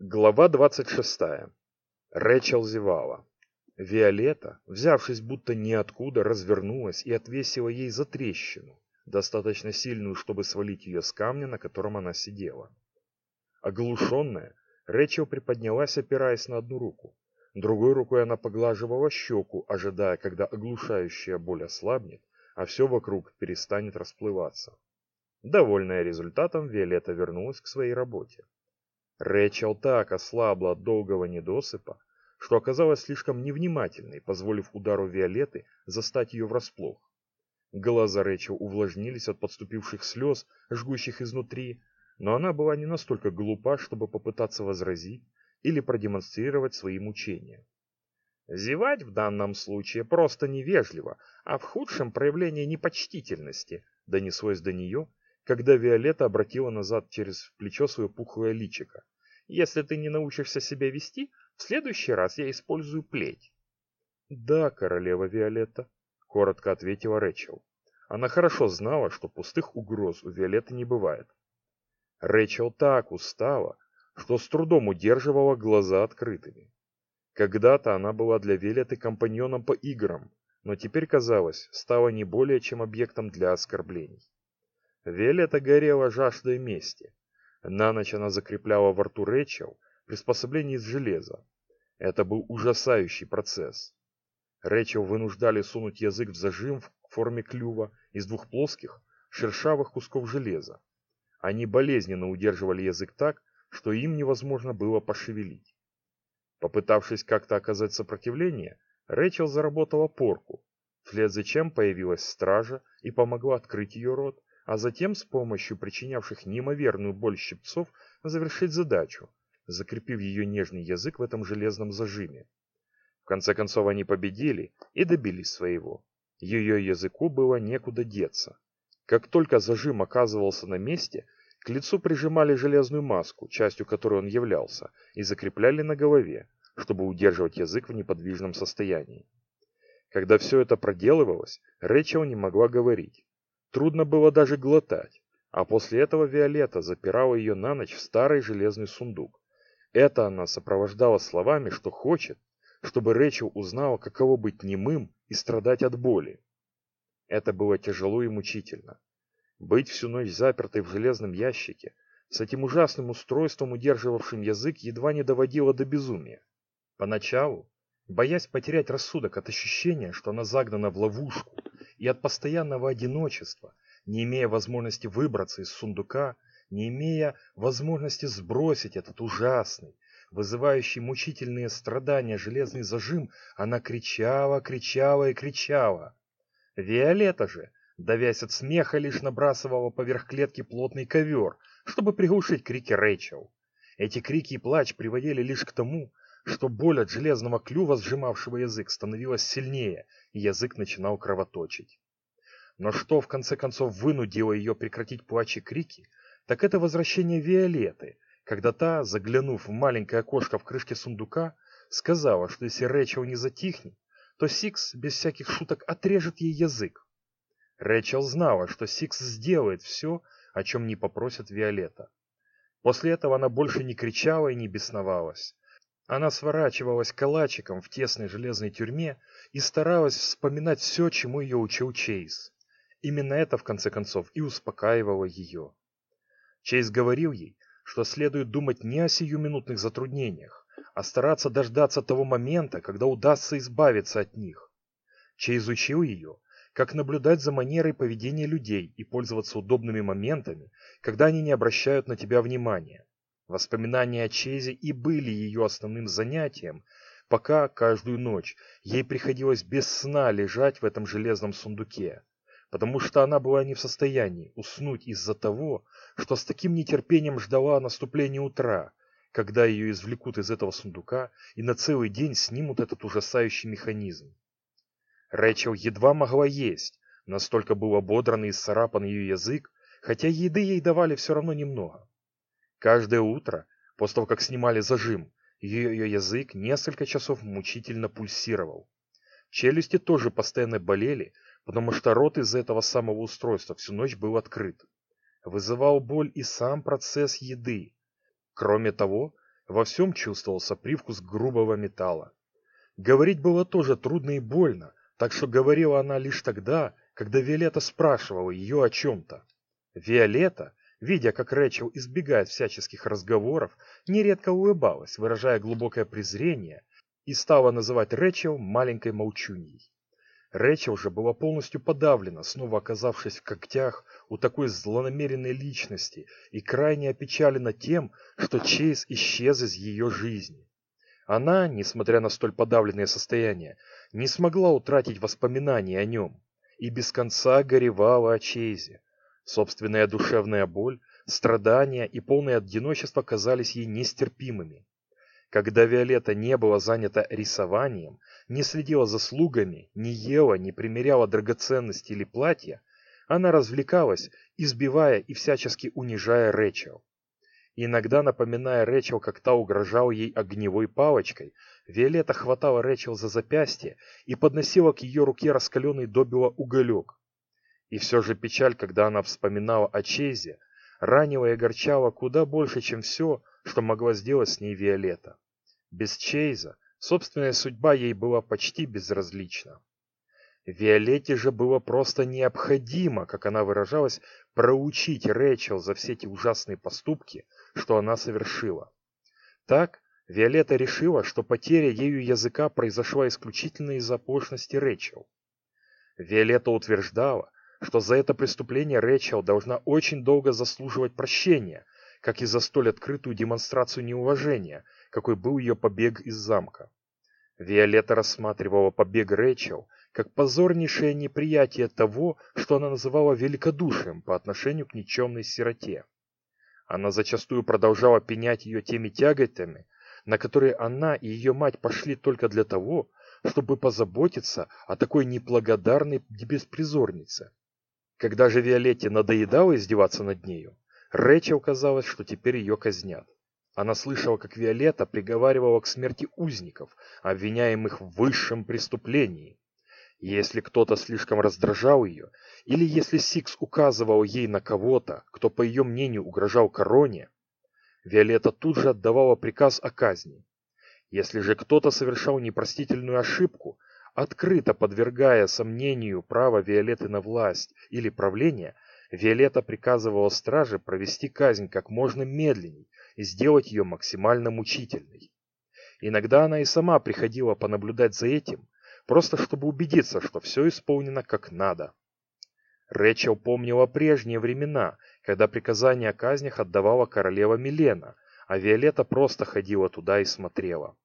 Глава 26. Рэчел зевала. Виолетта, взявшись будто ниоткуда, развернулась и отвесила ей за трещину, достаточно сильную, чтобы свалить ее с камня, на котором она сидела. Оглушенная, Рэчел приподнялась, опираясь на одну руку. Другой рукой она поглаживала щеку, ожидая, когда оглушающая боль ослабнет, а все вокруг перестанет расплываться. Довольная результатом, Виолетта вернулась к своей работе. Рэчел так ослабла от долгого недосыпа, что оказалась слишком невнимательной, позволив удару Виолетты застать ее врасплох. Глаза Рэчел увлажнились от подступивших слез, жгущих изнутри, но она была не настолько глупа, чтобы попытаться возразить или продемонстрировать свои мучения. Зевать в данном случае просто невежливо, а в худшем проявление непочтительности, донеслось до нее, когда Виолетта обратила назад через плечо свое пухлое личико. «Если ты не научишься себя вести, в следующий раз я использую плеть». «Да, королева Виолетта», — коротко ответила Рэчел. Она хорошо знала, что пустых угроз у Виолетты не бывает. Рэчел так устала, что с трудом удерживала глаза открытыми. Когда-то она была для Виолетты компаньоном по играм, но теперь, казалось, стала не более чем объектом для оскорблений. Виолетта горела жаждой мести. На ночь она закрепляла во рту Рэчел приспособление из железа. Это был ужасающий процесс. Рэчел вынуждали сунуть язык в зажим в форме клюва из двух плоских, шершавых кусков железа. Они болезненно удерживали язык так, что им невозможно было пошевелить. Попытавшись как-то оказать сопротивление, Рэчел заработала порку, вслед за чем появилась стража и помогла открыть ее рот, а затем с помощью причинявших неимоверную боль щипцов завершить задачу, закрепив ее нежный язык в этом железном зажиме. В конце концов они победили и добились своего. Ее языку было некуда деться. Как только зажим оказывался на месте, к лицу прижимали железную маску, частью которой он являлся, и закрепляли на голове, чтобы удерживать язык в неподвижном состоянии. Когда все это проделывалось, Рэчел не могла говорить. Трудно было даже глотать, а после этого Виолетта запирала ее на ночь в старый железный сундук. Это она сопровождала словами, что хочет, чтобы Рэчел узнала, каково быть немым и страдать от боли. Это было тяжело и мучительно. Быть всю ночь запертой в железном ящике, с этим ужасным устройством, удерживавшим язык, едва не доводило до безумия. Поначалу, боясь потерять рассудок от ощущения, что она загнана в ловушку, и от постоянного одиночества, не имея возможности выбраться из сундука, не имея возможности сбросить этот ужасный, вызывающий мучительные страдания железный зажим, она кричала, кричала и кричала. Виолетта же, давясь от смеха, лишь набрасывала поверх клетки плотный ковер, чтобы приглушить крики Рэйчел. Эти крики и плач приводили лишь к тому, что боль от железного клюва, сжимавшего язык, становилась сильнее, и язык начинал кровоточить. Но что, в конце концов, вынудило ее прекратить плач и крики, так это возвращение Виолеты, когда та, заглянув в маленькое окошко в крышке сундука, сказала, что если Рэчел не затихнет, то Сикс без всяких шуток отрежет ей язык. Рэчел знала, что Сикс сделает все, о чем не попросит Виолетта. После этого она больше не кричала и не бесновалась. Она сворачивалась калачиком в тесной железной тюрьме и старалась вспоминать все, чему ее учил Чейз. Именно это, в конце концов, и успокаивало ее. Чейз говорил ей, что следует думать не о сиюминутных затруднениях, а стараться дождаться того момента, когда удастся избавиться от них. Чейз учил ее, как наблюдать за манерой поведения людей и пользоваться удобными моментами, когда они не обращают на тебя внимания. Воспоминания о Чезе и были ее основным занятием, пока каждую ночь ей приходилось без сна лежать в этом железном сундуке, потому что она была не в состоянии уснуть из-за того, что с таким нетерпением ждала наступления утра, когда ее извлекут из этого сундука и на целый день снимут этот ужасающий механизм. Рэчел едва могла есть, настолько был ободран и исцарапан ее язык, хотя еды ей давали все равно немного. Каждое утро, после того, как снимали зажим, ее язык несколько часов мучительно пульсировал. Челюсти тоже постоянно болели, потому что рот из этого самого устройства всю ночь был открыт. Вызывал боль и сам процесс еды. Кроме того, Во всем чувствовался привкус грубого металла. Говорить было тоже трудно и больно, так что говорила она лишь тогда, когда Виолетта спрашивала ее о чем-то. Виолетта, видя, как Рэчел избегает всяческих разговоров, нередко улыбалась, выражая глубокое презрение, и стала называть Рэчел маленькой молчуньей. Рэчел же была полностью подавлена, снова оказавшись в когтях у такой злонамеренной личности и крайне опечалена тем, что Чейз исчез из ее жизни. Она, несмотря на столь подавленное состояние, не смогла утратить воспоминаний о нем и без конца горевала о Чейзе. Собственная душевная боль, страдания и полное одиночество казались ей нестерпимыми. Когда Виолетта не была занята рисованием, не следила за слугами, не ела, не примеряла драгоценности или платья, она развлекалась, избивая и всячески унижая Рэчел. Иногда, напоминая Рэчел, как та угрожала ей огневой палочкой, Виолетта хватала Рэчел за запястье и подносила к ее руке раскаленный добило уголек. И все же печаль, когда она вспоминала о Чезе, ранила и огорчала куда больше, чем все, что могла сделать с ней Виолетта. Без Чейза собственная судьба ей была почти безразлична. Виолетте же было просто необходимо, как она выражалась, проучить Рэчел за все эти ужасные поступки, что она совершила. Так, Виолетта решила, что потеря ею языка произошла исключительно из-за оплошности Рэчел. Виолетта утверждала, что за это преступление Рэчел должна очень долго заслуживать прощения, как и за столь открытую демонстрацию неуважения, какой был ее побег из замка. Виолетта рассматривала побег Рэчел как позорнейшее неприятие того, что она называла великодушием по отношению к никчемной сироте. Она зачастую продолжала пенять ее теми тяготами, на которые она и ее мать пошли только для того, чтобы позаботиться о такой неблагодарной беспризорнице. Когда же Виолетте надоедало издеваться над нею, Рэчел казалось, что теперь ее казнят. Она слышала, как Виолетта приговаривала к смерти узников, обвиняемых в высшем преступлении. Если кто-то слишком раздражал ее, или если Сикс указывал ей на кого-то, кто, по ее мнению, угрожал короне, Виолетта тут же отдавала приказ о казни. Если же кто-то совершал непростительную ошибку, открыто подвергая сомнению право Виолетты на власть или правление, Виолетта приказывала страже провести казнь как можно медленней и сделать ее максимально мучительной. Иногда она и сама приходила понаблюдать за этим, просто чтобы убедиться, что все исполнено как надо. Рэчел помнила прежние времена, когда приказания о казнях отдавала королева Милена, а Виолетта просто ходила туда и смотрела.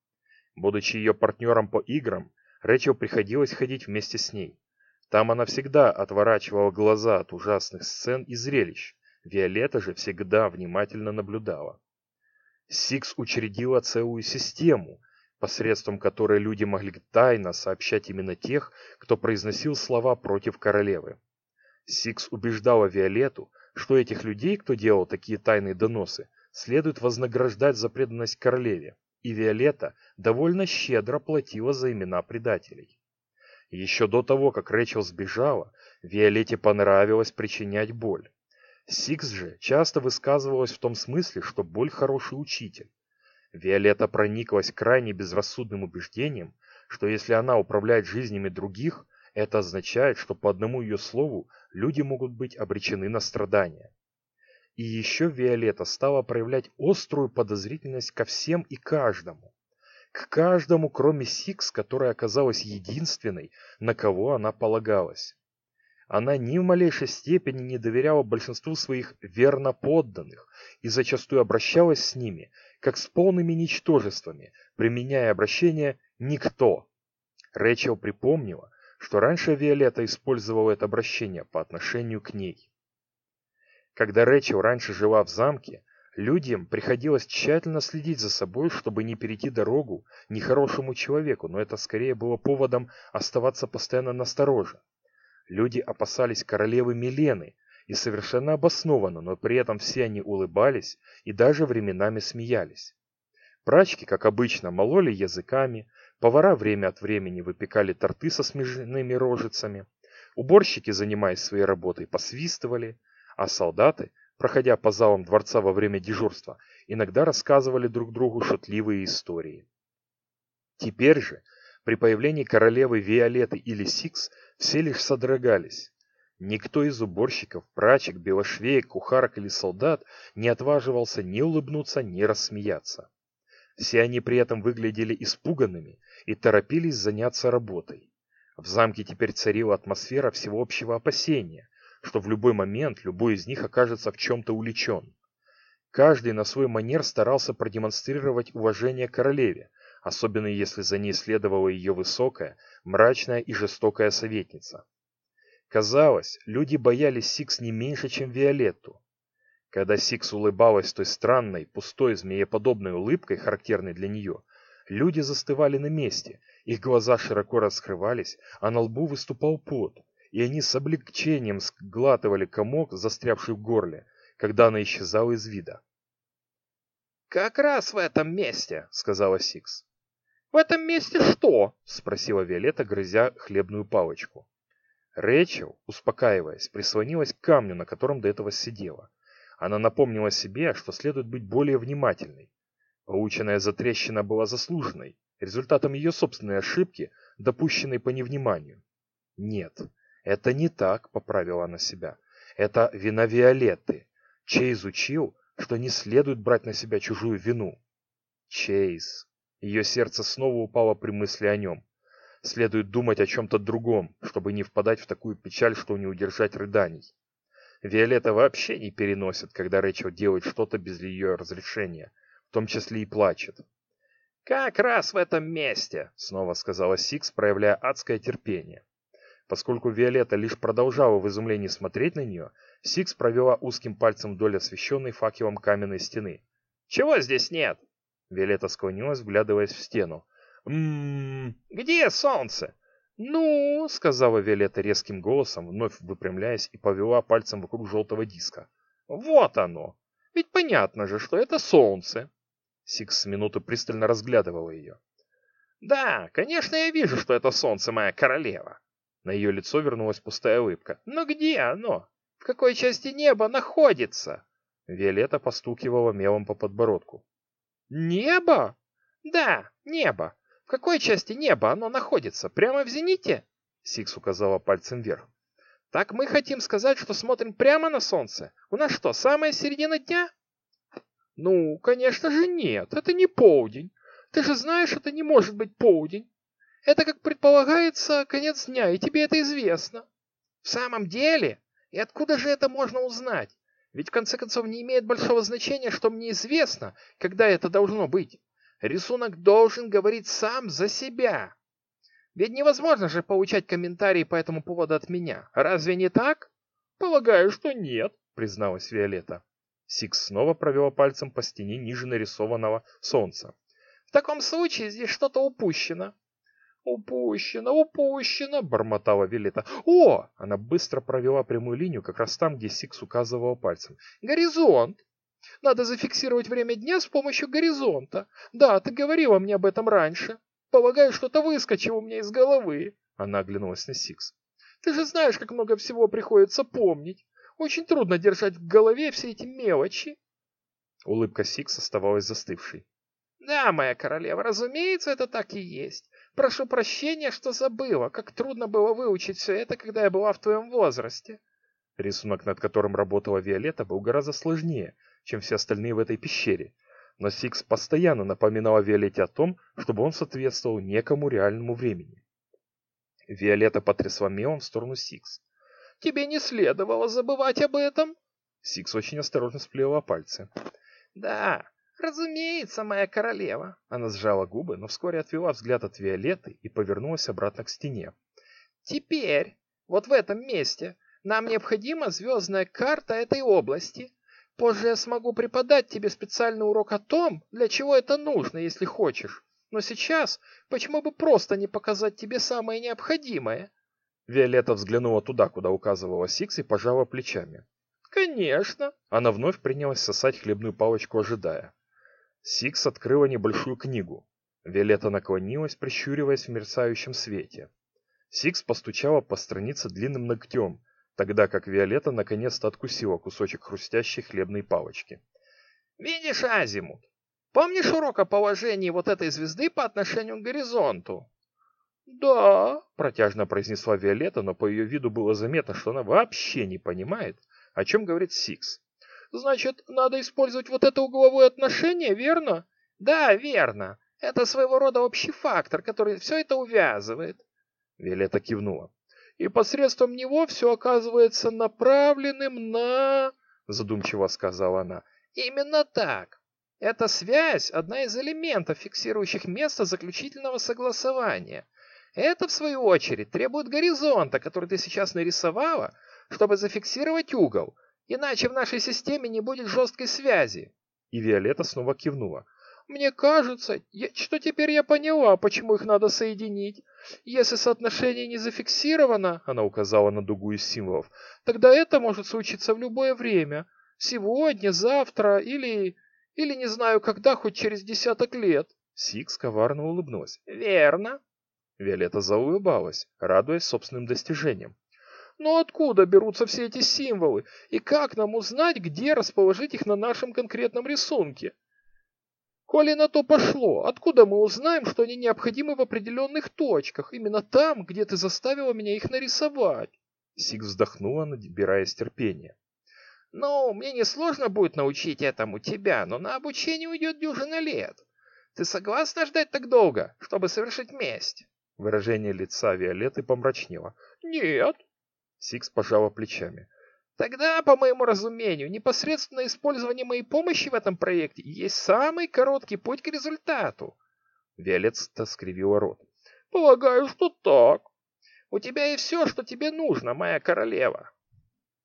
Будучи ее партнером по играм, Рэчел приходилось ходить вместе с ней. Там она всегда отворачивала глаза от ужасных сцен и зрелищ. Виолетта же всегда внимательно наблюдала. Сикс учредила целую систему, посредством которой люди могли тайно сообщать именно тех, кто произносил слова против королевы. Сикс убеждала Виолетту, что этих людей, кто делал такие тайные доносы, следует вознаграждать за преданность королеве и Виолетта довольно щедро платила за имена предателей. Еще до того, как Рэчел сбежала, Виолетте понравилось причинять боль. Сикс же часто высказывалась в том смысле, что боль хороший учитель. Виолетта прониклась крайне безрассудным убеждением, что если она управляет жизнями других, это означает, что по одному ее слову люди могут быть обречены на страдания. И еще Виолетта стала проявлять острую подозрительность ко всем и каждому. К каждому, кроме Сикс, которая оказалась единственной, на кого она полагалась. Она ни в малейшей степени не доверяла большинству своих верноподданных и зачастую обращалась с ними, как с полными ничтожествами, применяя обращение «никто». Рэчел припомнила, что раньше Виолетта использовала это обращение по отношению к ней. Когда Рэчел раньше жила в замке, людям приходилось тщательно следить за собой, чтобы не перейти дорогу нехорошему человеку, но это скорее было поводом оставаться постоянно настороже. Люди опасались королевы Милены, и совершенно обоснованно, но при этом все они улыбались и даже временами смеялись. Прачки, как обычно, мололи языками, повара время от времени выпекали торты со смешными рожицами, уборщики, занимаясь своей работой, посвистывали – а солдаты проходя по залам дворца во время дежурства, иногда рассказывали друг другу шутливые истории. Теперь же, при появлении королевы Виолетты или Сикс, все лишь содрогались. Никто из уборщиков, прачек, белошвеек, кухарок или солдат не отваживался ни улыбнуться, ни рассмеяться. Все они при этом выглядели испуганными и торопились заняться работой. В замке теперь царила атмосфера всеобщего опасения, что в любой момент любой из них окажется в чем-то уличен. Каждый на свой манер старался продемонстрировать уважение королеве, особенно если за ней следовала ее высокая, мрачная и жестокая советница. Казалось, люди боялись Сикс не меньше, чем Виолетту. Когда Сикс улыбалась той странной, пустой, змееподобной улыбкой, характерной для нее, люди застывали на месте, их глаза широко раскрывались, а на лбу выступал пот, и они с облегчением сглатывали комок, застрявший в горле, когда она исчезала из вида. «Как раз в этом месте», — сказала Сикс. «В этом месте что?» — спросила Виолетта, грызя хлебную палочку. Рэйчел, успокаиваясь, прислонилась к камню, на котором до этого сидела. Она напомнила себе, что следует быть более внимательной. Полученная затрещина была заслуженной, результатом ее собственной ошибки, допущенной по невниманию. Нет, это не так, поправила она себя. Это вина Виолетты. Чейз учил, что не следует брать на себя чужую вину. Чейз. Ее сердце снова упало при мысли о нем. Следует думать о чем-то другом, чтобы не впадать в такую печаль, что не удержать рыданий. Виолетта вообще не переносит, когда Рэчел делает что-то без ее разрешения, в том числе и плачет. «Как раз в этом месте», — снова сказала Сикс, проявляя адское терпение. Поскольку Виолетта лишь продолжала в изумлении смотреть на нее, Сикс провела узким пальцем вдоль освещенной факелом каменной стены. «Чего здесь нет?» Виолетта склонилась, вглядываясь в стену. «Ммм, где солнце?» «Ну», — сказала Виолетта резким голосом, вновь выпрямляясь и повела пальцем вокруг желтого диска. «Вот оно! Ведь понятно же, что это солнце!» Сикс с минуты пристально разглядывала ее. «Да, конечно, я вижу, что это солнце, моя королева!» На ее лицо вернулась пустая улыбка. «Но где оно? В какой части неба находится?» Виолетта постукивала мелом по подбородку. «Небо? Да, небо. В какой части неба оно находится? Прямо в зените? Сикс указала пальцем вверх. Так мы хотим сказать, что смотрим прямо на солнце? У нас что, самая середина дня? Ну, конечно же нет, это не полдень. Ты же знаешь, это не может быть полдень. Это, как предполагается, конец дня, и тебе это известно. В самом деле? И откуда же это можно узнать? Ведь в конце концов не имеет большого значения, что мне известно, когда это должно быть. Рисунок должен говорить сам за себя. Ведь невозможно же получать комментарии по этому поводу от меня. Разве не так? Полагаю, что нет, призналась Виолетта. Сикс снова провела пальцем по стене ниже нарисованного солнца. В таком случае здесь что-то упущено. «Упущено, упущено!» — бормотала Виолетта. «О!» — она быстро провела прямую линию, как раз там, где Сикс указывала пальцем. «Горизонт! Надо зафиксировать время дня с помощью горизонта. Да, ты говорила мне об этом раньше. Полагаю, что-то выскочило у меня из головы. Она оглянулась на Сикс. Ты же знаешь, как много всего приходится помнить. Очень трудно держать в голове все эти мелочи. Улыбка Сикс оставалась застывшей. Да, моя королева, разумеется, это так и есть. Прошу прощения, что забыла, как трудно было выучить все это, когда я была в твоем возрасте. Рисунок, над которым работала Виолетта, был гораздо сложнее, чем все остальные в этой пещере. Но Сикс постоянно напоминала Виолетте о том, чтобы он соответствовал некому реальному времени. Виолетта потрясла мелом в сторону Сикс. «Тебе не следовало забывать об этом!» Сикс очень осторожно сплела пальцы. «Да, разумеется, моя королева!» Она сжала губы, но вскоре отвела взгляд от Виолетты и повернулась обратно к стене. «Теперь, вот в этом месте, нам необходима звездная карта этой области. Позже я смогу преподать тебе специальный урок о том, для чего это нужно, если хочешь. Но сейчас, почему бы просто не показать тебе самое необходимое?» Виолетта взглянула туда, куда указывала Сикс, и пожала плечами. «Конечно!» Она вновь принялась сосать хлебную палочку, ожидая. Сикс открыла небольшую книгу. Виолетта наклонилась, прищуриваясь в мерцающем свете. Сикс постучала по странице длинным ногтем, тогда как Виолетта наконец-то откусила кусочек хрустящей хлебной палочки. «Видишь, Азимут, помнишь урок о положении вот этой звезды по отношению к горизонту?» «Да», — протяжно произнесла Виолетта, но по ее виду было заметно, что она вообще не понимает, о чем говорит Сикс. «Значит, надо использовать вот это угловое отношение, верно?» «Да, верно. Это своего рода общий фактор, который все это увязывает». Виолетта кивнула. «И посредством него все оказывается направленным на...» Задумчиво сказала она. «Именно так. Эта связь – одна из элементов, фиксирующих место заключительного согласования. Это, в свою очередь, требует горизонта, который ты сейчас нарисовала, чтобы зафиксировать угол, иначе в нашей системе не будет жесткой связи. И Виолетта снова кивнула. Мне кажется, что теперь я поняла, почему их надо соединить. Если соотношение не зафиксировано, она указала на дугу из символов, тогда это может случиться в любое время. Сегодня, завтра или... или не знаю когда, хоть через десяток лет. Сикс коварно улыбнулась. Верно. Виолетта заулыбалась, радуясь собственным достижениям. Но откуда берутся все эти символы? И как нам узнать, где расположить их на нашем конкретном рисунке? Коли на то пошло, откуда мы узнаем, что они необходимы в определенных точках, именно там, где ты заставила меня их нарисовать? Сикс вздохнула, набираясь терпения. Ну, мне несложно будет научить этому тебя, но на обучение уйдет дюжина лет. Ты согласна ждать так долго, чтобы совершить месть? Выражение лица Виолетты помрачнело. «Нет». Сикс пожала плечами. «Тогда, по моему разумению, непосредственное использование моей помощи в этом проекте есть самый короткий путь к результату». Виолетта скривила рот. «Полагаю, что так. У тебя и все, что тебе нужно, моя королева.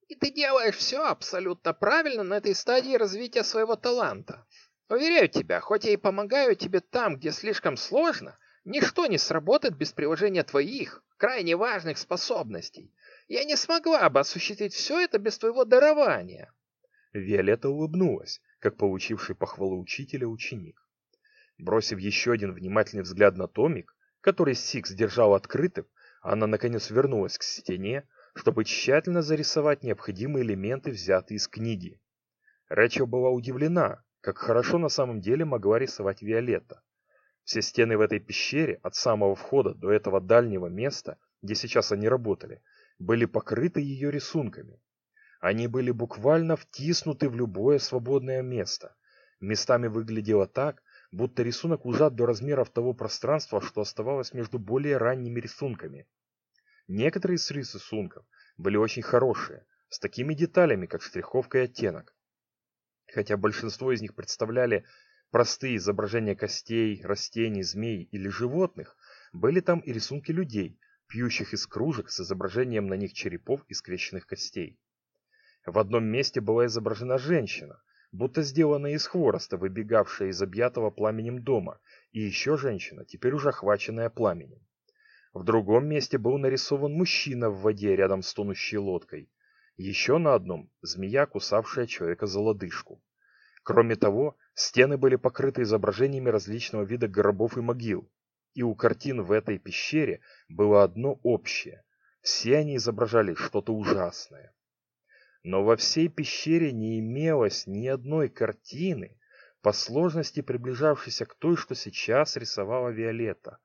И ты делаешь все абсолютно правильно на этой стадии развития своего таланта. Уверяю тебя, хоть я и помогаю тебе там, где слишком сложно, Ничто не сработает без приложения твоих, крайне важных способностей. Я не смогла бы осуществить все это без твоего дарования. Виолетта улыбнулась, как получивший похвалу учителя ученик. Бросив еще один внимательный взгляд на томик, который Сикс держал открытым, она наконец вернулась к стене, чтобы тщательно зарисовать необходимые элементы, взятые из книги. Рэчел была удивлена, как хорошо на самом деле могла рисовать Виолетта. Все стены в этой пещере, от самого входа до этого дальнего места, где сейчас они работали, были покрыты ее рисунками. Они были буквально втиснуты в любое свободное место. Местами выглядело так, будто рисунок ужат до размеров того пространства, что оставалось между более ранними рисунками. Некоторые из рисунков были очень хорошие, с такими деталями, как штриховка и оттенок. Хотя большинство из них представляли Простые изображения костей, растений, змей или животных, были там и рисунки людей, пьющих из кружек с изображением на них черепов и скрещенных костей. В одном месте была изображена женщина, будто сделанная из хвороста, выбегавшая из объятого пламенем дома, и еще женщина, теперь уже охваченная пламенем. В другом месте был нарисован мужчина в воде рядом с тонущей лодкой. Еще на одном – змея, кусавшая человека за лодыжку. Кроме того, стены были покрыты изображениями различного вида гробов и могил. И у картин в этой пещере было одно общее. Все они изображали что-то ужасное. Но во всей пещере не имелось ни одной картины, по сложности приближавшейся к той, что сейчас рисовала Виолетта.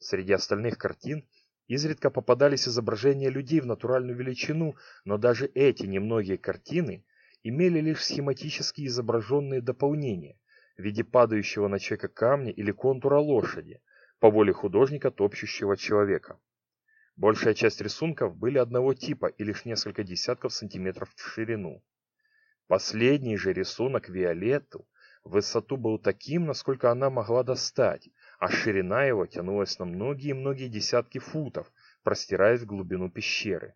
Среди остальных картин изредка попадались изображения людей в натуральную величину, но даже эти немногие картины имели лишь схематически изображенные дополнения в виде падающего на человека камня или контура лошади, по воле художника топчущего человека. Большая часть рисунков были одного типа и лишь несколько десятков сантиметров в ширину. Последний же рисунок Виолетту в высоту был таким, насколько она могла достать, а ширина его тянулась на многие-многие десятки футов, простираясь в глубину пещеры.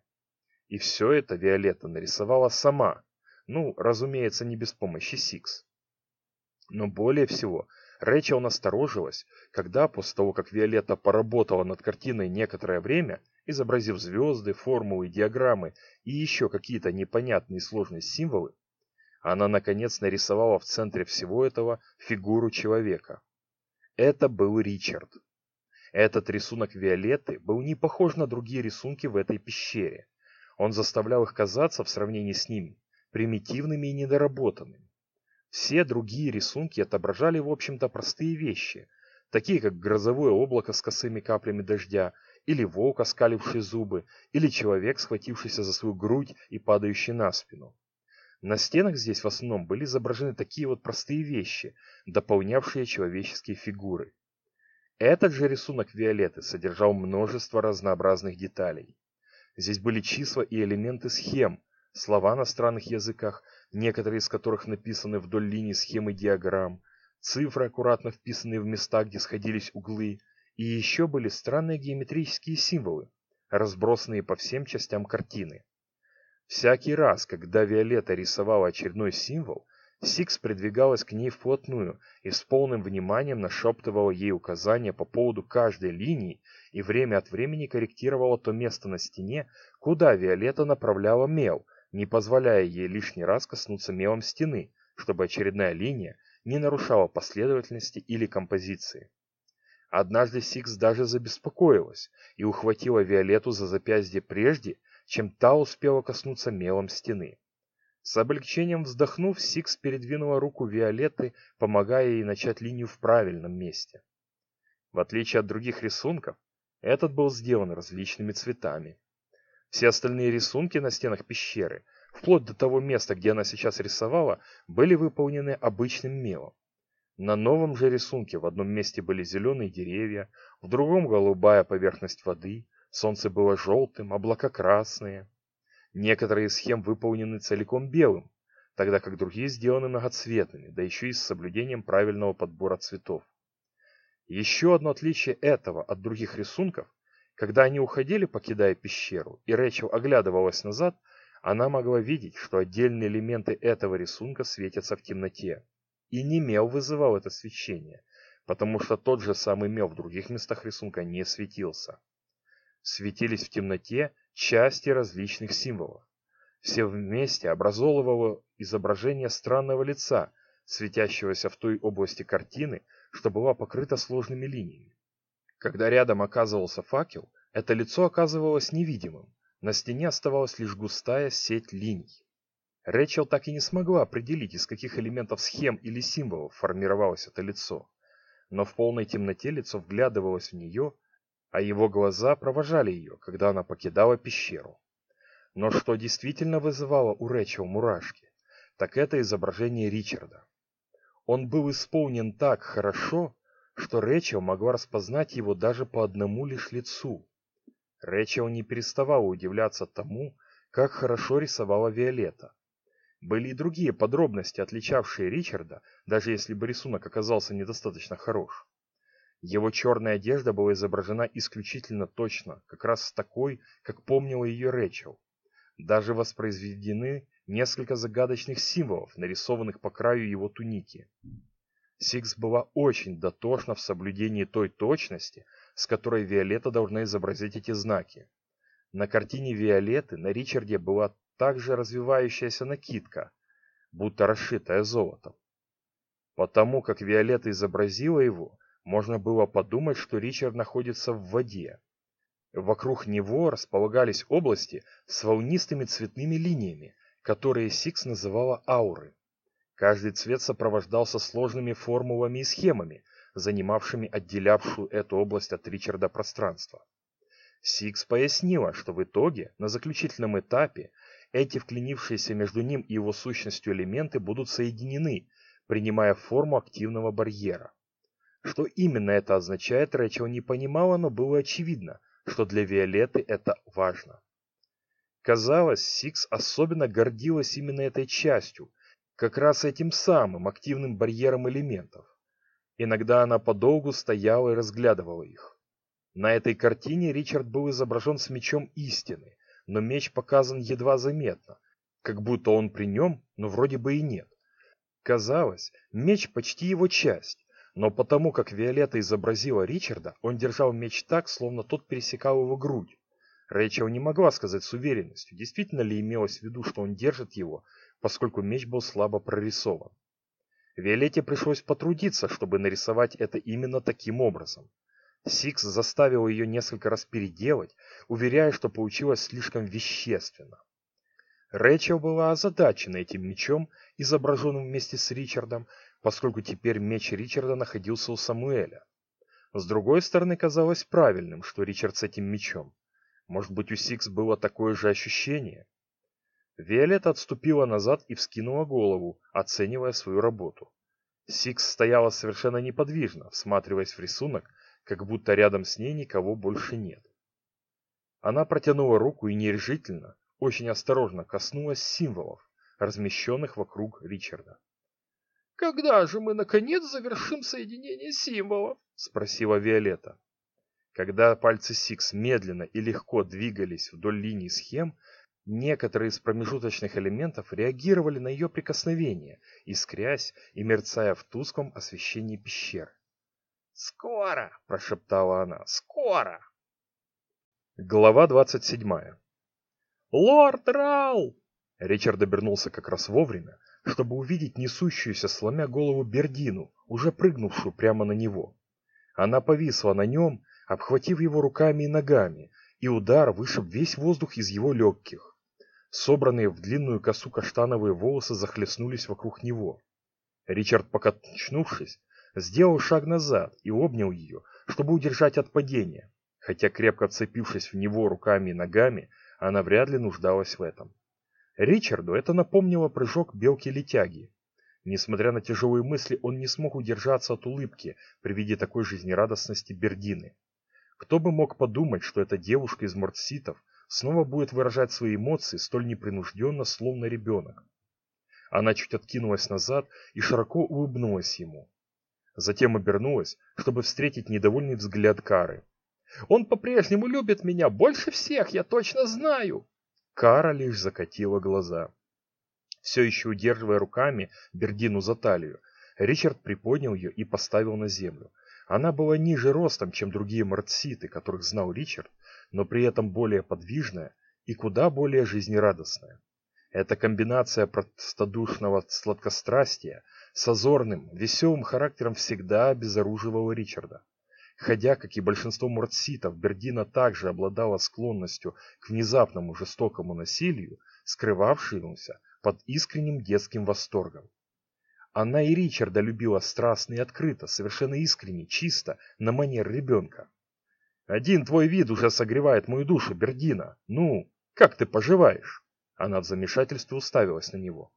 И все это Виолетта нарисовала сама, ну, разумеется, не без помощи Сикс. Но более всего, Рэчел насторожилась, когда после того, как Виолетта поработала над картиной некоторое время, изобразив звезды, формулы, диаграммы и еще какие-то непонятные сложные символы, она наконец нарисовала в центре всего этого фигуру человека. Это был Ричард. Этот рисунок Виолетты был не похож на другие рисунки в этой пещере. Он заставлял их казаться в сравнении с ними примитивными и недоработанными. Все другие рисунки отображали, в общем-то, простые вещи, такие как грозовое облако с косыми каплями дождя, или волк, оскаливший зубы, или человек, схватившийся за свою грудь и падающий на спину. На стенах здесь в основном были изображены такие вот простые вещи, дополнявшие человеческие фигуры. Этот же рисунок Виолетты содержал множество разнообразных деталей. Здесь были числа и элементы схем, слова на странных языках, некоторые из которых написаны вдоль линий схемы диаграмм, цифры, аккуратно вписанные в места, где сходились углы, и еще были странные геометрические символы, разбросанные по всем частям картины. Всякий раз, когда Виолетта рисовала очередной символ, Сикс придвигалась к ней вплотную и с полным вниманием нашептывала ей указания по поводу каждой линии и время от времени корректировала то место на стене, куда Виолетта направляла мел, не позволяя ей лишний раз коснуться мелом стены, чтобы очередная линия не нарушала последовательности или композиции. Однажды Сикс даже забеспокоилась и ухватила Виолетту за запястье прежде, чем та успела коснуться мелом стены. С облегчением вздохнув, Сикс передвинула руку Виолетты, помогая ей начать линию в правильном месте. В отличие от других рисунков, этот был сделан различными цветами. Все остальные рисунки на стенах пещеры, вплоть до того места, где она сейчас рисовала, были выполнены обычным мелом. На новом же рисунке в одном месте были зеленые деревья, в другом голубая поверхность воды, солнце было желтым, облака красные. Некоторые схем выполнены целиком белым, тогда как другие сделаны многоцветными, да еще и с соблюдением правильного подбора цветов. Еще одно отличие этого от других рисунков, когда они уходили, покидая пещеру, и Рэчел оглядывалась назад, она могла видеть, что отдельные элементы этого рисунка светятся в темноте. И не мел вызывал это свечение, потому что тот же самый мел в других местах рисунка не светился. Светились в темноте части различных символов. Все вместе образовывало изображение странного лица, светящегося в той области картины, что была покрыта сложными линиями. Когда рядом оказывался факел, это лицо оказывалось невидимым, на стене оставалась лишь густая сеть линий. Рэчел так и не смогла определить, из каких элементов схем или символов формировалось это лицо. Но в полной темноте лицо вглядывалось в нее а его глаза провожали ее, когда она покидала пещеру. Но что действительно вызывало у Рэчел мурашки, так это изображение Ричарда. Он был исполнен так хорошо, что Рэчел могла распознать его даже по одному лишь лицу. Рэчел не переставала удивляться тому, как хорошо рисовала Виолетта. Были и другие подробности, отличавшие Ричарда, даже если бы рисунок оказался недостаточно хорош. Его черная одежда была изображена исключительно точно, как раз такой, как помнила ее Рэчел. Даже воспроизведены несколько загадочных символов, нарисованных по краю его туники. Сикс была очень дотошна в соблюдении той точности, с которой Виолетта должна изобразить эти знаки. На картине Виолетты на Ричарде была также развивающаяся накидка, будто расшитая золотом. Потому как Виолетта изобразила его, можно было подумать, что Ричард находится в воде. Вокруг него располагались области с волнистыми цветными линиями, которые Сикс называла ауры. Каждый цвет сопровождался сложными формулами и схемами, занимавшими отделявшую эту область от Ричарда пространство. Сикс пояснила, что в итоге, на заключительном этапе, эти вклинившиеся между ним и его сущностью элементы будут соединены, принимая форму активного барьера. Что именно это означает, Рэчел не понимала, но было очевидно, что для Виолетты это важно. Казалось, Сикс особенно гордилась именно этой частью, как раз этим самым активным барьером элементов. Иногда она подолгу стояла и разглядывала их. На этой картине Ричард был изображен с мечом истины, но меч показан едва заметно, как будто он при нем, но вроде бы и нет. Казалось, меч почти его часть, но потому как Виолетта изобразила Ричарда, он держал меч так, словно тот пересекал его грудь. Рэйчел не могла сказать с уверенностью, действительно ли имелось в виду, что он держит его, поскольку меч был слабо прорисован. Виолетте пришлось потрудиться, чтобы нарисовать это именно таким образом. Сикс заставил ее несколько раз переделать, уверяя, что получилось слишком вещественно. Рэчел была озадачена этим мечом, изображенным вместе с Ричардом, поскольку теперь меч Ричарда находился у Самуэля. С другой стороны, казалось правильным, что Ричард с этим мечом. Может быть, у Сикс было такое же ощущение? Виолетта отступила назад и вскинула голову, оценивая свою работу. Сикс стояла совершенно неподвижно, всматриваясь в рисунок, как будто рядом с ней никого больше нет. Она протянула руку и нерешительно, очень осторожно коснулась символов, размещенных вокруг Ричарда. «Когда же мы, наконец, завершим соединение символов?» — спросила Виолетта. Когда пальцы Сикс медленно и легко двигались вдоль линий схем, некоторые из промежуточных элементов реагировали на ее прикосновение, искрясь и мерцая в тусклом освещении пещер. «Скоро!» – прошептала она. «Скоро!» Глава двадцать седьмая. «Лорд Рал!» Ричард обернулся как раз вовремя, чтобы увидеть несущуюся, сломя голову Бердину, уже прыгнувшую прямо на него. Она повисла на нем, обхватив его руками и ногами, и удар вышиб весь воздух из его легких. Собранные в длинную косу каштановые волосы захлестнулись вокруг него. Ричард, покачнувшись, сделал шаг назад и обнял ее, чтобы удержать от падения, хотя крепко вцепившись в него руками и ногами, она вряд ли нуждалась в этом. Ричарду это напомнило прыжок белки-летяги. Несмотря на тяжелые мысли, он не смог удержаться от улыбки при виде такой жизнерадостности Бердины. Кто бы мог подумать, что эта девушка из Мортситов снова будет выражать свои эмоции столь непринужденно, словно ребенок. Она чуть откинулась назад и широко улыбнулась ему. Затем обернулась, чтобы встретить недовольный взгляд Кары. Он по-прежнему любит меня больше всех, я точно знаю. Кара лишь закатила глаза. Все еще удерживая руками Бердину за талию, Ричард приподнял ее и поставил на землю. Она была ниже ростом, чем другие мартситы, которых знал Ричард, но при этом более подвижная и куда более жизнерадостная. Эта комбинация простодушного сладкострастия с озорным, веселым характером всегда обезоруживала Ричарда. Хотя, как и большинство муртситов, Бердина также обладала склонностью к внезапному жестокому насилию, скрывавшемуся под искренним детским восторгом. Она и Ричарда любила страстно и открыто, совершенно искренне, чисто, на манер ребенка. «Один твой вид уже согревает мою душу, Бердина. Ну, как ты поживаешь?» Она в замешательстве уставилась на него.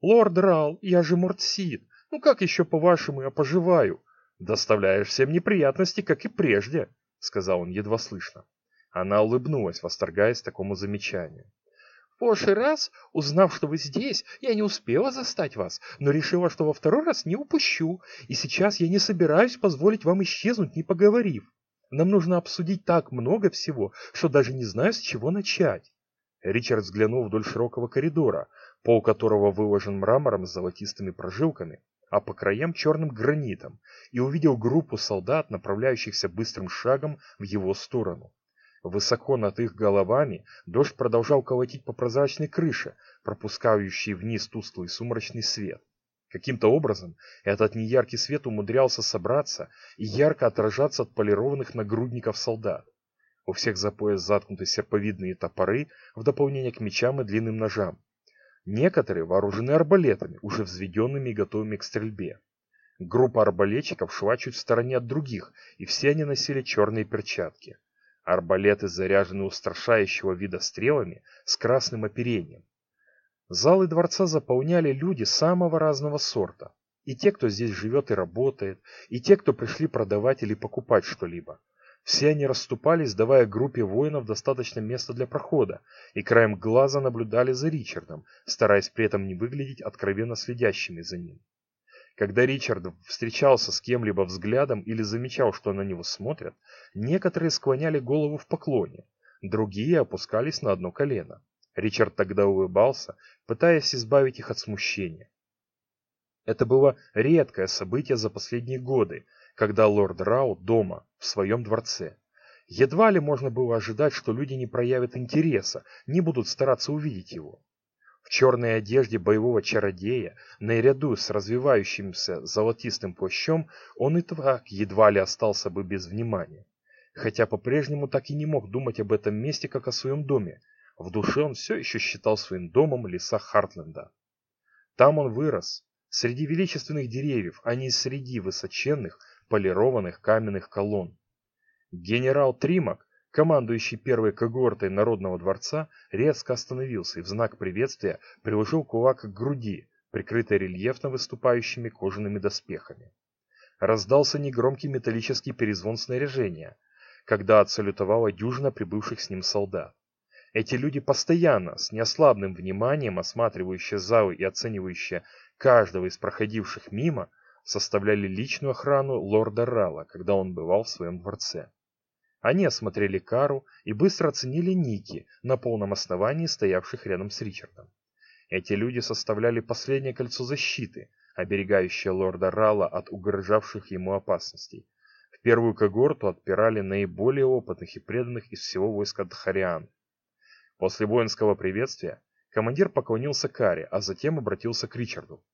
«Лорд Рал, я же Мортсит. Ну как еще, по-вашему, я поживаю? «Доставляешь всем неприятности, как и прежде», — сказал он едва слышно. Она улыбнулась, восторгаясь такому замечанию. «В прошлый раз, узнав, что вы здесь, я не успела застать вас, но решила, что во второй раз не упущу, и сейчас я не собираюсь позволить вам исчезнуть, не поговорив. Нам нужно обсудить так много всего, что даже не знаю, с чего начать». Ричард взглянул вдоль широкого коридора, пол которого выложен мрамором с золотистыми прожилками, а по краям черным гранитом, и увидел группу солдат, направляющихся быстрым шагом в его сторону. Высоко над их головами дождь продолжал колотить по прозрачной крыше, пропускающей вниз тусклый сумрачный свет. Каким-то образом этот неяркий свет умудрялся собраться и ярко отражаться от полированных нагрудников солдат. У всех за пояс заткнуты серповидные топоры в дополнение к мечам и длинным ножам. Некоторые вооружены арбалетами, уже взведенными и готовыми к стрельбе. Группа арбалетчиков шла чуть в стороне от других, и все они носили черные перчатки. Арбалеты заряжены устрашающего вида стрелами с красным оперением. Залы дворца заполняли люди самого разного сорта. И те, кто здесь живет и работает, и те, кто пришли продавать или покупать что-либо. Все они расступались, давая группе воинов достаточно места для прохода, и краем глаза наблюдали за Ричардом, стараясь при этом не выглядеть откровенно следящими за ним. Когда Ричард встречался с кем-либо взглядом или замечал, что на него смотрят, некоторые склоняли голову в поклоне, другие опускались на одно колено. Ричард тогда улыбался, пытаясь избавить их от смущения. Это было редкое событие за последние годы, когда лорд Рау дома, в своем дворце. Едва ли можно было ожидать, что люди не проявят интереса, не будут стараться увидеть его. В черной одежде боевого чародея, наряду с развивающимся золотистым плащом, он и так едва ли остался бы без внимания. хотя по-прежнему так и не мог думать об этом месте, как о своем доме. В душе он все еще считал своим домом леса Хартленда. Там он вырос, среди величественных деревьев, а не среди высоченных полированных каменных колонн. Генерал Тримак, командующий первой когортой Народного дворца, резко остановился и в знак приветствия приложил кулак к груди, прикрытой рельефно выступающими кожаными доспехами. Раздался негромкий металлический перезвон снаряжения, когда отсалютовала дюжина прибывших с ним солдат. Эти люди постоянно, с неослабным вниманием осматривающие залы и оценивающие каждого из проходивших мимо, составляли личную охрану лорда Рала, когда он бывал в своем дворце. Они осмотрели Кару и быстро оценили Ники на полном основании стоявших рядом с Ричардом. Эти люди составляли последнее кольцо защиты, оберегающее лорда Рала от угрожавших ему опасностей. В первую когорту отпирали наиболее опытных и преданных из всего войска Дхариан. После воинского приветствия командир поклонился Каре, а затем обратился к Ричарду.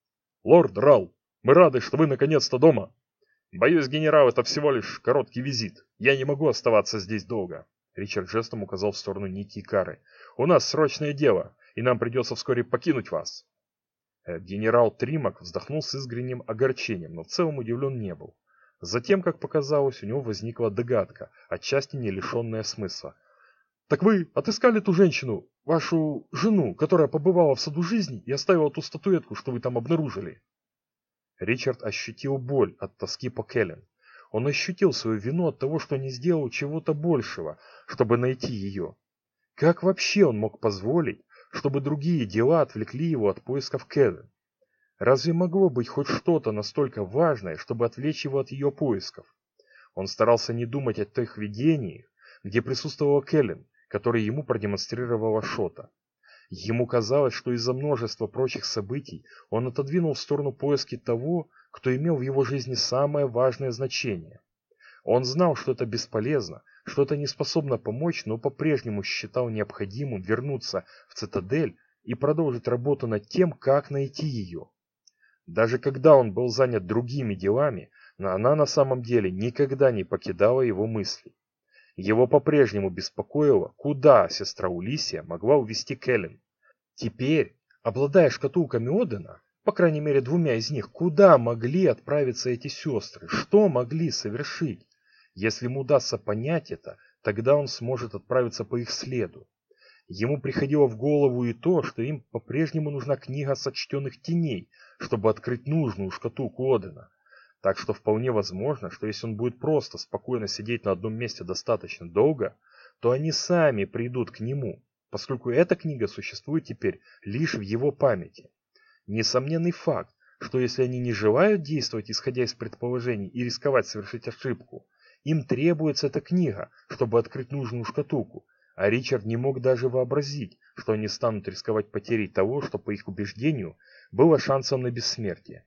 «Лорд Рал, мы рады, что вы наконец-то дома. Боюсь, генерал, это всего лишь короткий визит. Я не могу оставаться здесь долго». Ричард жестом указал в сторону Ники и Кары. «У нас срочное дело, и нам придется вскоре покинуть вас». Э, генерал Тримак вздохнул с искренним огорчением, но в целом удивлен не был. Затем, как показалось, у него возникла догадка, отчасти не лишенная смысла. «Так вы отыскали ту женщину, вашу жену, которая побывала в саду жизни и оставила ту статуэтку, что вы там обнаружили?» Ричард ощутил боль от тоски по Келлен. Он ощутил свою вину от того, что не сделал чего-то большего, чтобы найти ее. Как вообще он мог позволить, чтобы другие дела отвлекли его от поисков Келлен? Разве могло быть хоть что-то настолько важное, чтобы отвлечь его от ее поисков? Он старался не думать о тех видениях, где присутствовала Келлен, которые ему продемонстрировала Шота. Ему казалось, что из-за множества прочих событий он отодвинул в сторону поиски того, кто имел в его жизни самое важное значение. Он знал, что это бесполезно, что это не способно помочь, но по-прежнему считал необходимым вернуться в цитадель и продолжить работу над тем, как найти ее. Даже когда он был занят другими делами, она на самом деле никогда не покидала его мысли. Его по-прежнему беспокоило, куда сестра Улисия могла увести Кэлен. Теперь, обладая шкатулками Одена, по крайней мере двумя из них, куда могли отправиться эти сестры, что могли совершить? Если ему удастся понять это, тогда он сможет отправиться по их следу. Ему приходило в голову и то, что им по-прежнему нужна книга сочтенных теней, чтобы открыть нужную шкатулку Одена. Так что вполне возможно, что если он будет просто спокойно сидеть на одном месте достаточно долго, то они сами придут к нему, поскольку эта книга существует теперь лишь в его памяти. Несомненный факт, что если они не желают действовать, исходя из предположений, и рисковать совершить ошибку, им требуется эта книга, чтобы открыть нужную шкатулку, а Ричард не мог даже вообразить, что они станут рисковать потерей того, что, по их убеждению, было шансом на бессмертие.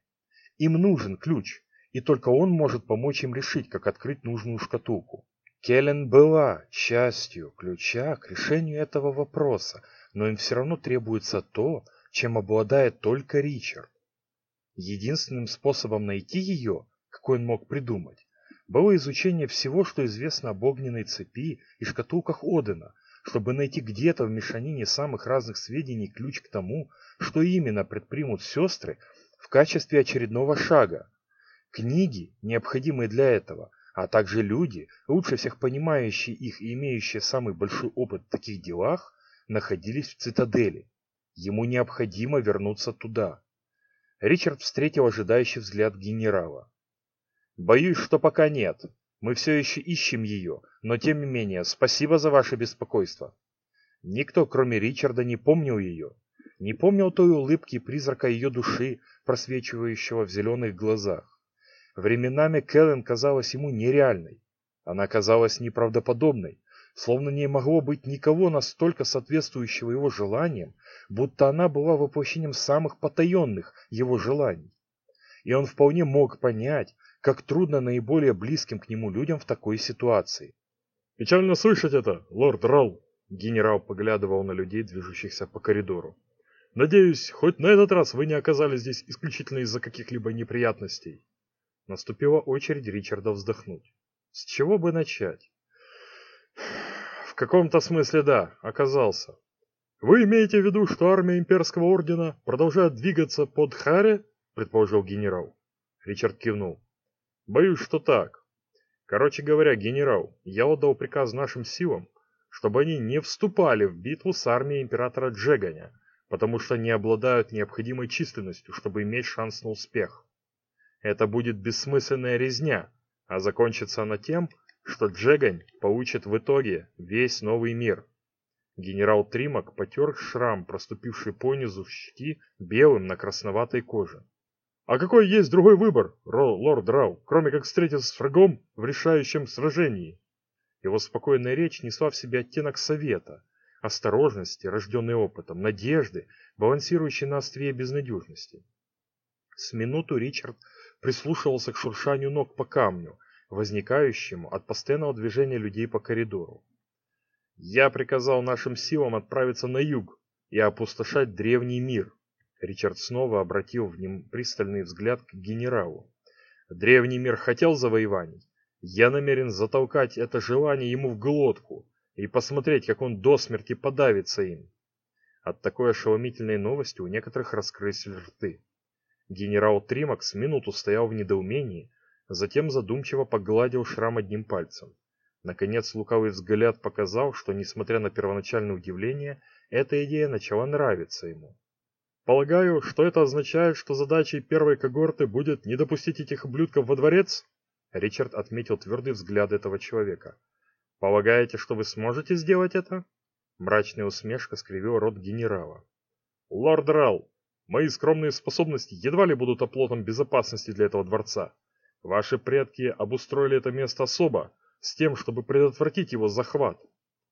Им нужен ключ, и только он может помочь им решить, как открыть нужную шкатулку. Келлен была частью ключа к решению этого вопроса, но им все равно требуется то, чем обладает только Ричард. Единственным способом найти ее, какой он мог придумать, было изучение всего, что известно об огненной цепи и шкатулках Одена, чтобы найти где-то в мешанине самых разных сведений ключ к тому, что именно предпримут сестры в качестве очередного шага. Книги, необходимые для этого, а также люди, лучше всех понимающие их и имеющие самый большой опыт в таких делах, находились в цитадели. Ему необходимо вернуться туда. Ричард встретил ожидающий взгляд генерала. «Боюсь, что пока нет. Мы все еще ищем ее, но тем не менее, спасибо за ваше беспокойство. Никто, кроме Ричарда, не помнил ее. Не помнил той улыбки призрака ее души, просвечивающего в зеленых глазах. Временами Кэлен казалась ему нереальной. Она казалась неправдоподобной, словно не могло быть никого настолько соответствующего его желаниям, будто она была воплощением самых потаенных его желаний. И он вполне мог понять, как трудно наиболее близким к нему людям в такой ситуации. «Печально слышать это, лорд Ролл», — генерал поглядывал на людей, движущихся по коридору. «Надеюсь, хоть на этот раз вы не оказались здесь исключительно из-за каких-либо неприятностей». Наступила очередь Ричарда вздохнуть. С чего бы начать? каком-то смысле да, оказался. Вы имеете в виду, что армия имперского ордена продолжает двигаться под Харе? предположил генерал. Ричард кивнул. Боюсь, что так. Короче говоря, генерал, я отдал приказ нашим силам, чтобы они не вступали в битву с армией императора Джеганя, потому что не обладают необходимой численностью, чтобы иметь шанс на успех. Это будет бессмысленная резня, а закончится она тем, что Джегань получит в итоге весь новый мир. Генерал Тримак потер шрам, проступивший по низу щеки белым на красноватой коже. «А какой есть другой выбор, лорд Рау, кроме как встретиться с врагом в решающем сражении?» Его спокойная речь несла в себе оттенок совета, осторожности, рожденной опытом, надежды, балансирующей на острие безнадежности. С минуту Ричард прислушивался к шуршанию ног по камню, возникающему от постоянного движения людей по коридору. «Я приказал нашим силам отправиться на юг и опустошать древний мир», Ричард снова обратил в нем пристальный взгляд к генералу. «Древний мир хотел завоеваний. Я намерен затолкать это желание ему в глотку и посмотреть, как он до смерти подавится им». От такой ошеломительной новости у некоторых раскрылись рты. Генерал Тримакс минуту стоял в недоумении, затем задумчиво погладил шрам одним пальцем. Наконец лукавый взгляд показал, что, несмотря на первоначальное удивление, эта идея начала нравиться ему. «Полагаю, что это означает, что задачей первой когорты будет не допустить этих ублюдков во дворец?» Ричард отметил твердый взгляд этого человека. «Полагаете, что вы сможете сделать это?» Мрачная усмешка скривила рот генерала. «Лорд Рал, Мои скромные способности едва ли будут оплотом безопасности для этого дворца. Ваши предки обустроили это место особо, с тем, чтобы предотвратить его захват.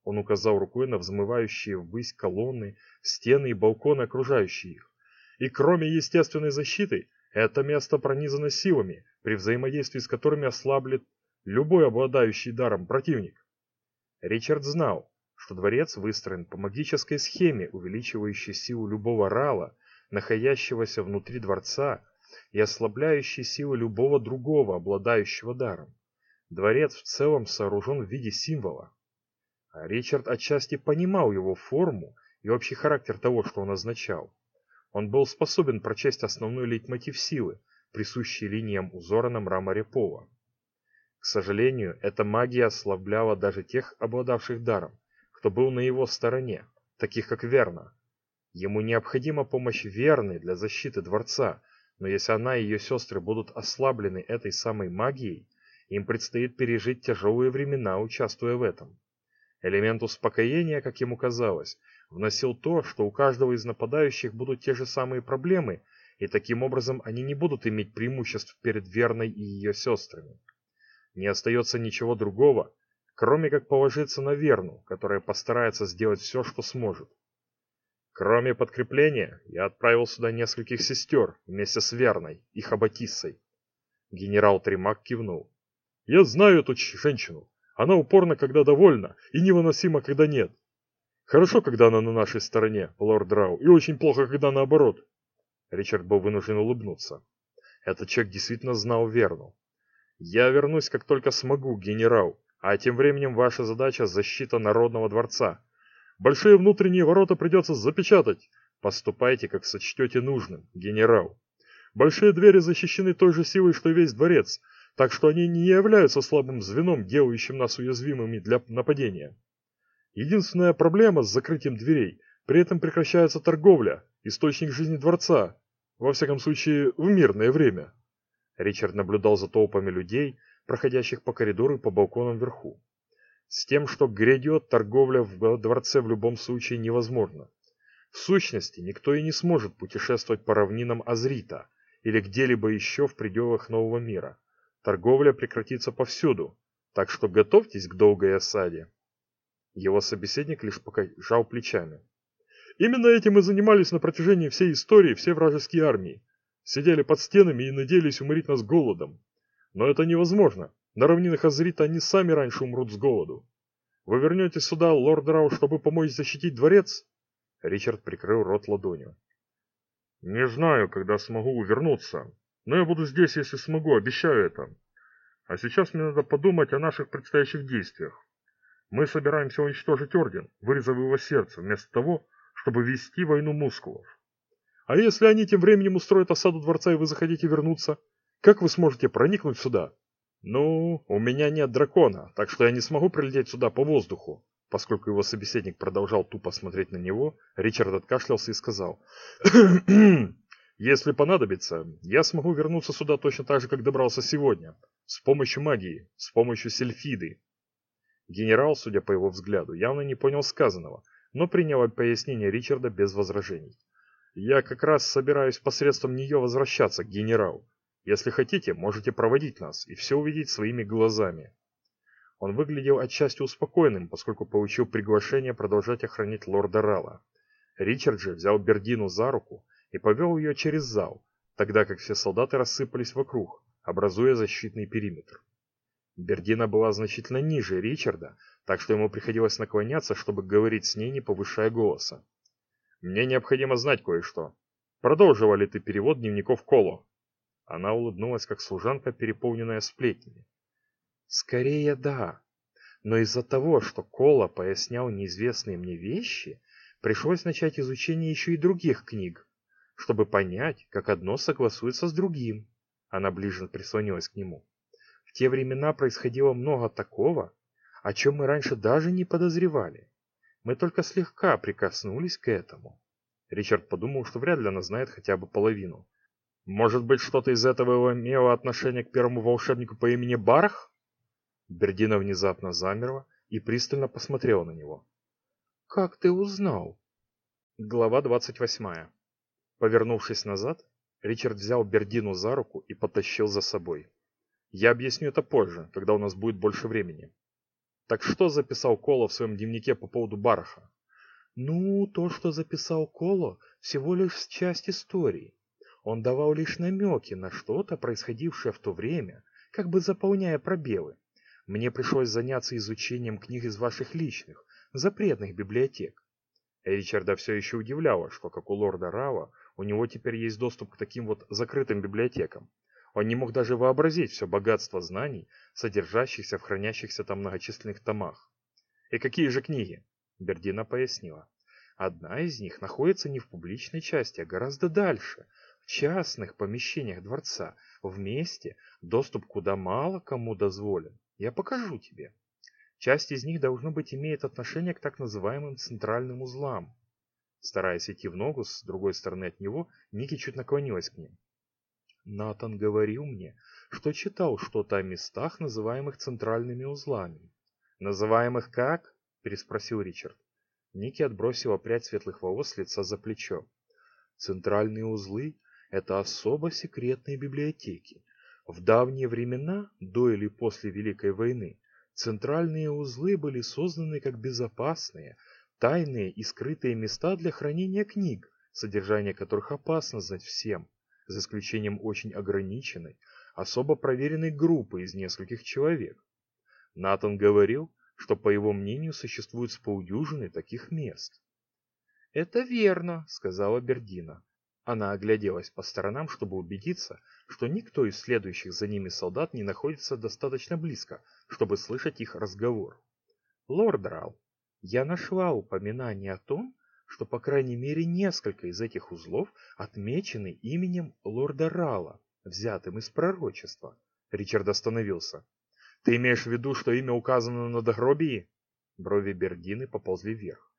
Он указал рукой на взмывающие ввысь колонны, стены и балконы, окружающие их. И кроме естественной защиты, это место пронизано силами, при взаимодействии с которыми ослаблет любой обладающий даром противник. Ричард знал, что дворец выстроен по магической схеме, увеличивающей силу любого рала находящегося внутри дворца и ослабляющей силы любого другого, обладающего даром. Дворец в целом сооружен в виде символа. А Ричард отчасти понимал его форму и общий характер того, что он означал. Он был способен прочесть основной лейтмотив силы, присущий линиям узора на мраморе пола. К сожалению, эта магия ослабляла даже тех, обладавших даром, кто был на его стороне, таких как Верна, Ему необходима помощь Верны для защиты дворца, но если она и ее сестры будут ослаблены этой самой магией, им предстоит пережить тяжелые времена, участвуя в этом. Элемент успокоения, как ему казалось, вносил то, что у каждого из нападающих будут те же самые проблемы, и таким образом они не будут иметь преимуществ перед Верной и ее сестрами. Не остается ничего другого, кроме как положиться на Верну, которая постарается сделать все, что сможет. Кроме подкрепления, я отправил сюда нескольких сестер вместе с Верной и Хабатиссой. Генерал Тримак кивнул. Я знаю эту женщину. Она упорна, когда довольна, и невыносима, когда нет. Хорошо, когда она на нашей стороне, лорд Драу, и очень плохо, когда наоборот. Ричард был вынужден улыбнуться. Этот человек действительно знал Верну. Я вернусь, как только смогу, генерал, а тем временем ваша задача – защита Народного дворца. Большие внутренние ворота придется запечатать. Поступайте, как сочтете нужным, генерал. Большие двери защищены той же силой, что и весь дворец, так что они не являются слабым звеном, делающим нас уязвимыми для нападения. Единственная проблема с закрытием дверей, при этом прекращается торговля, источник жизни дворца, во всяком случае в мирное время. Ричард наблюдал за толпами людей, проходящих по коридору и по балконам вверху. С тем, что грядет, торговля в дворце в любом случае невозможна. В сущности, никто и не сможет путешествовать по равнинам Азрита или где-либо еще в пределах нового мира. Торговля прекратится повсюду, так что готовьтесь к долгой осаде. Его собеседник лишь покажал плечами. Именно этим мы занимались на протяжении всей истории все вражеские армии. Сидели под стенами и надеялись уморить нас голодом. Но это невозможно. На равнинах Азрита они сами раньше умрут с голоду. Вы вернетесь сюда, лорд Рау, чтобы помочь защитить дворец?» Ричард прикрыл рот ладонью. «Не знаю, когда смогу вернуться, но я буду здесь, если смогу, обещаю это. А сейчас мне надо подумать о наших предстоящих действиях. Мы собираемся уничтожить Орден, вырезав его сердце, вместо того, чтобы вести войну мускулов. А если они тем временем устроят осаду дворца, и вы захотите вернуться, как вы сможете проникнуть сюда? Ну, у меня нет дракона, так что я не смогу прилететь сюда по воздуху. Поскольку его собеседник продолжал тупо смотреть на него, Ричард откашлялся и сказал. Если понадобится, я смогу вернуться сюда точно так же, как добрался сегодня. С помощью магии, с помощью сельфиды. Генерал, судя по его взгляду, явно не понял сказанного, но принял пояснение Ричарда без возражений. Я как раз собираюсь посредством нее возвращаться к генералу. Если хотите, можете проводить нас и все увидеть своими глазами. Он выглядел отчасти успокоенным, поскольку получил приглашение продолжать охранять лорда Рала. Ричард же взял Бердину за руку и повел ее через зал, тогда как все солдаты рассыпались вокруг, образуя защитный периметр. Бердина была значительно ниже Ричарда, так что ему приходилось наклоняться, чтобы говорить с ней, не повышая голоса. «Мне необходимо знать кое-что. Продолжила ли ты перевод дневников Коло?» Она улыбнулась, как служанка, переполненная сплетнями. Скорее да. Но из-за того, что Кола пояснял неизвестные мне вещи, пришлось начать изучение еще и других книг, чтобы понять, как одно согласуется с другим. Она ближе прислонилась к нему. В те времена происходило много такого, о чем мы раньше даже не подозревали. Мы только слегка прикоснулись к этому. Ричард подумал, что вряд ли она знает хотя бы половину. Может быть, что-то из этого имело отношение к первому волшебнику по имени Барх? Бердина внезапно замерла и пристально посмотрела на него. «Как ты узнал?» Глава 28. Повернувшись назад, Ричард взял Бердину за руку и потащил за собой. «Я объясню это позже, когда у нас будет больше времени». «Так что записал Коло в своем дневнике по поводу Бараха?» «Ну, то, что записал Коло, всего лишь часть истории. Он давал лишь намеки на что-то, происходившее в то время, как бы заполняя пробелы. Мне пришлось заняться изучением книг из ваших личных, запретных библиотек. Ричарда все еще удивляло, что, как у лорда Рава, у него теперь есть доступ к таким вот закрытым библиотекам. Он не мог даже вообразить все богатство знаний, содержащихся в хранящихся там многочисленных томах. «И какие же книги?» Бердина пояснила. «Одна из них находится не в публичной части, а гораздо дальше, частных помещениях дворца, в месте, доступ куда мало кому дозволен. Я покажу тебе. Часть из них, должно быть, имеет отношение к так называемым центральным узлам. Стараясь идти в ногу с другой стороны от него, Ники чуть наклонилась к ним. Натан говорил мне, что читал что-то о местах, называемых центральными узлами. «Называемых как?» – переспросил Ричард. Ники отбросила прядь светлых волос с лица за плечо. «Центральные узлы – это особо секретные библиотеки, в давние времена, до или после Великой войны, центральные узлы были созданы как безопасные, тайные и скрытые места для хранения книг, содержание которых опасно знать всем, за исключением очень ограниченной, особо проверенной группы из нескольких человек. Натан говорил, что, по его мнению, существует с полдюжины таких мест. «Это верно», — сказала Бердина. Она огляделась по сторонам, чтобы убедиться, что никто из следующих за ними солдат не находится достаточно близко, чтобы слышать их разговор. «Лорд Рал, я нашла упоминание о том, что по крайней мере несколько из этих узлов отмечены именем лорда Рала, взятым из пророчества». Ричард остановился. «Ты имеешь в виду, что имя указано на догробии?» Брови Бердины поползли вверх.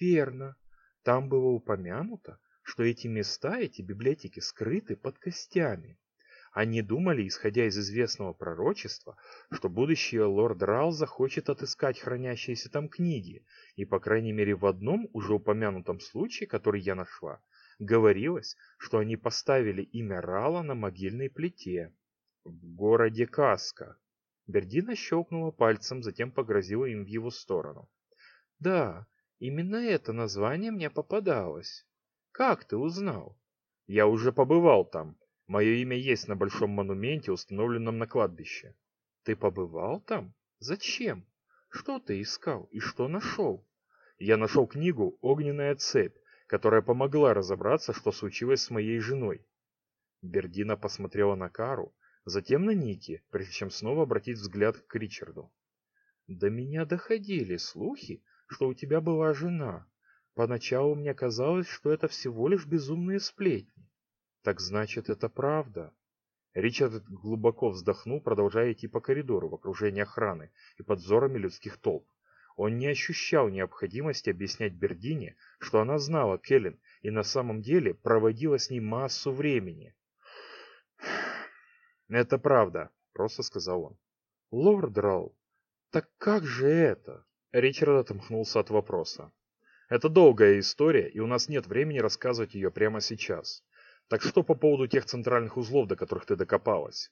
«Верно. Там было упомянуто, что эти места, эти библиотеки скрыты под костями. Они думали, исходя из известного пророчества, что будущий лорд Рал захочет отыскать хранящиеся там книги, и, по крайней мере, в одном уже упомянутом случае, который я нашла, говорилось, что они поставили имя Рала на могильной плите в городе Каска. Бердина щелкнула пальцем, затем погрозила им в его сторону. «Да, именно это название мне попадалось. Как ты узнал? Я уже побывал там. Мое имя есть на большом монументе, установленном на кладбище. Ты побывал там? Зачем? Что ты искал и что нашел? Я нашел книгу «Огненная цепь», которая помогла разобраться, что случилось с моей женой. Бердина посмотрела на Кару, затем на Ники, прежде чем снова обратить взгляд к Ричарду. До меня доходили слухи, что у тебя была жена. Поначалу мне казалось, что это всего лишь безумные сплетни. Так значит, это правда. Ричард глубоко вздохнул, продолжая идти по коридору в окружении охраны и под взорами людских толп. Он не ощущал необходимости объяснять Бердине, что она знала Келлен и на самом деле проводила с ней массу времени. «Это правда», — просто сказал он. «Лорд Ралл, так как же это?» Ричард отмахнулся от вопроса. «Это долгая история, и у нас нет времени рассказывать ее прямо сейчас. Так что по поводу тех центральных узлов, до которых ты докопалась?»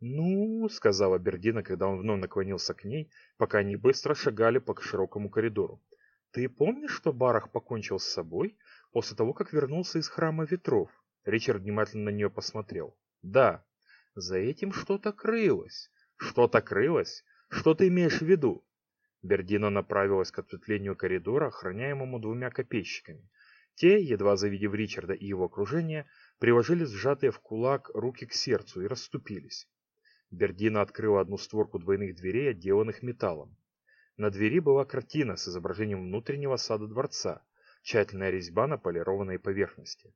«Ну», — сказала Бердина, когда он вновь наклонился к ней, пока они быстро шагали по широкому коридору. «Ты помнишь, что Барах покончил с собой после того, как вернулся из храма ветров?» Ричард внимательно на нее посмотрел. «Да, за этим что-то крылось. Что-то крылось? Что ты имеешь в виду? Бердина направилась к ответвлению коридора, охраняемому двумя копейщиками. Те, едва завидев Ричарда и его окружение, приложили сжатые в кулак руки к сердцу и расступились. Бердина открыла одну створку двойных дверей, отделанных металлом. На двери была картина с изображением внутреннего сада дворца, тщательная резьба на полированной поверхности.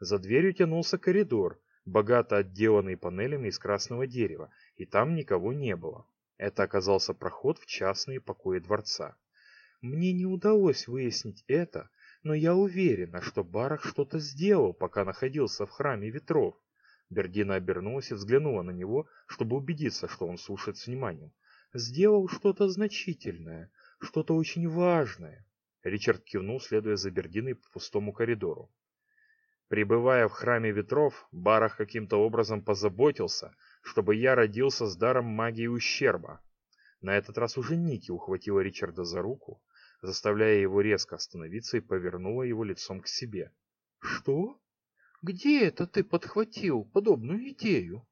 За дверью тянулся коридор, богато отделанный панелями из красного дерева, и там никого не было. Это оказался проход в частные покои дворца. Мне не удалось выяснить это, но я уверена, что Барах что-то сделал, пока находился в храме ветров. Бердина обернулась и взглянула на него, чтобы убедиться, что он слушает с вниманием. Сделал что-то значительное, что-то очень важное. Ричард кивнул, следуя за Бердиной по пустому коридору. Пребывая в храме ветров, Барах каким-то образом позаботился, чтобы я родился с даром магии ущерба. На этот раз уже Ники ухватила Ричарда за руку, заставляя его резко остановиться и повернула его лицом к себе. «Что? Где это ты подхватил подобную идею?»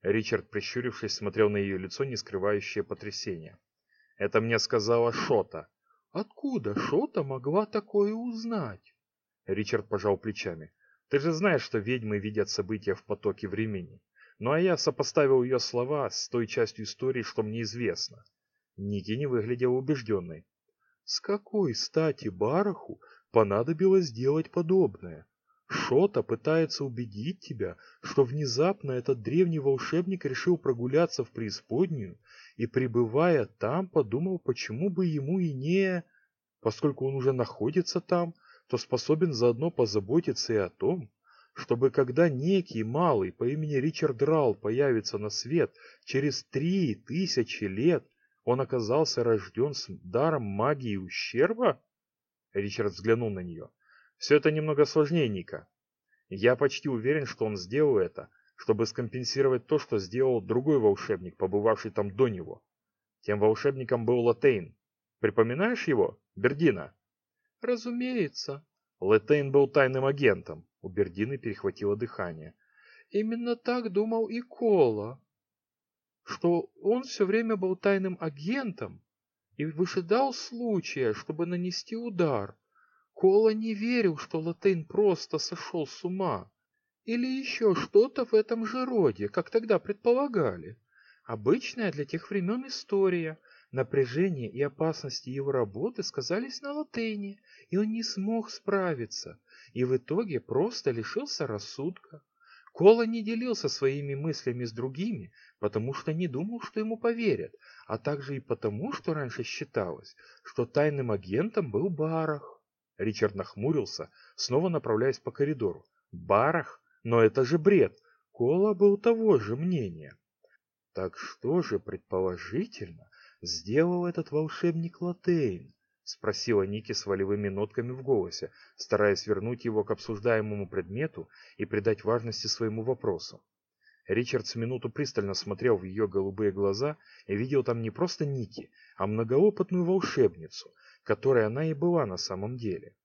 Ричард, прищурившись, смотрел на ее лицо, не скрывающее потрясения. «Это мне сказала Шота». «Откуда Шота могла такое узнать?» Ричард пожал плечами. Ты же знаешь, что ведьмы видят события в потоке времени. Ну а я сопоставил ее слова с той частью истории, что мне известно. Ники не выглядела убежденной. С какой стати Бараху понадобилось делать подобное? Шота пытается убедить тебя, что внезапно этот древний волшебник решил прогуляться в преисподнюю и, пребывая там, подумал, почему бы ему и не... Поскольку он уже находится там, то способен заодно позаботиться и о том, чтобы когда некий малый по имени Ричард Ралл появится на свет через три тысячи лет, он оказался рожден с даром магии ущерба? Ричард взглянул на нее. Все это немного сложнее, Ника. Я почти уверен, что он сделал это, чтобы скомпенсировать то, что сделал другой волшебник, побывавший там до него. Тем волшебником был Латейн. Припоминаешь его, Бердина? Разумеется. Летейн был тайным агентом. У Бердины перехватило дыхание. Именно так думал и Кола. Что он все время был тайным агентом и выжидал случая, чтобы нанести удар. Кола не верил, что Латейн просто сошел с ума. Или еще что-то в этом же роде, как тогда предполагали. Обычная для тех времен история — Напряжение и опасности его работы сказались на Латейне, и он не смог справиться, и в итоге просто лишился рассудка. Кола не делился своими мыслями с другими, потому что не думал, что ему поверят, а также и потому, что раньше считалось, что тайным агентом был Барах. Ричард нахмурился, снова направляясь по коридору. Барах? Но это же бред! Кола был того же мнения. Так что же, предположительно, сделал этот волшебник Латейн? Спросила Ники с волевыми нотками в голосе, стараясь вернуть его к обсуждаемому предмету и придать важности своему вопросу. Ричард с минуту пристально смотрел в ее голубые глаза и видел там не просто Ники, а многоопытную волшебницу, которой она и была на самом деле.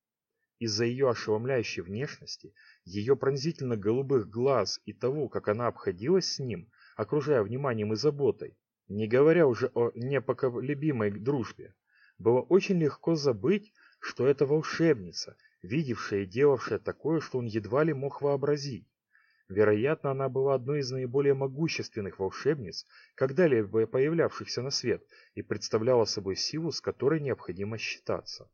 Из-за ее ошеломляющей внешности, ее пронзительно-голубых глаз и того, как она обходилась с ним, окружая вниманием и заботой, не говоря уже о непоколебимой дружбе, было очень легко забыть, что это волшебница, видевшая и делавшая такое, что он едва ли мог вообразить. Вероятно, она была одной из наиболее могущественных волшебниц, когда-либо появлявшихся на свет, и представляла собой силу, с которой необходимо считаться.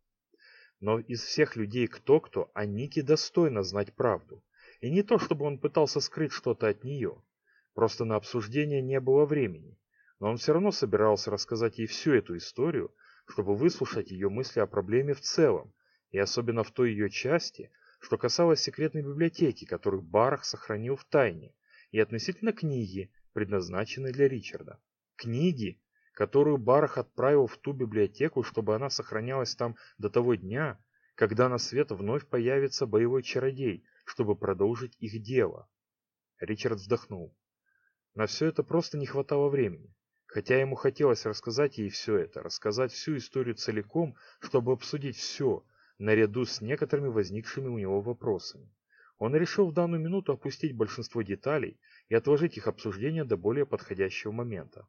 Но из всех людей кто-кто, а Ники достойно знать правду. И не то, чтобы он пытался скрыть что-то от нее. Просто на обсуждение не было времени. Но он все равно собирался рассказать ей всю эту историю, чтобы выслушать ее мысли о проблеме в целом, и особенно в той ее части, что касалось секретной библиотеки, которую Барах сохранил в тайне, и относительно книги, предназначенной для Ричарда. Книги, которую Барах отправил в ту библиотеку, чтобы она сохранялась там до того дня, когда на свет вновь появится боевой чародей, чтобы продолжить их дело. Ричард вздохнул. На все это просто не хватало времени. Хотя ему хотелось рассказать ей все это, рассказать всю историю целиком, чтобы обсудить все, наряду с некоторыми возникшими у него вопросами. Он решил в данную минуту опустить большинство деталей и отложить их обсуждение до более подходящего момента.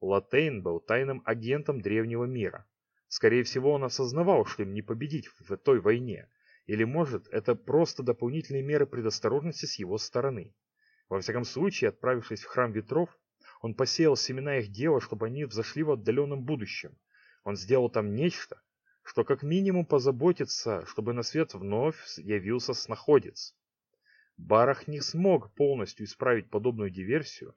Латейн был тайным агентом древнего мира. Скорее всего, он осознавал, что им не победить в той войне, или, может, это просто дополнительные меры предосторожности с его стороны. Во всяком случае, отправившись в храм ветров, он посеял семена их дела, чтобы они взошли в отдаленном будущем. Он сделал там нечто, что как минимум позаботится, чтобы на свет вновь явился снаходец. Барах не смог полностью исправить подобную диверсию,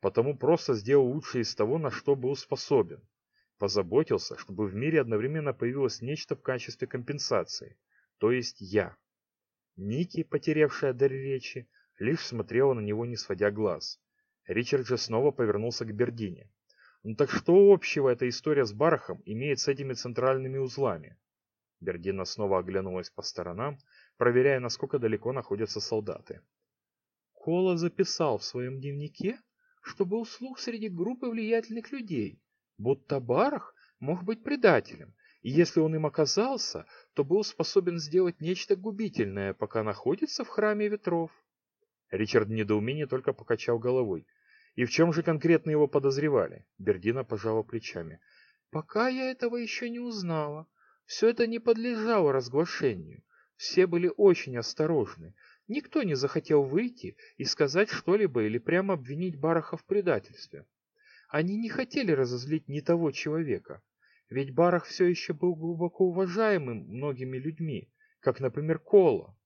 потому просто сделал лучшее из того, на что был способен. Позаботился, чтобы в мире одновременно появилось нечто в качестве компенсации, то есть я. Ники, потерявшая дар речи, лишь смотрела на него, не сводя глаз. Ричард же снова повернулся к Бердине. Ну так что общего эта история с Барахом имеет с этими центральными узлами? Бердина снова оглянулась по сторонам, проверяя, насколько далеко находятся солдаты. Кола записал в своем дневнике, что был слух среди группы влиятельных людей, будто Барах мог быть предателем, и если он им оказался, то был способен сделать нечто губительное, пока находится в храме ветров. Ричард в недоумении только покачал головой. И в чем же конкретно его подозревали? Бердина пожала плечами. Пока я этого еще не узнала. Все это не подлежало разглашению. Все были очень осторожны. Никто не захотел выйти и сказать что-либо или прямо обвинить Бараха в предательстве. Они не хотели разозлить ни того человека. Ведь Барах все еще был глубоко уважаемым многими людьми, как, например, Кола.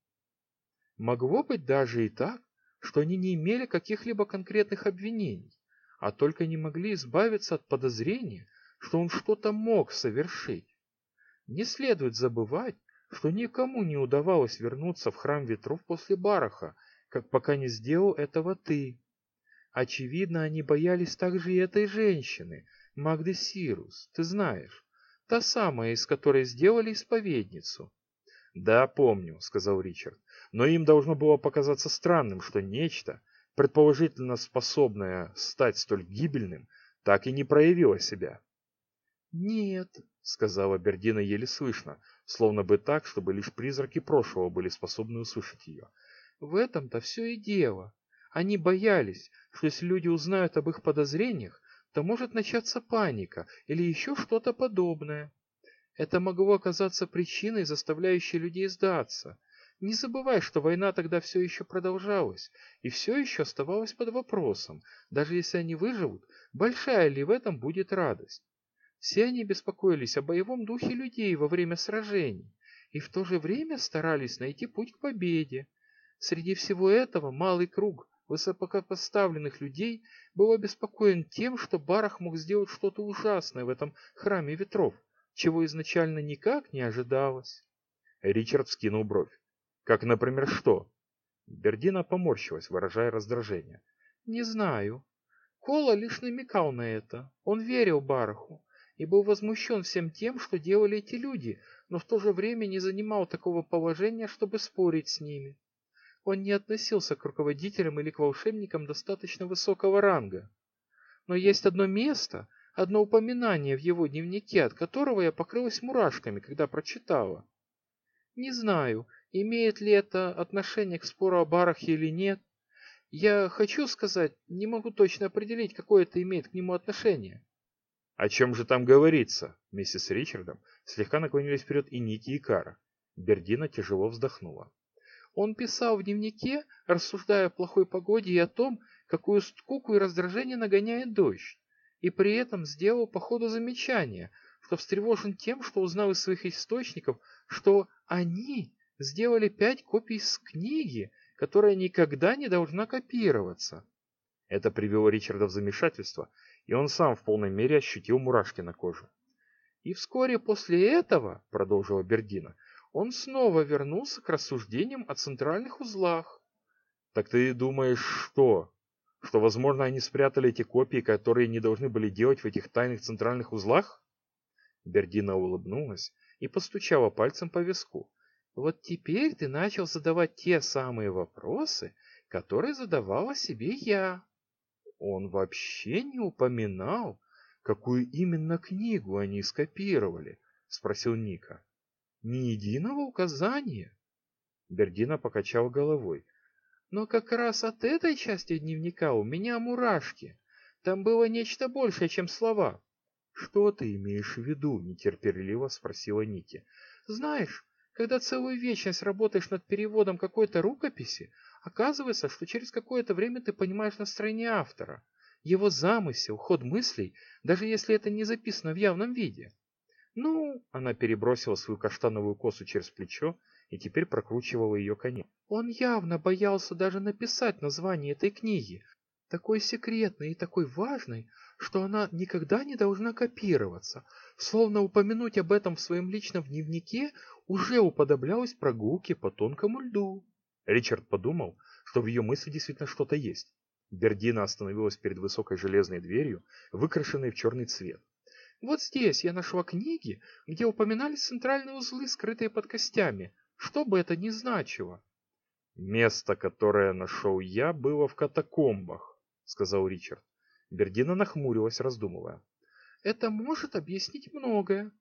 Могло быть даже и так, что они не имели каких-либо конкретных обвинений, а только не могли избавиться от подозрения, что он что-то мог совершить. Не следует забывать, что никому не удавалось вернуться в храм ветров после Бараха, как пока не сделал этого ты. Очевидно, они боялись также и этой женщины, Магды Сирус, ты знаешь, та самая, из которой сделали исповедницу. «Да, помню», — сказал Ричард но им должно было показаться странным, что нечто, предположительно способное стать столь гибельным, так и не проявило себя. «Нет», — сказала Бердина еле слышно, словно бы так, чтобы лишь призраки прошлого были способны услышать ее. «В этом-то все и дело. Они боялись, что если люди узнают об их подозрениях, то может начаться паника или еще что-то подобное. Это могло оказаться причиной, заставляющей людей сдаться. Не забывай, что война тогда все еще продолжалась, и все еще оставалась под вопросом, даже если они выживут, большая ли в этом будет радость. Все они беспокоились о боевом духе людей во время сражений, и в то же время старались найти путь к победе. Среди всего этого малый круг высокопоставленных людей был обеспокоен тем, что Барах мог сделать что-то ужасное в этом храме ветров, чего изначально никак не ожидалось. Ричард скинул бровь. Как, например, что? Бердина поморщилась, выражая раздражение. Не знаю. Кола лишь намекал на это. Он верил Бараху и был возмущен всем тем, что делали эти люди, но в то же время не занимал такого положения, чтобы спорить с ними. Он не относился к руководителям или к волшебникам достаточно высокого ранга. Но есть одно место, одно упоминание в его дневнике, от которого я покрылась мурашками, когда прочитала. Не знаю, Имеет ли это отношение к спору о Барахе или нет? Я хочу сказать, не могу точно определить, какое это имеет к нему отношение. О чем же там говорится? Вместе с Ричардом слегка наклонились вперед и Ники, и Кара. Бердина тяжело вздохнула. Он писал в дневнике, рассуждая о плохой погоде и о том, какую скуку и раздражение нагоняет дождь. И при этом сделал по ходу замечание, что встревожен тем, что узнал из своих источников, что они сделали пять копий с книги, которая никогда не должна копироваться. Это привело Ричарда в замешательство, и он сам в полной мере ощутил мурашки на коже. И вскоре после этого, продолжила Бердина, он снова вернулся к рассуждениям о центральных узлах. Так ты думаешь, что? Что, возможно, они спрятали эти копии, которые не должны были делать в этих тайных центральных узлах? Бердина улыбнулась и постучала пальцем по виску. Вот теперь ты начал задавать те самые вопросы, которые задавала себе я. Он вообще не упоминал, какую именно книгу они скопировали, спросил Ника. Ни единого указания. Бердина покачал головой. Но как раз от этой части дневника у меня мурашки. Там было нечто большее, чем слова. Что ты имеешь в виду? нетерпеливо спросила Ники. Знаешь, когда целую вечность работаешь над переводом какой-то рукописи, оказывается, что через какое-то время ты понимаешь настроение автора, его замысел, ход мыслей, даже если это не записано в явном виде. Ну, она перебросила свою каштановую косу через плечо и теперь прокручивала ее коне. Он явно боялся даже написать название этой книги, такой секретной и такой важной, что она никогда не должна копироваться, словно упомянуть об этом в своем личном дневнике уже уподоблялось прогулке по тонкому льду. Ричард подумал, что в ее мысли действительно что-то есть. Бердина остановилась перед высокой железной дверью, выкрашенной в черный цвет. Вот здесь я нашла книги, где упоминались центральные узлы, скрытые под костями. Что бы это ни значило? Место, которое нашел я, было в катакомбах, сказал Ричард. Бердина нахмурилась, раздумывая. Это может объяснить многое.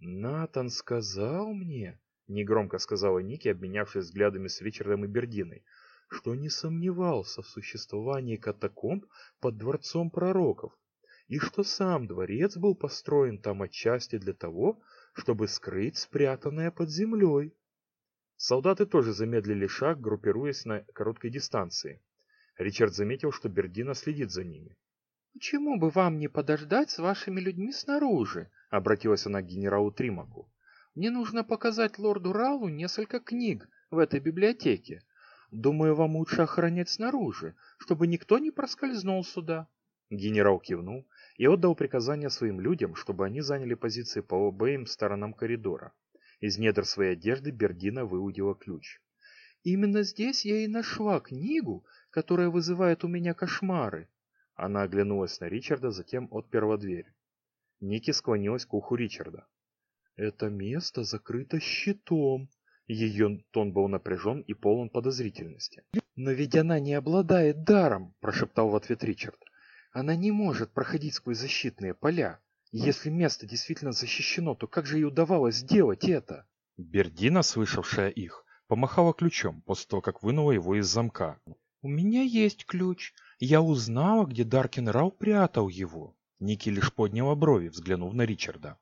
Натан сказал мне, негромко сказала Ники, обменявшись взглядами с Ричардом и Бердиной, что не сомневался в существовании катакомб под дворцом пророков и что сам дворец был построен там отчасти для того, чтобы скрыть спрятанное под землей. Солдаты тоже замедлили шаг, группируясь на короткой дистанции. Ричард заметил, что Бердина следит за ними. «Почему бы вам не подождать с вашими людьми снаружи?» — обратилась она к генералу Тримаку. «Мне нужно показать лорду Ралу несколько книг в этой библиотеке. Думаю, вам лучше охранять снаружи, чтобы никто не проскользнул сюда». Генерал кивнул и отдал приказание своим людям, чтобы они заняли позиции по обеим сторонам коридора. Из недр своей одежды Бердина выудила ключ. «Именно здесь я и нашла книгу, которая вызывает у меня кошмары». Она оглянулась на Ричарда, затем отперла дверь. Ники склонилась к уху Ричарда. «Это место закрыто щитом». Ее тон был напряжен и полон подозрительности. «Но ведь она не обладает даром», – прошептал в ответ Ричард. Она не может проходить сквозь защитные поля. Если место действительно защищено, то как же ей удавалось сделать это? Бердина, слышавшая их, помахала ключом после того, как вынула его из замка. «У меня есть ключ. Я узнала, где Даркин Рау прятал его». Ники лишь подняла брови, взглянув на Ричарда.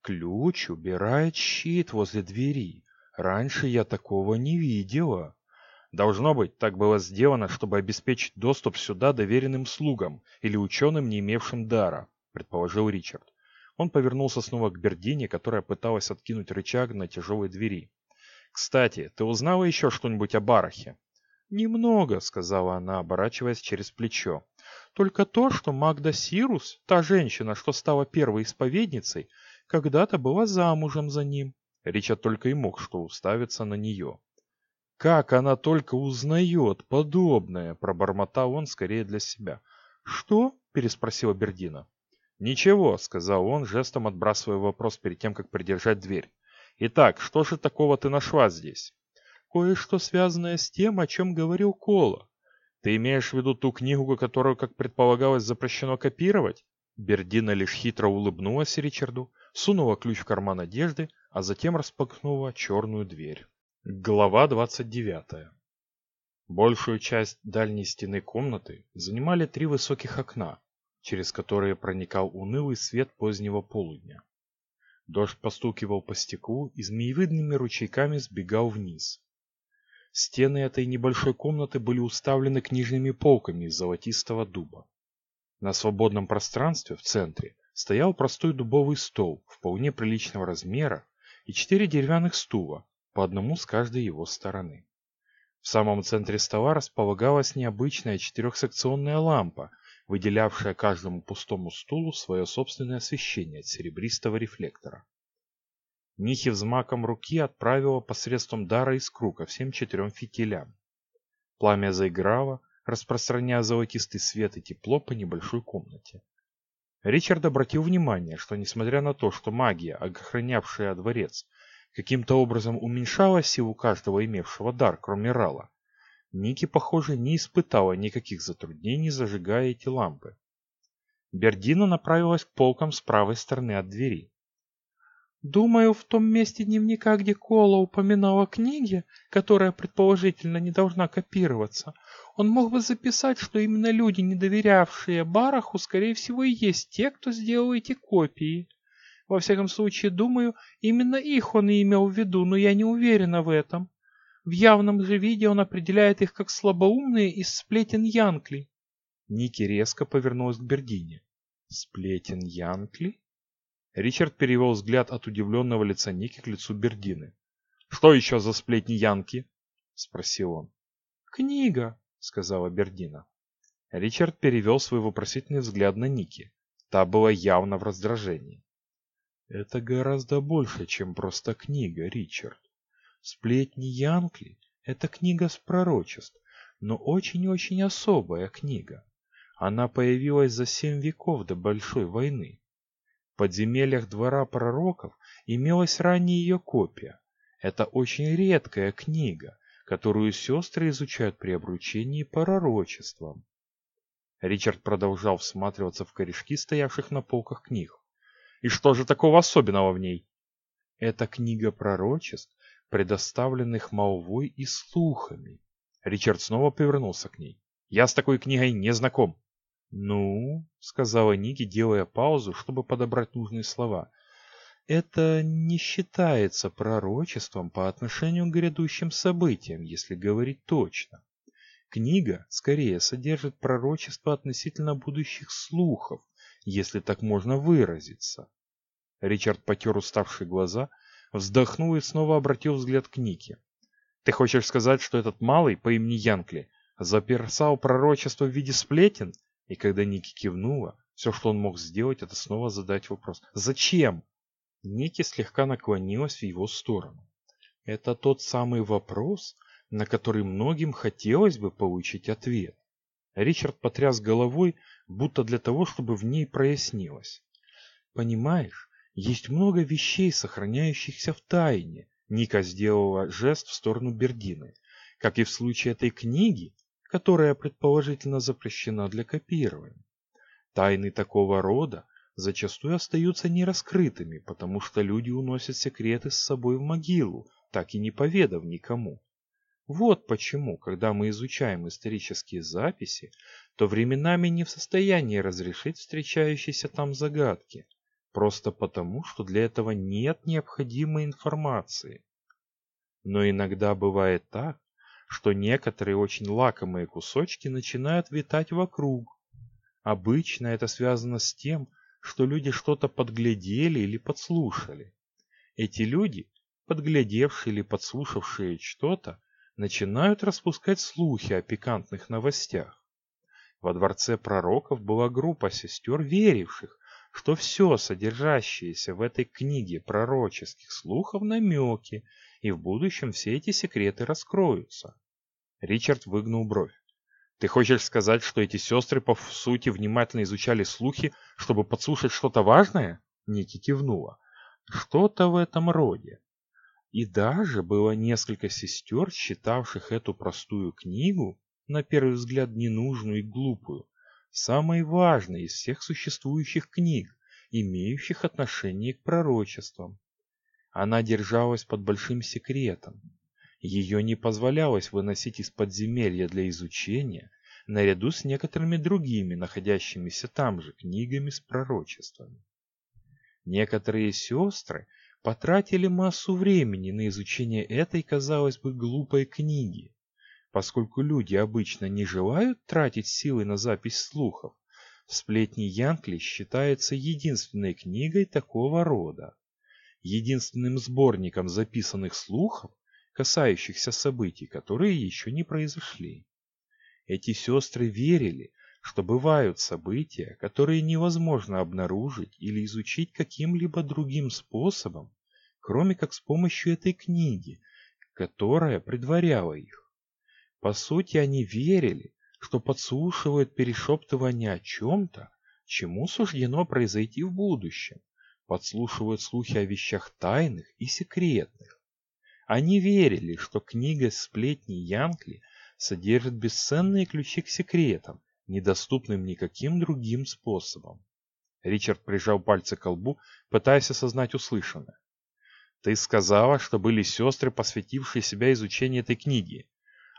«Ключ убирает щит возле двери. Раньше я такого не видела». Должно быть, так было сделано, чтобы обеспечить доступ сюда доверенным слугам или ученым, не имевшим дара, предположил Ричард. Он повернулся снова к Бердине, которая пыталась откинуть рычаг на тяжелой двери. «Кстати, ты узнала еще что-нибудь о Барахе?» «Немного», — сказала она, оборачиваясь через плечо. «Только то, что Магда Сирус, та женщина, что стала первой исповедницей, когда-то была замужем за ним». Ричард только и мог что уставиться на нее. Как она только узнает подобное, пробормотал он скорее для себя. Что? переспросила Бердина. Ничего, сказал он, жестом отбрасывая вопрос перед тем, как придержать дверь. Итак, что же такого ты нашла здесь? Кое-что связанное с тем, о чем говорил Кола. Ты имеешь в виду ту книгу, которую, как предполагалось, запрещено копировать? Бердина лишь хитро улыбнулась Ричарду, сунула ключ в карман одежды, а затем распахнула черную дверь. Глава 29. Большую часть дальней стены комнаты занимали три высоких окна, через которые проникал унылый свет позднего полудня. Дождь постукивал по стеклу и змеевидными ручейками сбегал вниз. Стены этой небольшой комнаты были уставлены книжными полками из золотистого дуба. На свободном пространстве в центре стоял простой дубовый стол вполне приличного размера и четыре деревянных стула, по одному с каждой его стороны. В самом центре стола располагалась необычная четырехсекционная лампа, выделявшая каждому пустому стулу свое собственное освещение от серебристого рефлектора. Нихи взмаком руки отправила посредством дара искру ко всем четырем фитилям. Пламя заиграло, распространяя золотистый свет и тепло по небольшой комнате. Ричард обратил внимание, что несмотря на то, что магия, охранявшая дворец, каким-то образом уменьшала силу каждого имевшего дар, кроме Рала, Ники, похоже, не испытала никаких затруднений, зажигая эти лампы. Бердина направилась к полкам с правой стороны от двери. Думаю, в том месте дневника, где Кола упоминала книге, которая предположительно не должна копироваться, он мог бы записать, что именно люди, не доверявшие Бараху, скорее всего и есть те, кто сделал эти копии. Во всяком случае, думаю, именно их он и имел в виду, но я не уверена в этом. В явном же виде он определяет их как слабоумные из сплетен Янкли. Ники резко повернулась к Бердине. Сплетен Янкли? Ричард перевел взгляд от удивленного лица Ники к лицу Бердины. «Что еще за сплетни Янки?» — спросил он. «Книга», — сказала Бердина. Ричард перевел свой вопросительный взгляд на Ники. Та была явно в раздражении. «Это гораздо больше, чем просто книга, Ричард. Сплетни Янкли — это книга с пророчеств, но очень-очень особая книга. Она появилась за семь веков до Большой войны подземельях двора пророков имелась ранее ее копия. Это очень редкая книга, которую сестры изучают при обручении пророчеством. Ричард продолжал всматриваться в корешки, стоявших на полках книг. И что же такого особенного в ней? Это книга пророчеств, предоставленных молвой и слухами. Ричард снова повернулся к ней. Я с такой книгой не знаком. «Ну», — сказала Ники, делая паузу, чтобы подобрать нужные слова, «это не считается пророчеством по отношению к грядущим событиям, если говорить точно. Книга скорее содержит пророчество относительно будущих слухов, если так можно выразиться». Ричард потер уставшие глаза, вздохнул и снова обратил взгляд к Нике. «Ты хочешь сказать, что этот малый по имени Янкли заперсал пророчество в виде сплетен?» И когда Ники кивнула, все, что он мог сделать, это снова задать вопрос. «Зачем?» Ники слегка наклонилась в его сторону. Это тот самый вопрос, на который многим хотелось бы получить ответ. Ричард потряс головой, будто для того, чтобы в ней прояснилось. «Понимаешь, есть много вещей, сохраняющихся в тайне», Ника сделала жест в сторону Бердины. Как и в случае этой книги, которая предположительно запрещена для копирования. Тайны такого рода зачастую остаются нераскрытыми, потому что люди уносят секреты с собой в могилу, так и не поведав никому. Вот почему, когда мы изучаем исторические записи, то временами не в состоянии разрешить встречающиеся там загадки, просто потому, что для этого нет необходимой информации. Но иногда бывает так, что некоторые очень лакомые кусочки начинают витать вокруг. Обычно это связано с тем, что люди что-то подглядели или подслушали. Эти люди, подглядевшие или подслушавшие что-то, начинают распускать слухи о пикантных новостях. Во дворце пророков была группа сестер, веривших, что все содержащееся в этой книге пророческих слухов намеки, и в будущем все эти секреты раскроются. Ричард выгнул бровь. Ты хочешь сказать, что эти сестры по сути внимательно изучали слухи, чтобы подслушать что-то важное? Ники кивнула. Что-то в этом роде. И даже было несколько сестер, считавших эту простую книгу, на первый взгляд ненужную и глупую, самой важной из всех существующих книг, имеющих отношение к пророчествам. Она держалась под большим секретом. Ее не позволялось выносить из подземелья для изучения, наряду с некоторыми другими, находящимися там же, книгами с пророчествами. Некоторые сестры потратили массу времени на изучение этой, казалось бы, глупой книги. Поскольку люди обычно не желают тратить силы на запись слухов, «Сплетни Янкли» считается единственной книгой такого рода. Единственным сборником записанных слухов, касающихся событий, которые еще не произошли. Эти сестры верили, что бывают события, которые невозможно обнаружить или изучить каким-либо другим способом, кроме как с помощью этой книги, которая предваряла их. По сути, они верили, что подслушивают перешептывание о чем-то, чему суждено произойти в будущем, подслушивают слухи о вещах тайных и секретных. Они верили, что книга сплетни Янкли содержит бесценные ключи к секретам, недоступным никаким другим способом. Ричард прижал пальцы к лбу, пытаясь осознать услышанное. «Ты сказала, что были сестры, посвятившие себя изучению этой книги.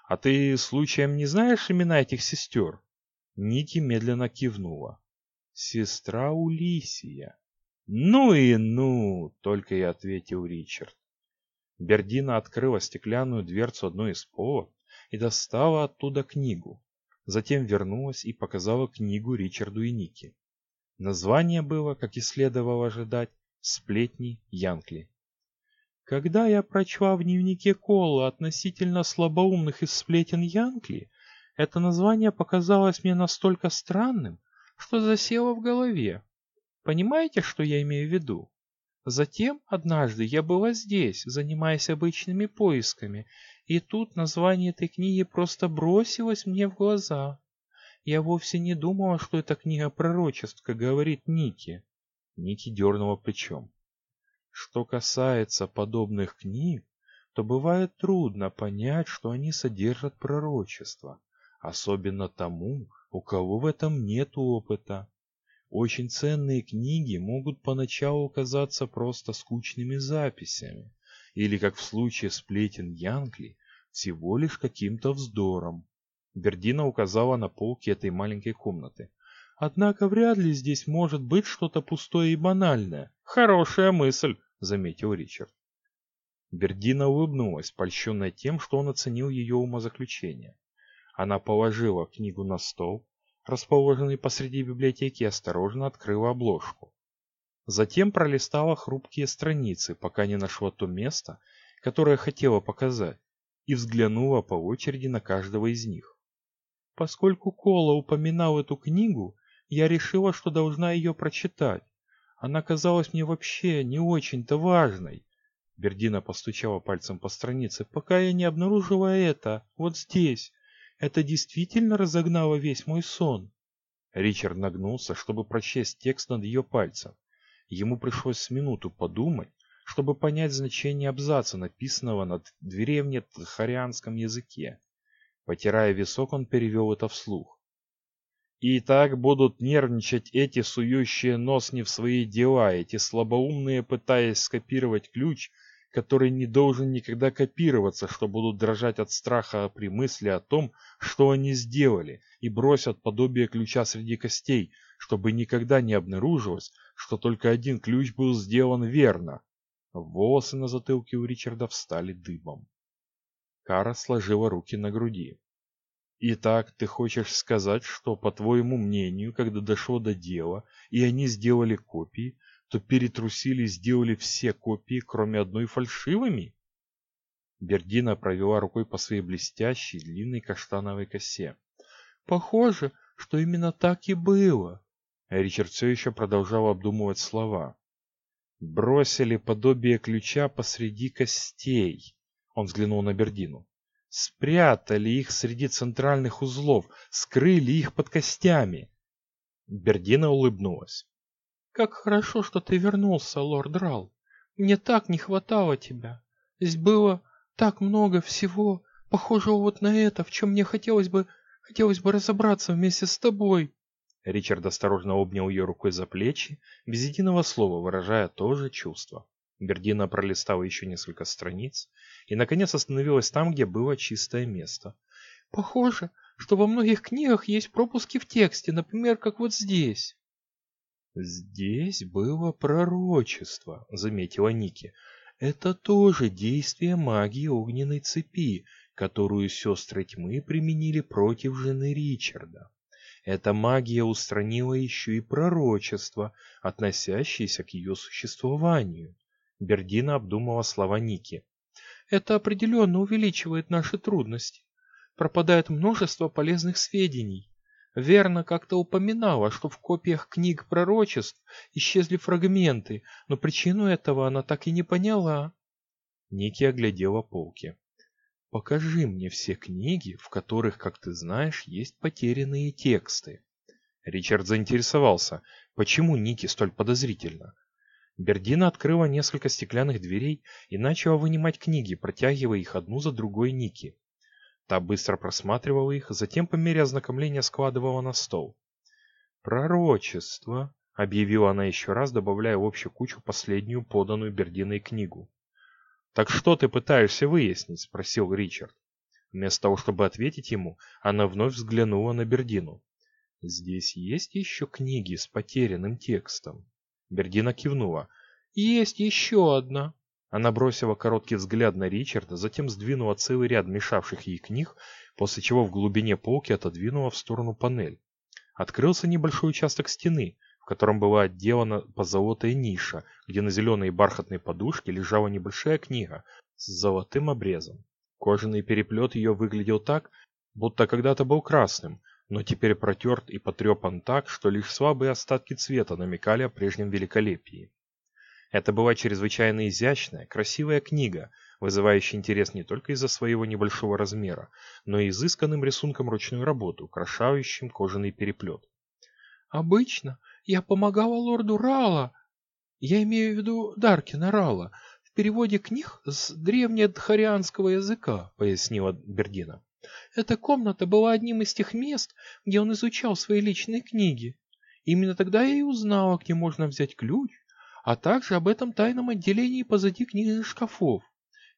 А ты случаем не знаешь имена этих сестер?» Ники медленно кивнула. «Сестра Улисия». «Ну и ну!» — только и ответил Ричард. Бердина открыла стеклянную дверцу одной из полок и достала оттуда книгу. Затем вернулась и показала книгу Ричарду и Нике. Название было, как и следовало ожидать, «Сплетни Янкли». Когда я прочла в дневнике Колла относительно слабоумных из сплетен Янкли, это название показалось мне настолько странным, что засело в голове. Понимаете, что я имею в виду? Затем, однажды, я была здесь, занимаясь обычными поисками, и тут название этой книги просто бросилось мне в глаза. Я вовсе не думала, что это книга пророчеств, как говорит Ники. Ники дернула плечом. Что касается подобных книг, то бывает трудно понять, что они содержат пророчество, особенно тому, у кого в этом нет опыта. Очень ценные книги могут поначалу казаться просто скучными записями, или, как в случае сплетен Янкли, всего лишь каким-то вздором. Бердина указала на полки этой маленькой комнаты. Однако вряд ли здесь может быть что-то пустое и банальное. Хорошая мысль, заметил Ричард. Бердина улыбнулась, польщенная тем, что он оценил ее умозаключение. Она положила книгу на стол, расположенный посреди библиотеки, и осторожно открыла обложку. Затем пролистала хрупкие страницы, пока не нашла то место, которое хотела показать, и взглянула по очереди на каждого из них. Поскольку Кола упоминал эту книгу, я решила, что должна ее прочитать. Она казалась мне вообще не очень-то важной. Бердина постучала пальцем по странице, пока я не обнаружила это, вот здесь. Это действительно разогнало весь мой сон. Ричард нагнулся, чтобы прочесть текст над ее пальцем. Ему пришлось с минуту подумать, чтобы понять значение абзаца, написанного на древне тхарианском языке. Потирая висок, он перевел это вслух. И так будут нервничать эти сующие нос не в свои дела, эти слабоумные, пытаясь скопировать ключ, который не должен никогда копироваться, что будут дрожать от страха при мысли о том, что они сделали, и бросят подобие ключа среди костей, чтобы никогда не обнаружилось, что только один ключ был сделан верно. Волосы на затылке у Ричарда встали дыбом. Кара сложила руки на груди. «Итак, ты хочешь сказать, что, по твоему мнению, когда дошло до дела, и они сделали копии, то перетрусили и сделали все копии, кроме одной фальшивыми?» Бердина провела рукой по своей блестящей длинной каштановой косе. «Похоже, что именно так и было». Ричард все еще продолжал обдумывать слова. «Бросили подобие ключа посреди костей», — он взглянул на Бердину. «Спрятали их среди центральных узлов, скрыли их под костями». Бердина улыбнулась. «Как хорошо, что ты вернулся, лорд Рал. Мне так не хватало тебя. Здесь было так много всего, похожего вот на это, в чем мне хотелось бы, хотелось бы разобраться вместе с тобой. Ричард осторожно обнял ее рукой за плечи, без единого слова выражая то же чувство. Бердина пролистала еще несколько страниц и, наконец, остановилась там, где было чистое место. «Похоже, что во многих книгах есть пропуски в тексте, например, как вот здесь». Здесь было пророчество, заметила Ники. Это тоже действие магии огненной цепи, которую сестры тьмы применили против жены Ричарда. Эта магия устранила еще и пророчество, относящееся к ее существованию. Бердина обдумала слова Ники. Это определенно увеличивает наши трудности. Пропадает множество полезных сведений. Верно как-то упоминала, что в копиях книг пророчеств исчезли фрагменты, но причину этого она так и не поняла. Ники оглядела полки. Покажи мне все книги, в которых, как ты знаешь, есть потерянные тексты. Ричард заинтересовался, почему Ники столь подозрительно. Бердина открыла несколько стеклянных дверей и начала вынимать книги, протягивая их одну за другой Ники. Та быстро просматривала их, затем по мере ознакомления складывала на стол. «Пророчество», — объявила она еще раз, добавляя в общую кучу последнюю поданную Бердиной книгу. «Так что ты пытаешься выяснить?» — спросил Ричард. Вместо того, чтобы ответить ему, она вновь взглянула на Бердину. «Здесь есть еще книги с потерянным текстом?» Бердина кивнула. «Есть еще одна». Она бросила короткий взгляд на Ричарда, затем сдвинула целый ряд мешавших ей книг, после чего в глубине полки отодвинула в сторону панель. Открылся небольшой участок стены, в котором была отделана позолотая ниша, где на зеленой бархатной подушке лежала небольшая книга с золотым обрезом. Кожаный переплет ее выглядел так, будто когда-то был красным, но теперь протерт и потрепан так, что лишь слабые остатки цвета намекали о прежнем великолепии. Это была чрезвычайно изящная, красивая книга, вызывающая интерес не только из-за своего небольшого размера, но и изысканным рисунком ручной работы, украшающим кожаный переплет. «Обычно я помогала лорду Рала, я имею в виду Даркина Рала, в переводе книг с древнедхарианского языка», — пояснила Бердина. «Эта комната была одним из тех мест, где он изучал свои личные книги. Именно тогда я и узнала, где можно взять ключ, а также об этом тайном отделении позади книжных шкафов.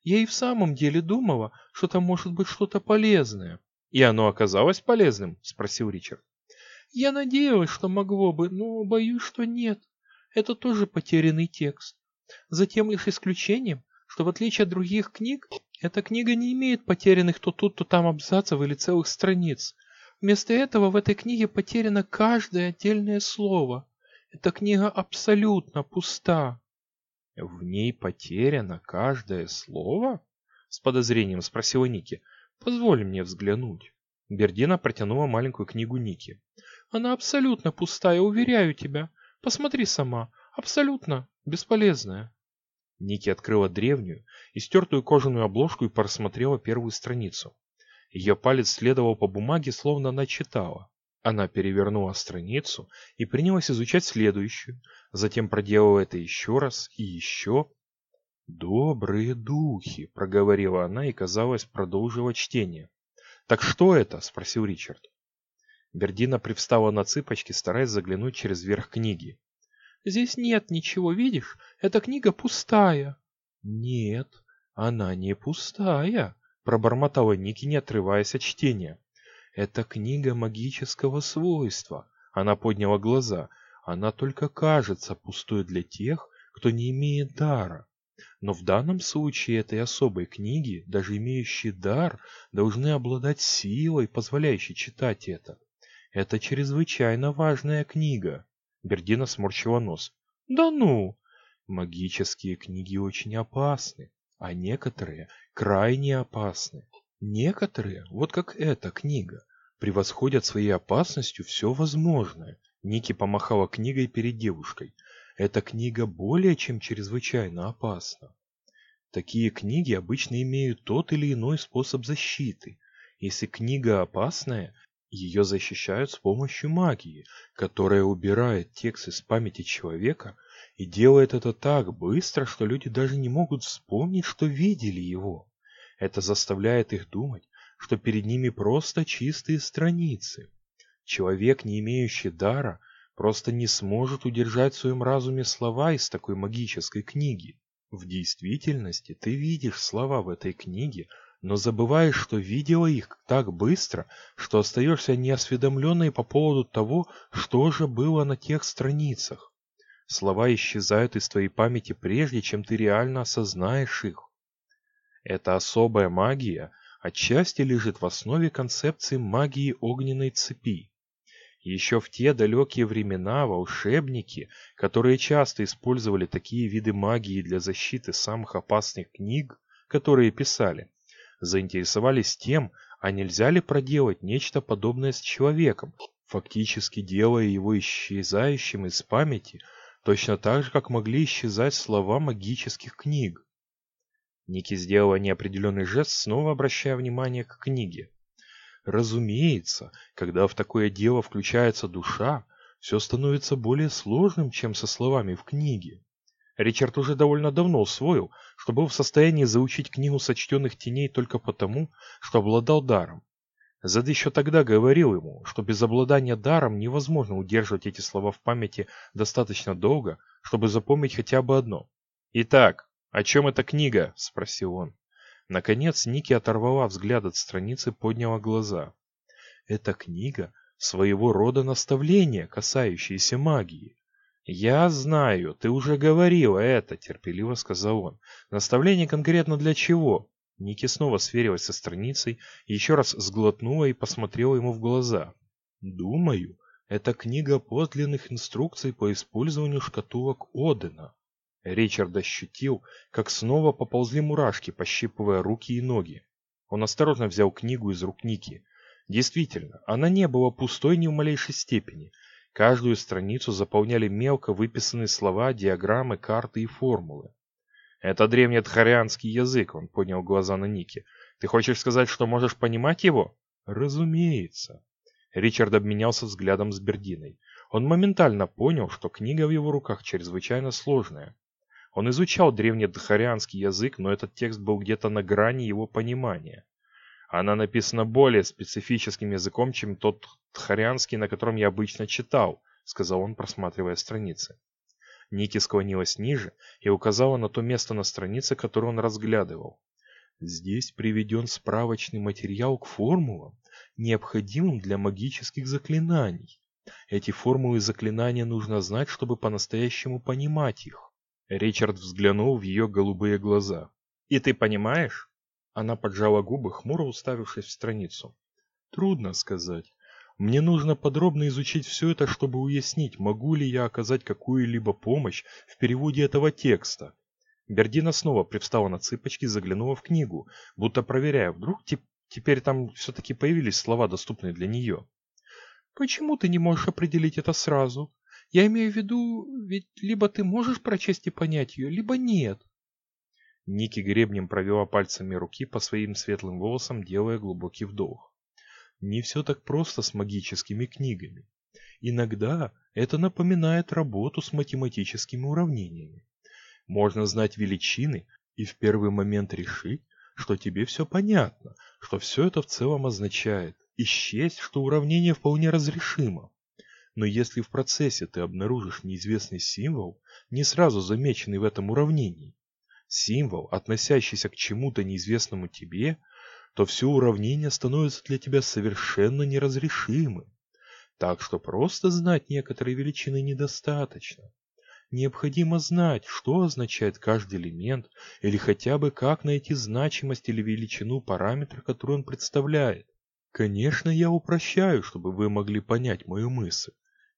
Я и в самом деле думала, что там может быть что-то полезное. И оно оказалось полезным? Спросил Ричард. Я надеялась, что могло бы, но боюсь, что нет. Это тоже потерянный текст. Затем лишь исключением, что в отличие от других книг, эта книга не имеет потерянных то тут, то там абзацев или целых страниц. Вместо этого в этой книге потеряно каждое отдельное слово. Эта книга абсолютно пуста. В ней потеряно каждое слово? С подозрением спросила Ники. Позволь мне взглянуть. Бердина протянула маленькую книгу Ники. Она абсолютно пустая, уверяю тебя. Посмотри сама. Абсолютно бесполезная. Ники открыла древнюю, истертую кожаную обложку и просмотрела первую страницу. Ее палец следовал по бумаге, словно она читала. Она перевернула страницу и принялась изучать следующую, затем проделала это еще раз и еще. «Добрые духи!» — проговорила она и, казалось, продолжила чтение. «Так что это?» — спросил Ричард. Бердина привстала на цыпочки, стараясь заглянуть через верх книги. «Здесь нет ничего, видишь? Эта книга пустая». «Нет, она не пустая», — пробормотала Ники, не отрываясь от чтения. Это книга магического свойства. Она подняла глаза. Она только кажется пустой для тех, кто не имеет дара. Но в данном случае этой особой книги, даже имеющие дар, должны обладать силой, позволяющей читать это. Это чрезвычайно важная книга. Бердина сморщила нос. Да ну! Магические книги очень опасны, а некоторые крайне опасны. Некоторые, вот как эта книга, превосходят своей опасностью все возможное. Ники помахала книгой перед девушкой. Эта книга более чем чрезвычайно опасна. Такие книги обычно имеют тот или иной способ защиты. Если книга опасная, ее защищают с помощью магии, которая убирает текст из памяти человека и делает это так быстро, что люди даже не могут вспомнить, что видели его. Это заставляет их думать, что перед ними просто чистые страницы. Человек, не имеющий дара, просто не сможет удержать в своем разуме слова из такой магической книги. В действительности ты видишь слова в этой книге, но забываешь, что видела их так быстро, что остаешься неосведомленной по поводу того, что же было на тех страницах. Слова исчезают из твоей памяти прежде, чем ты реально осознаешь их. Эта особая магия отчасти лежит в основе концепции магии огненной цепи. Еще в те далекие времена волшебники, которые часто использовали такие виды магии для защиты самых опасных книг, которые писали, заинтересовались тем, а нельзя ли проделать нечто подобное с человеком, фактически делая его исчезающим из памяти, точно так же, как могли исчезать слова магических книг. Ники сделала неопределенный жест, снова обращая внимание к книге. Разумеется, когда в такое дело включается душа, все становится более сложным, чем со словами в книге. Ричард уже довольно давно усвоил, что был в состоянии заучить книгу сочтенных теней только потому, что обладал даром. Зад еще тогда говорил ему, что без обладания даром невозможно удерживать эти слова в памяти достаточно долго, чтобы запомнить хотя бы одно. «Итак, о чем эта книга?» – спросил он. Наконец Ники оторвала взгляд от страницы, подняла глаза. «Эта книга – своего рода наставление, касающееся магии. «Я знаю, ты уже говорила это», — терпеливо сказал он. «Наставление конкретно для чего?» Ники снова сверилась со страницей, еще раз сглотнула и посмотрела ему в глаза. «Думаю, это книга подлинных инструкций по использованию шкатулок Одена». Ричард ощутил, как снова поползли мурашки, пощипывая руки и ноги. Он осторожно взял книгу из рук Ники. Действительно, она не была пустой ни в малейшей степени. Каждую страницу заполняли мелко выписанные слова, диаграммы, карты и формулы. «Это древнетхарианский язык», — он поднял глаза на Ники. «Ты хочешь сказать, что можешь понимать его?» «Разумеется». Ричард обменялся взглядом с Бердиной. Он моментально понял, что книга в его руках чрезвычайно сложная. Он изучал древнедхарианский язык, но этот текст был где-то на грани его понимания. Она написана более специфическим языком, чем тот тхарианский, на котором я обычно читал, сказал он, просматривая страницы. Ники склонилась ниже и указала на то место на странице, которое он разглядывал. Здесь приведен справочный материал к формулам, необходимым для магических заклинаний. Эти формулы и заклинания нужно знать, чтобы по-настоящему понимать их. Ричард взглянул в ее голубые глаза. «И ты понимаешь?» Она поджала губы, хмуро уставившись в страницу. Трудно сказать. Мне нужно подробно изучить все это, чтобы уяснить, могу ли я оказать какую-либо помощь в переводе этого текста. Бердина снова привстала на цыпочки и заглянула в книгу, будто проверяя, вдруг теп теперь там все-таки появились слова, доступные для нее. «Почему ты не можешь определить это сразу? Я имею в виду, ведь либо ты можешь прочесть и понять ее, либо нет. Ники гребнем провела пальцами руки по своим светлым волосам, делая глубокий вдох. Не все так просто с магическими книгами. Иногда это напоминает работу с математическими уравнениями. Можно знать величины и в первый момент решить, что тебе все понятно, что все это в целом означает, и что уравнение вполне разрешимо. Но если в процессе ты обнаружишь неизвестный символ, не сразу замеченный в этом уравнении, символ, относящийся к чему-то неизвестному тебе, то все уравнение становится для тебя совершенно неразрешимым. Так что просто знать некоторые величины недостаточно. Необходимо знать, что означает каждый элемент, или хотя бы как найти значимость или величину параметра, который он представляет. Конечно, я упрощаю, чтобы вы могли понять мою мысль.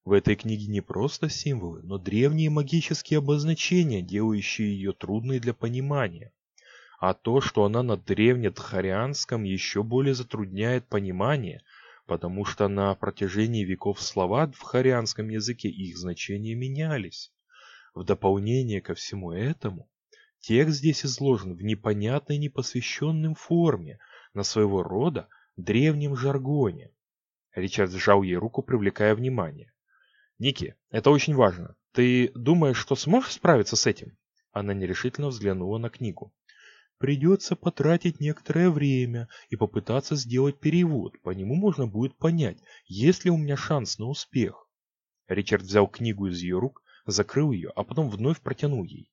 В этой книге не просто символы, но древние магические обозначения, делающие ее трудной для понимания. А то, что она на древнетхарианском еще более затрудняет понимание, потому что на протяжении веков слова в харианском языке их значения менялись. В дополнение ко всему этому, текст здесь изложен в непонятной непосвященной форме, на своего рода древнем жаргоне. Ричард сжал ей руку, привлекая внимание. Ники, это очень важно. Ты думаешь, что сможешь справиться с этим? Она нерешительно взглянула на книгу. Придется потратить некоторое время и попытаться сделать перевод. По нему можно будет понять, есть ли у меня шанс на успех. Ричард взял книгу из ее рук, закрыл ее, а потом вновь протянул ей.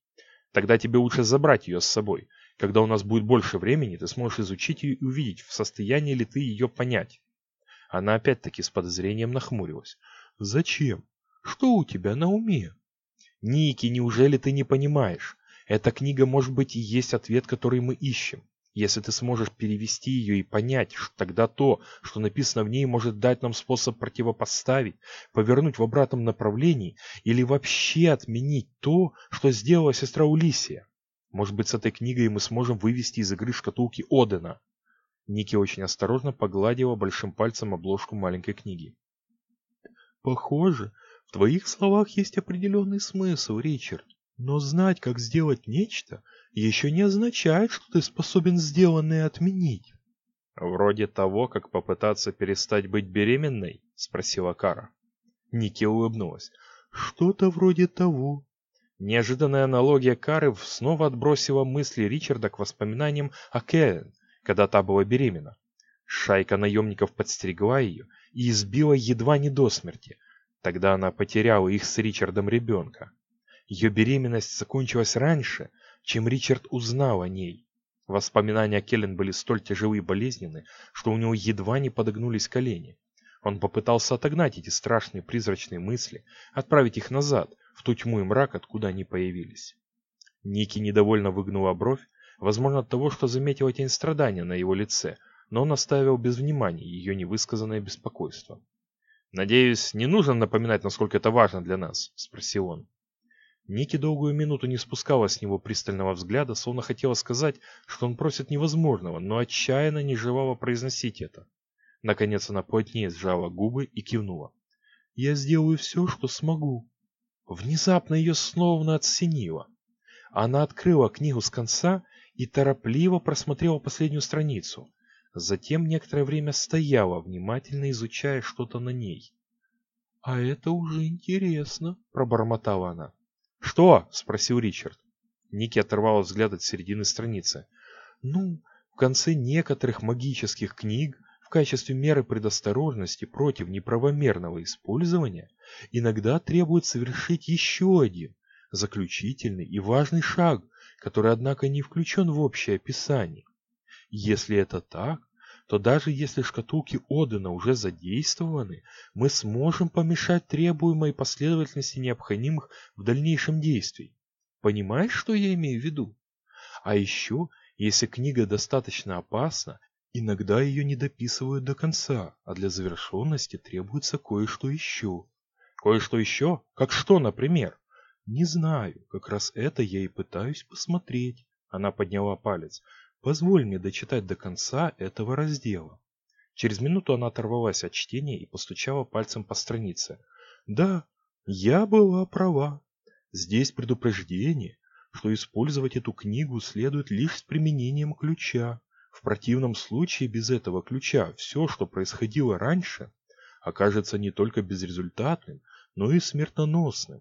Тогда тебе лучше забрать ее с собой. Когда у нас будет больше времени, ты сможешь изучить ее и увидеть, в состоянии ли ты ее понять. Она опять-таки с подозрением нахмурилась. Зачем? Что у тебя на уме? Ники, неужели ты не понимаешь? Эта книга может быть и есть ответ, который мы ищем. Если ты сможешь перевести ее и понять, тогда то, что написано в ней, может дать нам способ противопоставить, повернуть в обратном направлении или вообще отменить то, что сделала сестра Улисия. Может быть, с этой книгой мы сможем вывести из игры шкатулки Одена. Ники очень осторожно погладила большим пальцем обложку маленькой книги. Похоже, в твоих словах есть определенный смысл, Ричард. Но знать, как сделать нечто, еще не означает, что ты способен сделанное отменить. «Вроде того, как попытаться перестать быть беременной?» — спросила Кара. Ники улыбнулась. «Что-то вроде того». Неожиданная аналогия Кары снова отбросила мысли Ричарда к воспоминаниям о Кэлен, когда та была беременна. Шайка наемников подстерегла ее и избила едва не до смерти. Тогда она потеряла их с Ричардом ребенка. Ее беременность закончилась раньше, чем Ричард узнал о ней. Воспоминания о Келлен были столь тяжелы и болезненны, что у него едва не подогнулись колени. Он попытался отогнать эти страшные призрачные мысли, отправить их назад, в ту тьму и мрак, откуда они появились. Ники недовольно выгнула бровь, возможно от того, что заметила тень страдания на его лице, но он оставил без внимания ее невысказанное беспокойство. «Надеюсь, не нужно напоминать, насколько это важно для нас?» – спросил он. Ники долгую минуту не спускала с него пристального взгляда, словно хотела сказать, что он просит невозможного, но отчаянно не желала произносить это. Наконец она плотнее сжала губы и кивнула. «Я сделаю все, что смогу». Внезапно ее снова отсенило. Она открыла книгу с конца и торопливо просмотрела последнюю страницу. Затем некоторое время стояла, внимательно изучая что-то на ней. «А это уже интересно», — пробормотала она. «Что?» – спросил Ричард. Ники оторвал взгляд от середины страницы. «Ну, в конце некоторых магических книг в качестве меры предосторожности против неправомерного использования иногда требует совершить еще один, заключительный и важный шаг, который, однако, не включен в общее описание. Если это так, то даже если шкатулки Одена уже задействованы, мы сможем помешать требуемой последовательности необходимых в дальнейшем действий. Понимаешь, что я имею в виду? А еще, если книга достаточно опасна, иногда ее не дописывают до конца, а для завершенности требуется кое-что еще. Кое-что еще? Как что, например? Не знаю, как раз это я и пытаюсь посмотреть. Она подняла палец. Позволь мне дочитать до конца этого раздела. Через минуту она оторвалась от чтения и постучала пальцем по странице. Да, я была права. Здесь предупреждение, что использовать эту книгу следует лишь с применением ключа. В противном случае без этого ключа все, что происходило раньше, окажется не только безрезультатным, но и смертоносным.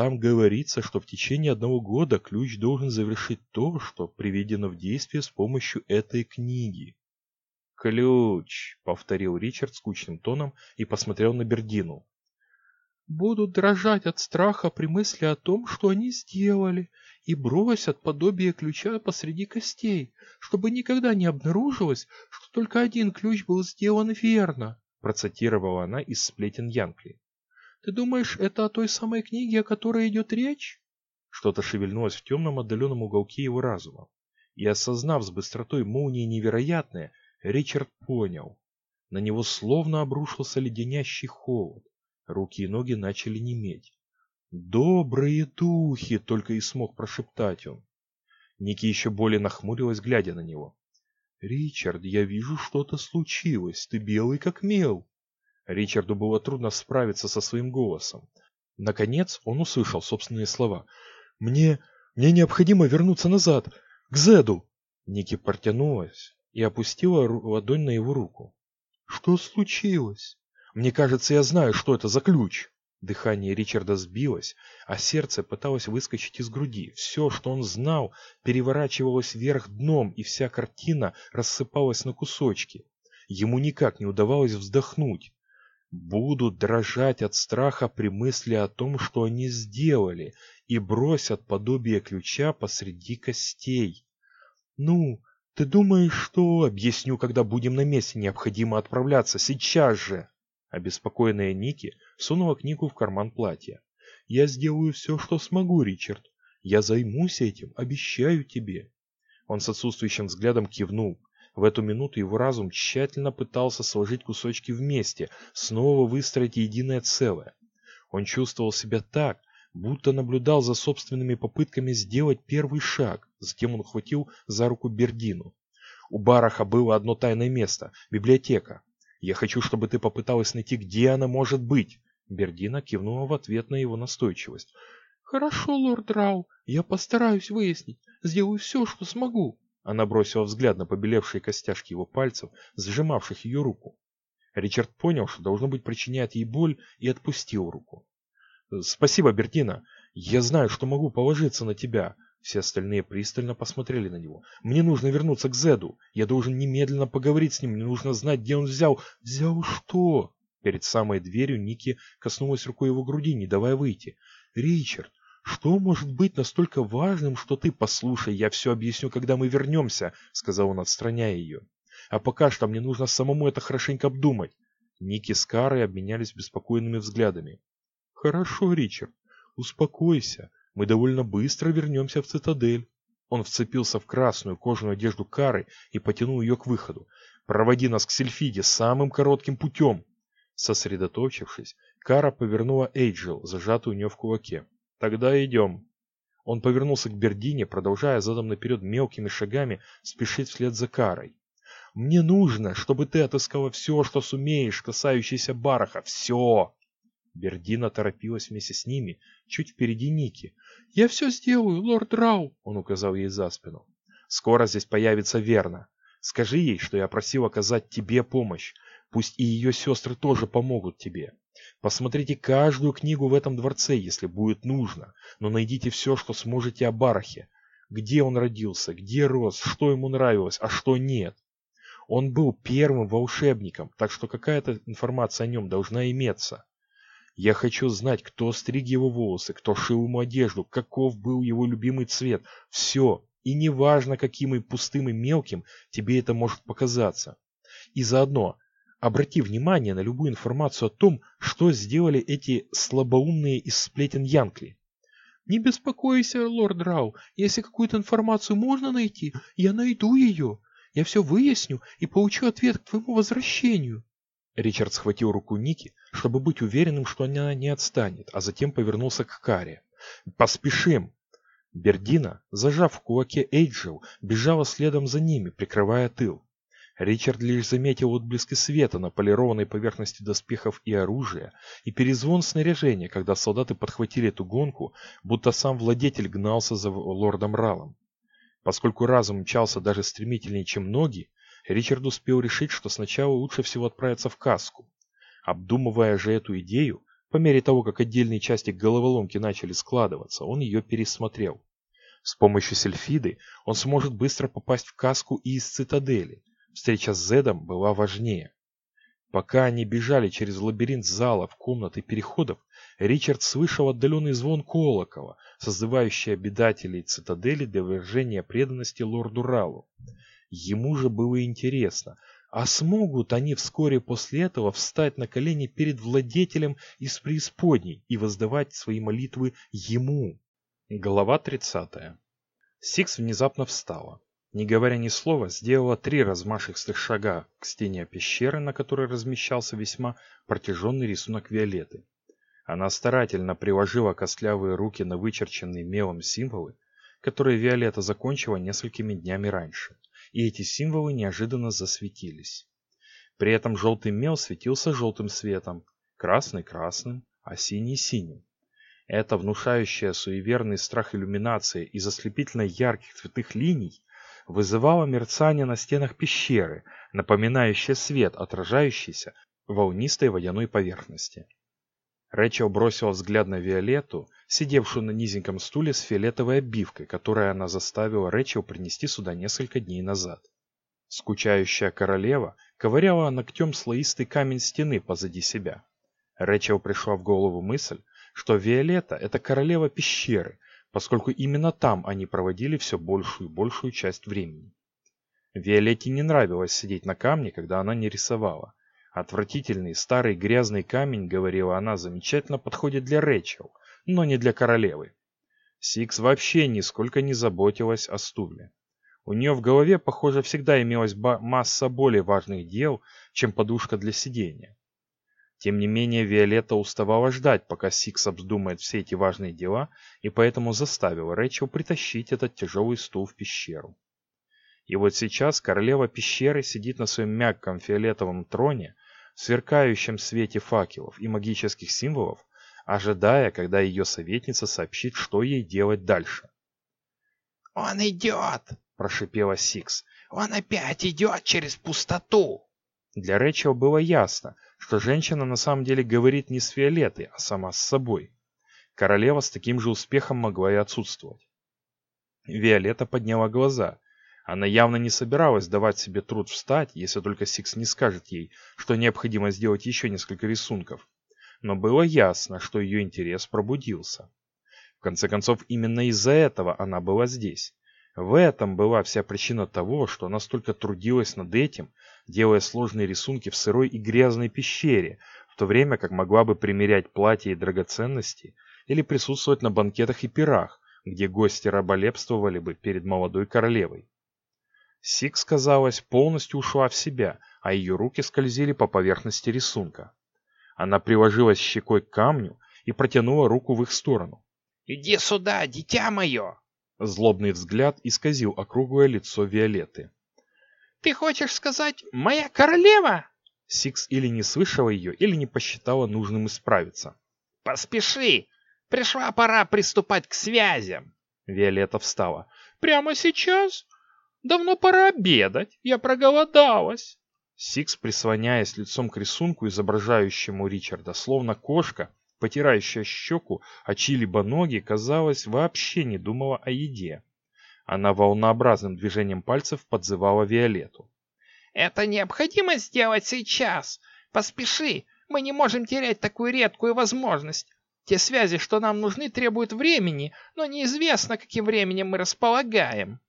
Там говорится, что в течение одного года ключ должен завершить то, что приведено в действие с помощью этой книги. «Ключ», — повторил Ричард скучным тоном и посмотрел на Бердину. «Будут дрожать от страха при мысли о том, что они сделали, и бросят подобие ключа посреди костей, чтобы никогда не обнаружилось, что только один ключ был сделан верно», — процитировала она из сплетен Янкли. Ты думаешь, это о той самой книге, о которой идет речь? Что-то шевельнулось в темном отдаленном уголке его разума. И осознав с быстротой молнии невероятное, Ричард понял. На него словно обрушился леденящий холод. Руки и ноги начали неметь. «Добрые духи!» — только и смог прошептать он. Ники еще более нахмурилась, глядя на него. «Ричард, я вижу, что-то случилось. Ты белый как мел». Ричарду было трудно справиться со своим голосом. Наконец он услышал собственные слова. «Мне... мне необходимо вернуться назад, к Зеду!» Ники протянулась и опустила ладонь на его руку. «Что случилось?» «Мне кажется, я знаю, что это за ключ!» Дыхание Ричарда сбилось, а сердце пыталось выскочить из груди. Все, что он знал, переворачивалось вверх дном, и вся картина рассыпалась на кусочки. Ему никак не удавалось вздохнуть будут дрожать от страха при мысли о том, что они сделали, и бросят подобие ключа посреди костей. Ну, ты думаешь, что... Объясню, когда будем на месте. Необходимо отправляться. Сейчас же. Обеспокоенная Ники сунула книгу в карман платья. Я сделаю все, что смогу, Ричард. Я займусь этим, обещаю тебе. Он с отсутствующим взглядом кивнул. В эту минуту его разум тщательно пытался сложить кусочки вместе, снова выстроить единое целое. Он чувствовал себя так, будто наблюдал за собственными попытками сделать первый шаг. Затем он ухватил за руку Бердину. У Бараха было одно тайное место – библиотека. Я хочу, чтобы ты попыталась найти, где она может быть. Бердина кивнула в ответ на его настойчивость. «Хорошо, лорд Рау, я постараюсь выяснить, сделаю все, что смогу». Она бросила взгляд на побелевшие костяшки его пальцев, сжимавших ее руку. Ричард понял, что должно быть причиняет ей боль, и отпустил руку. «Спасибо, Бертина. Я знаю, что могу положиться на тебя». Все остальные пристально посмотрели на него. «Мне нужно вернуться к Зеду. Я должен немедленно поговорить с ним. Мне нужно знать, где он взял...» «Взял что?» Перед самой дверью Ники коснулась рукой его груди, не давая выйти. «Ричард, что может быть настолько важным, что ты... Послушай, я все объясню, когда мы вернемся», — сказал он, отстраняя ее. «А пока что мне нужно самому это хорошенько обдумать». Ники с Карой обменялись беспокойными взглядами. «Хорошо, Ричард, успокойся. Мы довольно быстро вернемся в цитадель». Он вцепился в красную кожаную одежду Кары и потянул ее к выходу. «Проводи нас к Сельфиде самым коротким путем!» Сосредоточившись, Кара повернула Эйджел, зажатую у нее в кулаке. «Тогда идем». Он повернулся к Бердине, продолжая задом наперед мелкими шагами спешить вслед за Карой. «Мне нужно, чтобы ты отыскала все, что сумеешь, касающееся Бараха. Все!» Бердина торопилась вместе с ними, чуть впереди Ники. «Я все сделаю, лорд Рау!» — он указал ей за спину. «Скоро здесь появится Верна. Скажи ей, что я просил оказать тебе помощь. Пусть и ее сестры тоже помогут тебе. Посмотрите каждую книгу в этом дворце, если будет нужно, но найдите все, что сможете о Барахе. Где он родился, где рос, что ему нравилось, а что нет. Он был первым волшебником, так что какая-то информация о нем должна иметься. Я хочу знать, кто стриг его волосы, кто шил ему одежду, каков был его любимый цвет. Все. И неважно, каким и пустым и мелким тебе это может показаться. И заодно обрати внимание на любую информацию о том, что сделали эти слабоумные из сплетен Янкли. Не беспокойся, лорд Рау, если какую-то информацию можно найти, я найду ее. Я все выясню и получу ответ к твоему возвращению. Ричард схватил руку Ники, чтобы быть уверенным, что она не отстанет, а затем повернулся к Каре. «Поспешим!» Бердина, зажав в кулаке Эйджел, бежала следом за ними, прикрывая тыл. Ричард лишь заметил отблески света на полированной поверхности доспехов и оружия и перезвон снаряжения, когда солдаты подхватили эту гонку, будто сам владетель гнался за лордом Ралом. Поскольку разум мчался даже стремительнее, чем ноги, Ричард успел решить, что сначала лучше всего отправиться в каску. Обдумывая же эту идею, по мере того, как отдельные части головоломки начали складываться, он ее пересмотрел. С помощью сельфиды он сможет быстро попасть в каску и из цитадели. Встреча с Зедом была важнее. Пока они бежали через лабиринт залов, комнат и переходов, Ричард слышал отдаленный звон колокола, созывающий обитателей цитадели для выражения преданности лорду Ралу. Ему же было интересно, а смогут они вскоре после этого встать на колени перед владетелем из преисподней и воздавать свои молитвы ему? Глава 30. Сикс внезапно встала. Не говоря ни слова, сделала три размашистых шага к стене пещеры, на которой размещался весьма протяженный рисунок Виолеты. Она старательно приложила костлявые руки на вычерченные мелом символы, которые Виолетта закончила несколькими днями раньше и эти символы неожиданно засветились. При этом желтый мел светился желтым светом, красный красным, а синий синим. Эта внушающая суеверный страх иллюминация из ослепительно ярких цветных линий вызывала мерцание на стенах пещеры, напоминающее свет, отражающийся в волнистой водяной поверхности. Рэчел бросила взгляд на Виолетту, сидевшую на низеньком стуле с фиолетовой обивкой, которую она заставила Рэчел принести сюда несколько дней назад. Скучающая королева ковыряла ногтем слоистый камень стены позади себя. Рэчел пришла в голову мысль, что Виолетта – это королева пещеры, поскольку именно там они проводили все большую и большую часть времени. Виолетте не нравилось сидеть на камне, когда она не рисовала. Отвратительный старый грязный камень, говорила она, замечательно подходит для Рэчел, но не для королевы. Сикс вообще нисколько не заботилась о стуле. У нее в голове, похоже, всегда имелась масса более важных дел, чем подушка для сидения. Тем не менее, Виолетта уставала ждать, пока Сикс обдумает все эти важные дела, и поэтому заставила Рэчел притащить этот тяжелый стул в пещеру. И вот сейчас королева пещеры сидит на своем мягком фиолетовом троне, в сверкающем свете факелов и магических символов, ожидая, когда ее советница сообщит, что ей делать дальше. «Он идет!» – прошипела Сикс. «Он опять идет через пустоту!» Для Рэчел было ясно, что женщина на самом деле говорит не с Виолеттой, а сама с собой. Королева с таким же успехом могла и отсутствовать. Виолетта подняла глаза. Она явно не собиралась давать себе труд встать, если только Сикс не скажет ей, что необходимо сделать еще несколько рисунков. Но было ясно, что ее интерес пробудился. В конце концов, именно из-за этого она была здесь. В этом была вся причина того, что она столько трудилась над этим, делая сложные рисунки в сырой и грязной пещере, в то время как могла бы примерять платья и драгоценности или присутствовать на банкетах и пирах, где гости раболепствовали бы перед молодой королевой. Сикс, казалось, полностью ушла в себя, а ее руки скользили по поверхности рисунка. Она приложилась щекой к камню и протянула руку в их сторону. «Иди сюда, дитя мое!» Злобный взгляд исказил округлое лицо Виолетты. «Ты хочешь сказать, моя королева?» Сикс или не слышала ее, или не посчитала нужным исправиться. «Поспеши! Пришла пора приступать к связям!» Виолетта встала. «Прямо сейчас? Давно пора обедать, я проголодалась!» Сикс, прислоняясь лицом к рисунку, изображающему Ричарда, словно кошка, потирающая щеку, а чьи-либо ноги, казалось, вообще не думала о еде. Она волнообразным движением пальцев подзывала Виолетту. «Это необходимо сделать сейчас! Поспеши! Мы не можем терять такую редкую возможность! Те связи, что нам нужны, требуют времени, но неизвестно, каким временем мы располагаем!»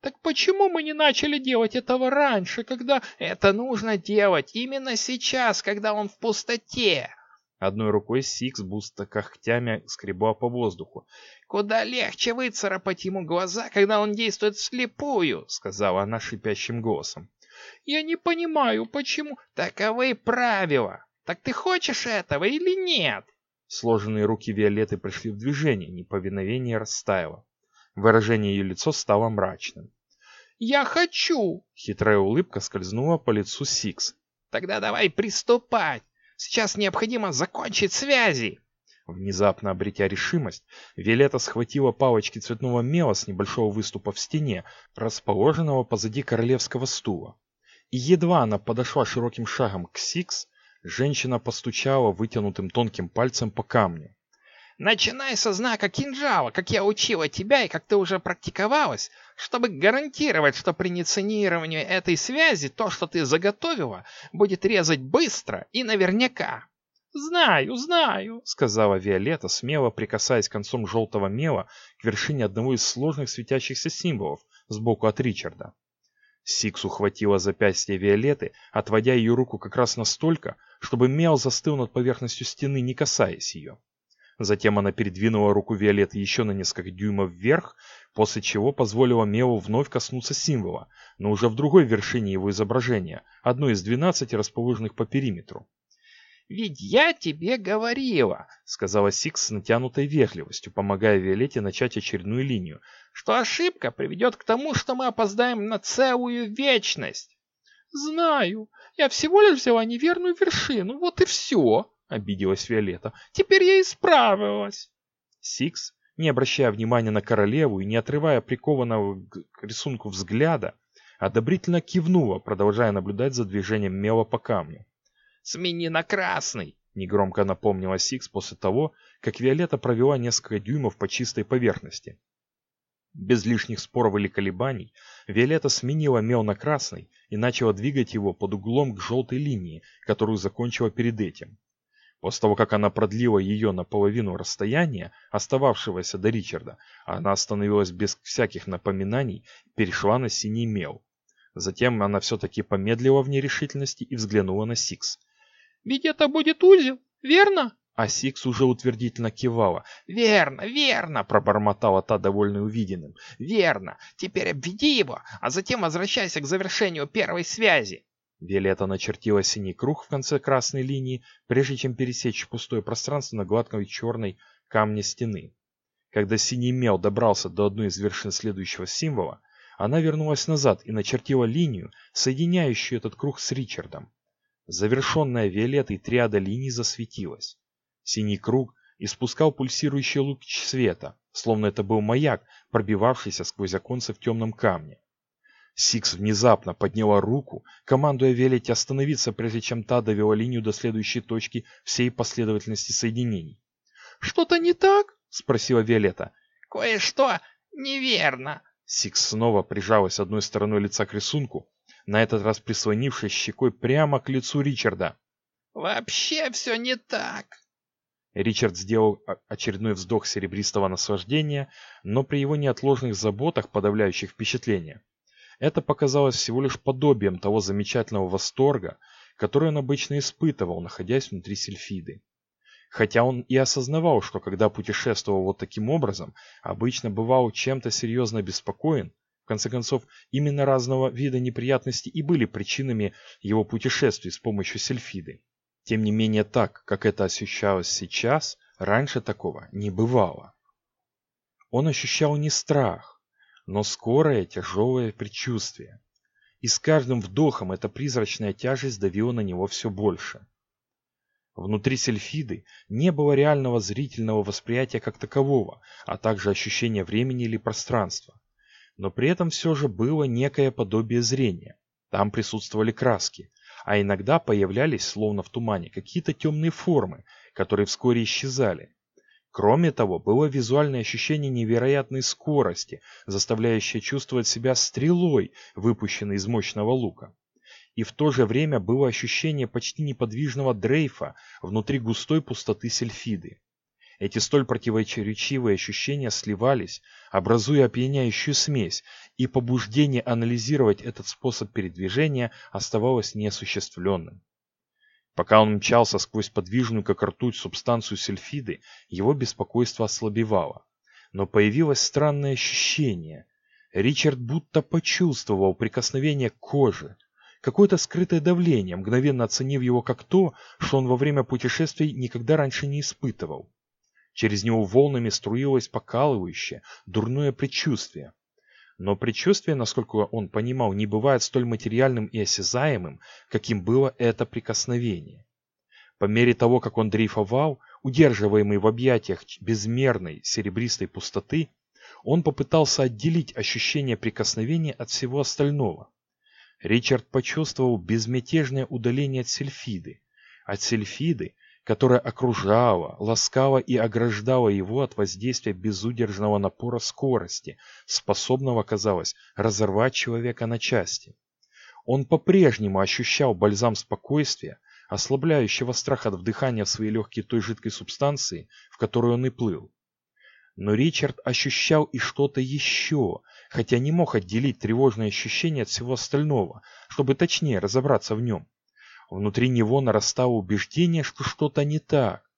«Так почему мы не начали делать этого раньше, когда...» «Это нужно делать именно сейчас, когда он в пустоте!» Одной рукой Сикс будто когтями скребла по воздуху. «Куда легче выцарапать ему глаза, когда он действует вслепую», — сказала она шипящим голосом. «Я не понимаю, почему...» «Таковы правила. Так ты хочешь этого или нет?» Сложенные руки Виолетты пришли в движение, неповиновение растаяло. Выражение ее лица стало мрачным. «Я хочу!» Хитрая улыбка скользнула по лицу Сикс. «Тогда давай приступать. Сейчас необходимо закончить связи!» Внезапно обретя решимость, Виолетта схватила палочки цветного мела с небольшого выступа в стене, расположенного позади королевского стула. И едва она подошла широким шагом к Сикс, женщина постучала вытянутым тонким пальцем по камню. Начинай со знака кинжала, как я учила тебя и как ты уже практиковалась, чтобы гарантировать, что при инициировании этой связи то, что ты заготовила, будет резать быстро и наверняка. «Знаю, знаю», — сказала Виолетта, смело прикасаясь концом желтого мела к вершине одного из сложных светящихся символов сбоку от Ричарда. Сикс ухватила запястье Виолетты, отводя ее руку как раз настолько, чтобы мел застыл над поверхностью стены, не касаясь ее. Затем она передвинула руку Виолетты еще на несколько дюймов вверх, после чего позволила Мелу вновь коснуться символа, но уже в другой вершине его изображения, одной из двенадцати расположенных по периметру. «Ведь я тебе говорила», — сказала Сикс с натянутой вежливостью, помогая Виолетте начать очередную линию, «что ошибка приведет к тому, что мы опоздаем на целую вечность». «Знаю, я всего лишь взяла неверную вершину, вот и все», — обиделась Виолетта. «Теперь я исправилась!» Сикс, не обращая внимания на королеву и не отрывая прикованного к рисунку взгляда, одобрительно кивнула, продолжая наблюдать за движением мела по камню. «Смени на красный!» — негромко напомнила Сикс после того, как Виолетта провела несколько дюймов по чистой поверхности. Без лишних споров или колебаний, Виолетта сменила мел на красный и начала двигать его под углом к желтой линии, которую закончила перед этим. После того, как она продлила ее на половину расстояния, остававшегося до Ричарда, она остановилась без всяких напоминаний и перешла на синий мел. Затем она все-таки помедлила в нерешительности и взглянула на Сикс. «Ведь это будет узел, верно?» А Сикс уже утвердительно кивала. «Верно, верно!» – пробормотала та, довольная увиденным. «Верно! Теперь обведи его, а затем возвращайся к завершению первой связи!» Виолетта начертила синий круг в конце красной линии, прежде чем пересечь пустое пространство на гладкой черной камне стены. Когда синий мел добрался до одной из вершин следующего символа, она вернулась назад и начертила линию, соединяющую этот круг с Ричардом. Завершенная Виолеттой триада линий засветилась. Синий круг испускал пульсирующий луч света, словно это был маяк, пробивавшийся сквозь оконце в темном камне. Сикс внезапно подняла руку, командуя Виолетте остановиться, прежде чем та довела линию до следующей точки всей последовательности соединений. «Что-то не так?» — спросила Виолетта. «Кое-что неверно». Сикс снова прижалась одной стороной лица к рисунку, на этот раз прислонившись щекой прямо к лицу Ричарда. «Вообще все не так». Ричард сделал очередной вздох серебристого наслаждения, но при его неотложных заботах, подавляющих впечатление, это показалось всего лишь подобием того замечательного восторга, который он обычно испытывал, находясь внутри сельфиды. Хотя он и осознавал, что когда путешествовал вот таким образом, обычно бывал чем-то серьезно обеспокоен, в конце концов, именно разного вида неприятности и были причинами его путешествий с помощью сельфиды. Тем не менее так, как это ощущалось сейчас, раньше такого не бывало. Он ощущал не страх, но скорое тяжелое предчувствие. И с каждым вдохом эта призрачная тяжесть давила на него все больше. Внутри сельфиды не было реального зрительного восприятия как такового, а также ощущения времени или пространства. Но при этом все же было некое подобие зрения. Там присутствовали краски, а иногда появлялись, словно в тумане, какие-то темные формы, которые вскоре исчезали. Кроме того, было визуальное ощущение невероятной скорости, заставляющее чувствовать себя стрелой, выпущенной из мощного лука. И в то же время было ощущение почти неподвижного дрейфа внутри густой пустоты сельфиды. Эти столь противоречивые ощущения сливались, образуя опьяняющую смесь, и побуждение анализировать этот способ передвижения оставалось неосуществленным. Пока он мчался сквозь подвижную, как ртуть, субстанцию сельфиды, его беспокойство ослабевало. Но появилось странное ощущение. Ричард будто почувствовал прикосновение к коже, какое-то скрытое давление, мгновенно оценив его как то, что он во время путешествий никогда раньше не испытывал. Через него волнами струилось покалывающее, дурное предчувствие. Но предчувствие, насколько он понимал, не бывает столь материальным и осязаемым, каким было это прикосновение. По мере того, как он дрейфовал, удерживаемый в объятиях безмерной серебристой пустоты, он попытался отделить ощущение прикосновения от всего остального. Ричард почувствовал безмятежное удаление от сельфиды. От сельфиды, которая окружала, ласкала и ограждала его от воздействия безудержного напора скорости, способного, казалось, разорвать человека на части. Он по-прежнему ощущал бальзам спокойствия, ослабляющего страх от вдыхания в свои легкие той жидкой субстанции, в которой он и плыл. Но Ричард ощущал и что-то еще, хотя не мог отделить тревожное ощущение от всего остального, чтобы точнее разобраться в нем. Внутри него нарастало убеждение, что что-то не так,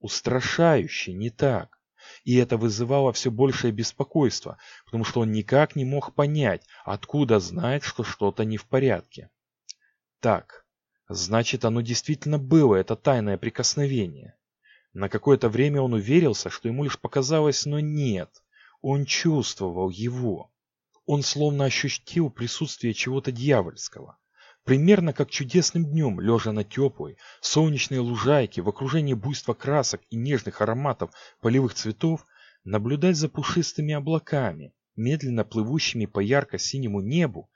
устрашающе не так. И это вызывало все большее беспокойство, потому что он никак не мог понять, откуда знает, что что-то не в порядке. Так, значит оно действительно было, это тайное прикосновение. На какое-то время он уверился, что ему лишь показалось, но нет, он чувствовал его. Он словно ощутил присутствие чего-то дьявольского. Примерно как чудесным днем, лежа на теплой, солнечной лужайке, в окружении буйства красок и нежных ароматов полевых цветов, наблюдать за пушистыми облаками, медленно плывущими по ярко-синему небу,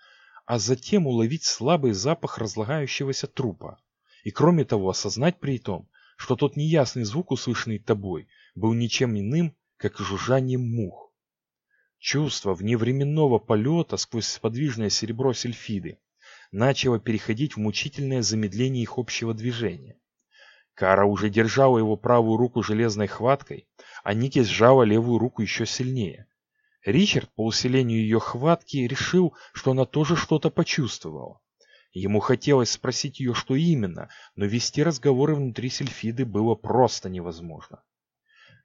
а затем уловить слабый запах разлагающегося трупа. И кроме того осознать при том, что тот неясный звук, услышанный тобой, был ничем иным, как жужжание мух. Чувство вневременного полета сквозь подвижное серебро сельфиды, начало переходить в мучительное замедление их общего движения. Кара уже держала его правую руку железной хваткой, а Ники сжала левую руку еще сильнее. Ричард по усилению ее хватки решил, что она тоже что-то почувствовала. Ему хотелось спросить ее, что именно, но вести разговоры внутри Сельфиды было просто невозможно.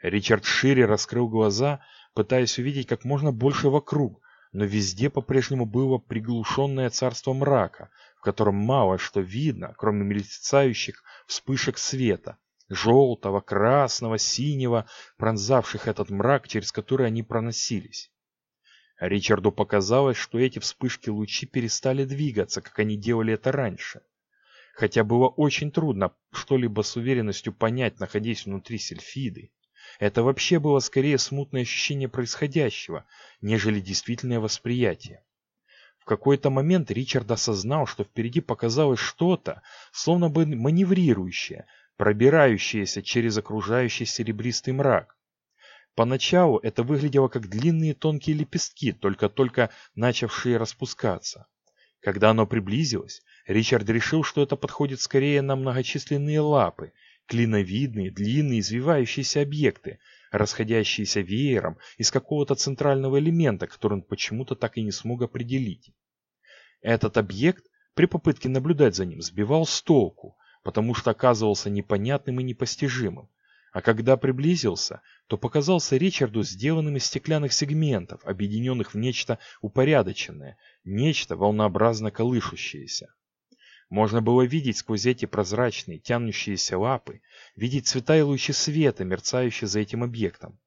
Ричард шире раскрыл глаза, пытаясь увидеть как можно больше вокруг, но везде по-прежнему было приглушенное царство мрака, в котором мало что видно, кроме мерцающих вспышек света, желтого, красного, синего, пронзавших этот мрак, через который они проносились. Ричарду показалось, что эти вспышки лучи перестали двигаться, как они делали это раньше. Хотя было очень трудно что-либо с уверенностью понять, находясь внутри сельфиды. Это вообще было скорее смутное ощущение происходящего, нежели действительное восприятие. В какой-то момент Ричард осознал, что впереди показалось что-то, словно бы маневрирующее, пробирающееся через окружающий серебристый мрак. Поначалу это выглядело как длинные тонкие лепестки, только-только начавшие распускаться. Когда оно приблизилось, Ричард решил, что это подходит скорее на многочисленные лапы, клиновидные, длинные, извивающиеся объекты, расходящиеся веером из какого-то центрального элемента, который он почему-то так и не смог определить. Этот объект при попытке наблюдать за ним сбивал с толку, потому что оказывался непонятным и непостижимым. А когда приблизился, то показался Ричарду сделанным из стеклянных сегментов, объединенных в нечто упорядоченное, нечто волнообразно колышущееся. Можно было видеть сквозь эти прозрачные, тянущиеся лапы, видеть цвета и лучи света, мерцающие за этим объектом.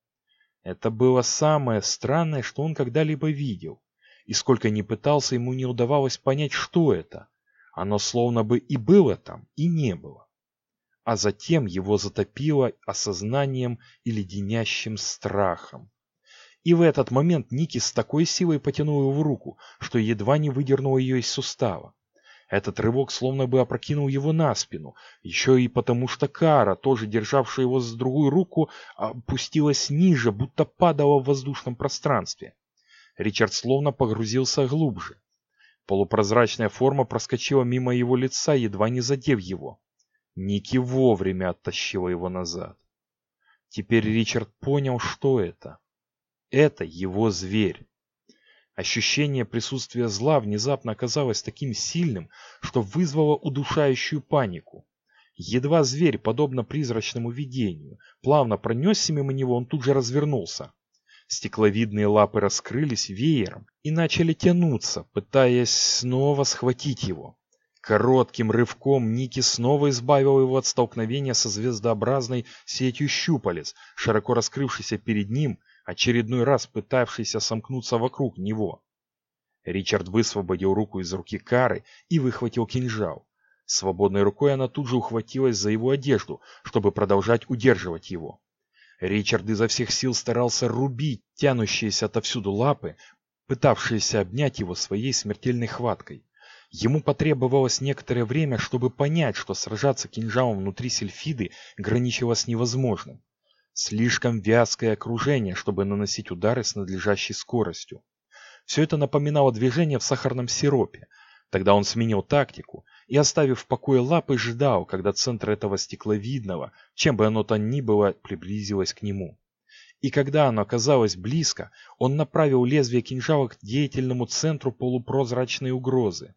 Это было самое странное, что он когда-либо видел. И сколько ни пытался, ему не удавалось понять, что это. Оно словно бы и было там, и не было а затем его затопило осознанием и леденящим страхом. И в этот момент Ники с такой силой потянул его в руку, что едва не выдернул ее из сустава. Этот рывок словно бы опрокинул его на спину, еще и потому что Кара, тоже державшая его за другую руку, опустилась ниже, будто падала в воздушном пространстве. Ричард словно погрузился глубже. Полупрозрачная форма проскочила мимо его лица, едва не задев его. Ники вовремя оттащила его назад. Теперь Ричард понял, что это. Это его зверь. Ощущение присутствия зла внезапно оказалось таким сильным, что вызвало удушающую панику. Едва зверь, подобно призрачному видению, плавно пронесся мимо него, он тут же развернулся. Стекловидные лапы раскрылись веером и начали тянуться, пытаясь снова схватить его. Коротким рывком Ники снова избавил его от столкновения со звездообразной сетью щупалец, широко раскрывшейся перед ним, очередной раз пытавшейся сомкнуться вокруг него. Ричард высвободил руку из руки Кары и выхватил кинжал. Свободной рукой она тут же ухватилась за его одежду, чтобы продолжать удерживать его. Ричард изо всех сил старался рубить тянущиеся отовсюду лапы, пытавшиеся обнять его своей смертельной хваткой. Ему потребовалось некоторое время, чтобы понять, что сражаться кинжалом внутри сельфиды граничило с невозможным. Слишком вязкое окружение, чтобы наносить удары с надлежащей скоростью. Все это напоминало движение в сахарном сиропе. Тогда он сменил тактику и, оставив в покое лапы, ждал, когда центр этого стекловидного, чем бы оно то ни было, приблизилось к нему. И когда оно оказалось близко, он направил лезвие кинжала к деятельному центру полупрозрачной угрозы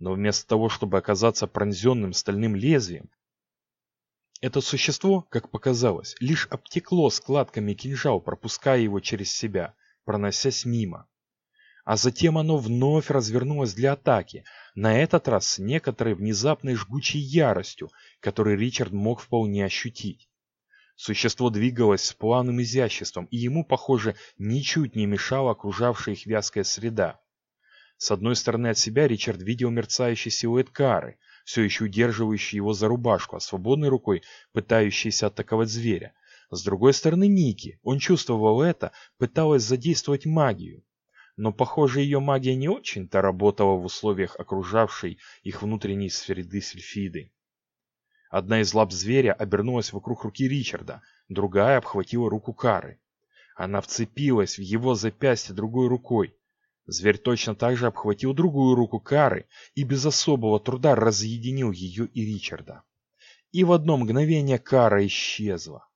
но вместо того, чтобы оказаться пронзенным стальным лезвием, это существо, как показалось, лишь обтекло складками кинжал, пропуская его через себя, проносясь мимо. А затем оно вновь развернулось для атаки, на этот раз с некоторой внезапной жгучей яростью, которую Ричард мог вполне ощутить. Существо двигалось с плавным изяществом, и ему, похоже, ничуть не мешала окружавшая их вязкая среда. С одной стороны от себя Ричард видел мерцающий силуэт Кары, все еще удерживающий его за рубашку, а свободной рукой пытающийся атаковать зверя. С другой стороны Ники, он чувствовал это, пыталась задействовать магию. Но, похоже, ее магия не очень-то работала в условиях окружавшей их внутренней сфериды сельфиды. Одна из лап зверя обернулась вокруг руки Ричарда, другая обхватила руку Кары. Она вцепилась в его запястье другой рукой. Зверь точно так же обхватил другую руку Кары и без особого труда разъединил ее и Ричарда. и в одно мгновение кара исчезла.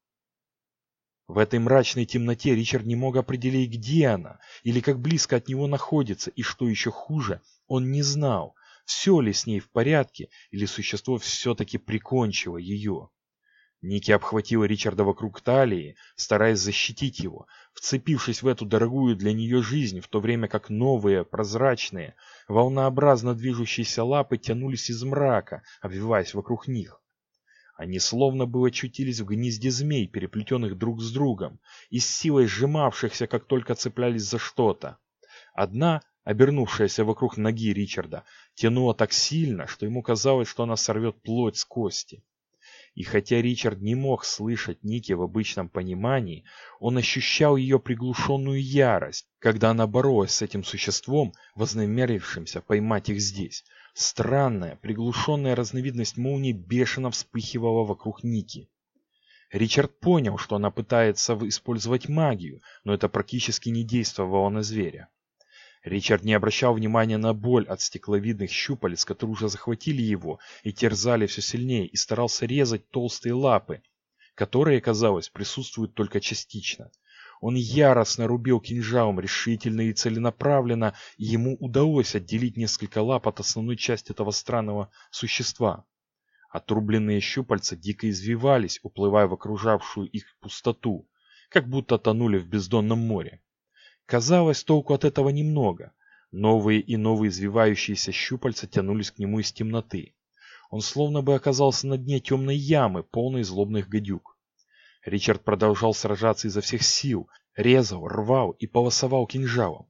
В этой мрачной темноте Ричард не мог определить, где она, или как близко от него находится, и что еще хуже, он не знал, все ли с ней в порядке, или существо все-таки прикончило ее. Ники обхватила Ричарда вокруг талии, стараясь защитить его, вцепившись в эту дорогую для нее жизнь, в то время как новые, прозрачные, волнообразно движущиеся лапы тянулись из мрака, обвиваясь вокруг них. Они словно бы очутились в гнезде змей, переплетенных друг с другом, и с силой сжимавшихся, как только цеплялись за что-то. Одна, обернувшаяся вокруг ноги Ричарда, тянула так сильно, что ему казалось, что она сорвет плоть с кости. И хотя Ричард не мог слышать Ники в обычном понимании, он ощущал ее приглушенную ярость, когда она боролась с этим существом, вознамерившимся поймать их здесь. Странная, приглушенная разновидность молнии бешено вспыхивала вокруг Ники. Ричард понял, что она пытается использовать магию, но это практически не действовало на зверя. Ричард не обращал внимания на боль от стекловидных щупалец, которые уже захватили его и терзали все сильнее, и старался резать толстые лапы, которые, казалось, присутствуют только частично. Он яростно рубил кинжалом, решительно и целенаправленно, и ему удалось отделить несколько лап от основной части этого странного существа. Отрубленные щупальца дико извивались, уплывая в окружавшую их пустоту, как будто тонули в бездонном море. Казалось, толку от этого немного. Новые и новые извивающиеся щупальца тянулись к нему из темноты. Он словно бы оказался на дне темной ямы, полной злобных гадюк. Ричард продолжал сражаться изо всех сил, резал, рвал и полосовал кинжалом.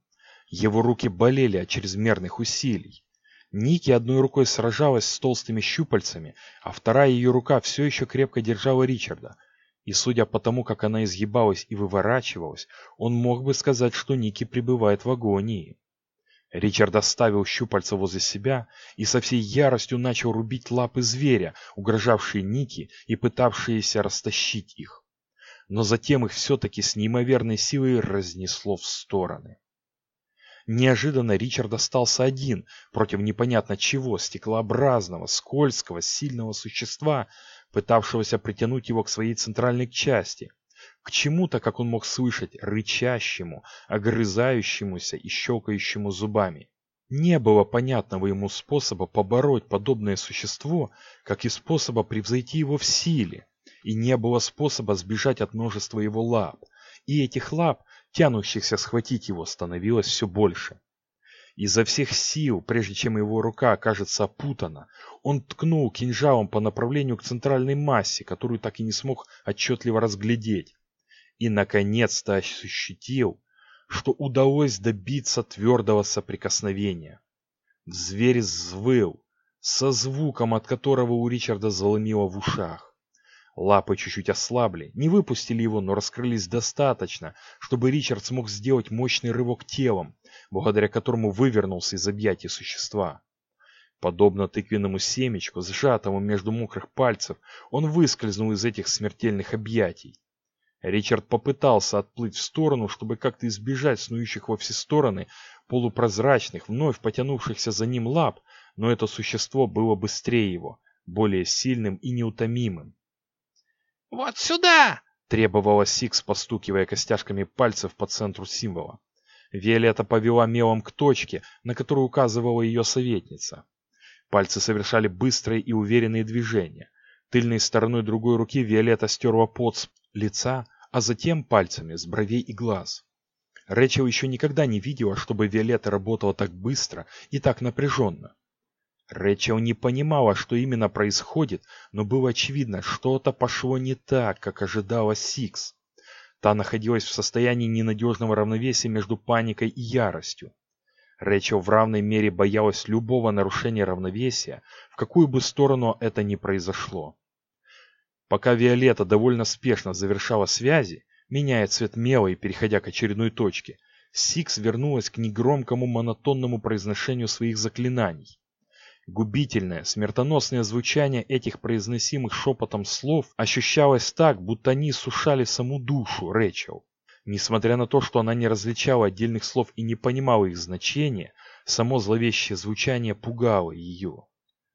Его руки болели от чрезмерных усилий. Ники одной рукой сражалась с толстыми щупальцами, а вторая ее рука все еще крепко держала Ричарда, и судя по тому, как она изгибалась и выворачивалась, он мог бы сказать, что Ники пребывает в агонии. Ричард оставил щупальца возле себя и со всей яростью начал рубить лапы зверя, угрожавшие Ники и пытавшиеся растащить их. Но затем их все-таки с неимоверной силой разнесло в стороны. Неожиданно Ричард остался один против непонятно чего, стеклообразного, скользкого, сильного существа, пытавшегося притянуть его к своей центральной части, к чему-то, как он мог слышать, рычащему, огрызающемуся и щелкающему зубами. Не было понятного ему способа побороть подобное существо, как и способа превзойти его в силе, и не было способа сбежать от множества его лап, и этих лап, тянущихся схватить его, становилось все больше. Изо всех сил, прежде чем его рука окажется опутана, он ткнул кинжалом по направлению к центральной массе, которую так и не смог отчетливо разглядеть. И, наконец-то, ощутил, что удалось добиться твердого соприкосновения. Зверь взвыл, со звуком, от которого у Ричарда заломило в ушах. Лапы чуть-чуть ослабли, не выпустили его, но раскрылись достаточно, чтобы Ричард смог сделать мощный рывок телом, благодаря которому вывернулся из объятий существа. Подобно тыквенному семечку, сжатому между мокрых пальцев, он выскользнул из этих смертельных объятий. Ричард попытался отплыть в сторону, чтобы как-то избежать снующих во все стороны полупрозрачных, вновь потянувшихся за ним лап, но это существо было быстрее его, более сильным и неутомимым. «Вот сюда!» – требовала Сикс, постукивая костяшками пальцев по центру символа. Виолетта повела мелом к точке, на которую указывала ее советница. Пальцы совершали быстрые и уверенные движения. Тыльной стороной другой руки Виолетта стерла пот с лица, а затем пальцами с бровей и глаз. Рэчел еще никогда не видела, чтобы Виолетта работала так быстро и так напряженно. Рэчел не понимала, что именно происходит, но было очевидно, что-то пошло не так, как ожидала Сикс. Та находилась в состоянии ненадежного равновесия между паникой и яростью. Рэчел в равной мере боялась любого нарушения равновесия, в какую бы сторону это ни произошло. Пока Виолетта довольно спешно завершала связи, меняя цвет мела и переходя к очередной точке, Сикс вернулась к негромкому монотонному произношению своих заклинаний. Губительное, смертоносное звучание этих произносимых шепотом слов ощущалось так, будто они сушали саму душу Рэчел. Несмотря на то, что она не различала отдельных слов и не понимала их значения, само зловещее звучание пугало ее.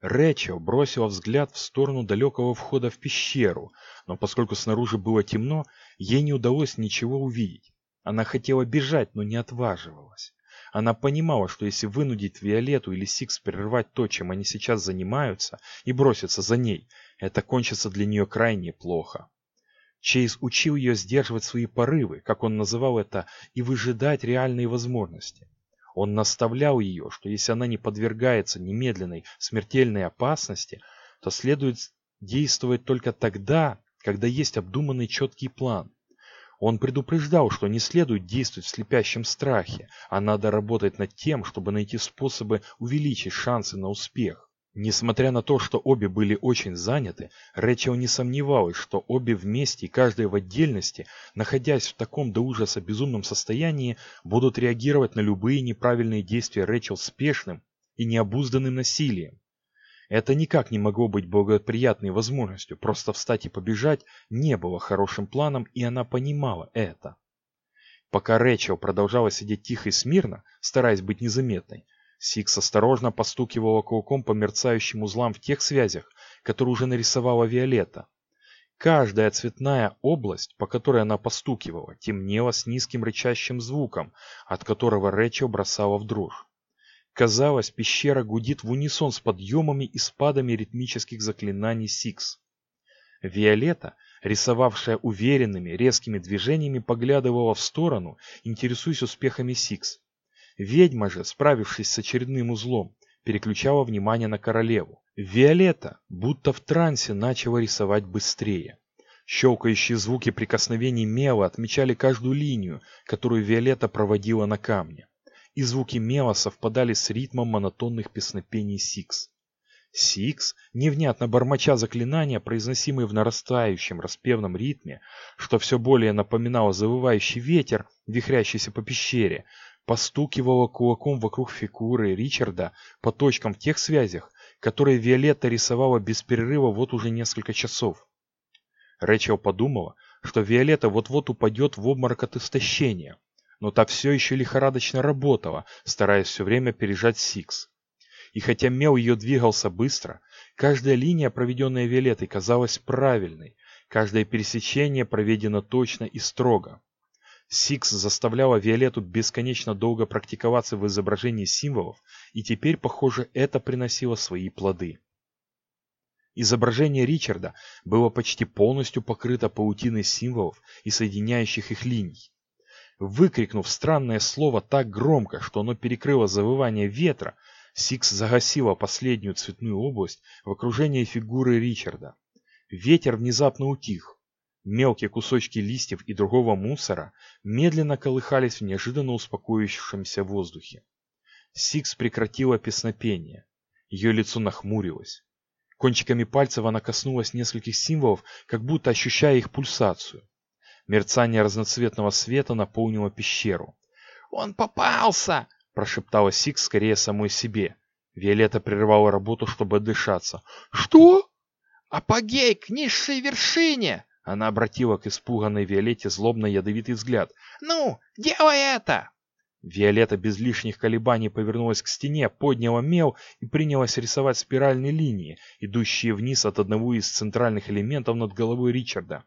Рэчел бросила взгляд в сторону далекого входа в пещеру, но поскольку снаружи было темно, ей не удалось ничего увидеть. Она хотела бежать, но не отваживалась. Она понимала, что если вынудить Виолетту или Сикс прервать то, чем они сейчас занимаются, и броситься за ней, это кончится для нее крайне плохо. Чейз учил ее сдерживать свои порывы, как он называл это, и выжидать реальные возможности. Он наставлял ее, что если она не подвергается немедленной смертельной опасности, то следует действовать только тогда, когда есть обдуманный четкий план. Он предупреждал, что не следует действовать в слепящем страхе, а надо работать над тем, чтобы найти способы увеличить шансы на успех. Несмотря на то, что обе были очень заняты, Рэчел не сомневалась, что обе вместе и каждая в отдельности, находясь в таком до ужаса безумном состоянии, будут реагировать на любые неправильные действия Рэчел спешным и необузданным насилием. Это никак не могло быть благоприятной возможностью, просто встать и побежать не было хорошим планом, и она понимала это. Пока Рэчел продолжала сидеть тихо и смирно, стараясь быть незаметной, Сикс осторожно постукивала кулаком по мерцающим узлам в тех связях, которые уже нарисовала Виолетта. Каждая цветная область, по которой она постукивала, темнела с низким рычащим звуком, от которого Рэчел бросало в дрожь. Казалось, пещера гудит в унисон с подъемами и спадами ритмических заклинаний Сикс. Виолетта, рисовавшая уверенными, резкими движениями, поглядывала в сторону, интересуясь успехами Сикс. Ведьма же, справившись с очередным узлом, переключала внимание на королеву. Виолетта, будто в трансе, начала рисовать быстрее. Щелкающие звуки прикосновений мела отмечали каждую линию, которую Виолетта проводила на камне и звуки мела совпадали с ритмом монотонных песнопений Сикс. Сикс, невнятно бормоча заклинания, произносимые в нарастающем распевном ритме, что все более напоминало завывающий ветер, вихрящийся по пещере, постукивала кулаком вокруг фигуры Ричарда по точкам в тех связях, которые Виолетта рисовала без перерыва вот уже несколько часов. Рэчел подумала, что Виолетта вот-вот упадет в обморок от истощения, но та все еще лихорадочно работала, стараясь все время пережать Сикс. И хотя мел ее двигался быстро, каждая линия, проведенная Виолеттой, казалась правильной, каждое пересечение проведено точно и строго. Сикс заставляла Виолетту бесконечно долго практиковаться в изображении символов, и теперь, похоже, это приносило свои плоды. Изображение Ричарда было почти полностью покрыто паутиной символов и соединяющих их линий. Выкрикнув странное слово так громко, что оно перекрыло завывание ветра, Сикс загасила последнюю цветную область в окружении фигуры Ричарда. Ветер внезапно утих. Мелкие кусочки листьев и другого мусора медленно колыхались в неожиданно успокоившемся воздухе. Сикс прекратила песнопение. Ее лицо нахмурилось. Кончиками пальцев она коснулась нескольких символов, как будто ощущая их пульсацию. Мерцание разноцветного света наполнило пещеру. «Он попался!» – прошептала Сикс скорее самой себе. Виолетта прервала работу, чтобы отдышаться. «Что?» «Апогей к низшей вершине!» Она обратила к испуганной Виолетте злобно-ядовитый взгляд. «Ну, делай это!» Виолетта без лишних колебаний повернулась к стене, подняла мел и принялась рисовать спиральные линии, идущие вниз от одного из центральных элементов над головой Ричарда.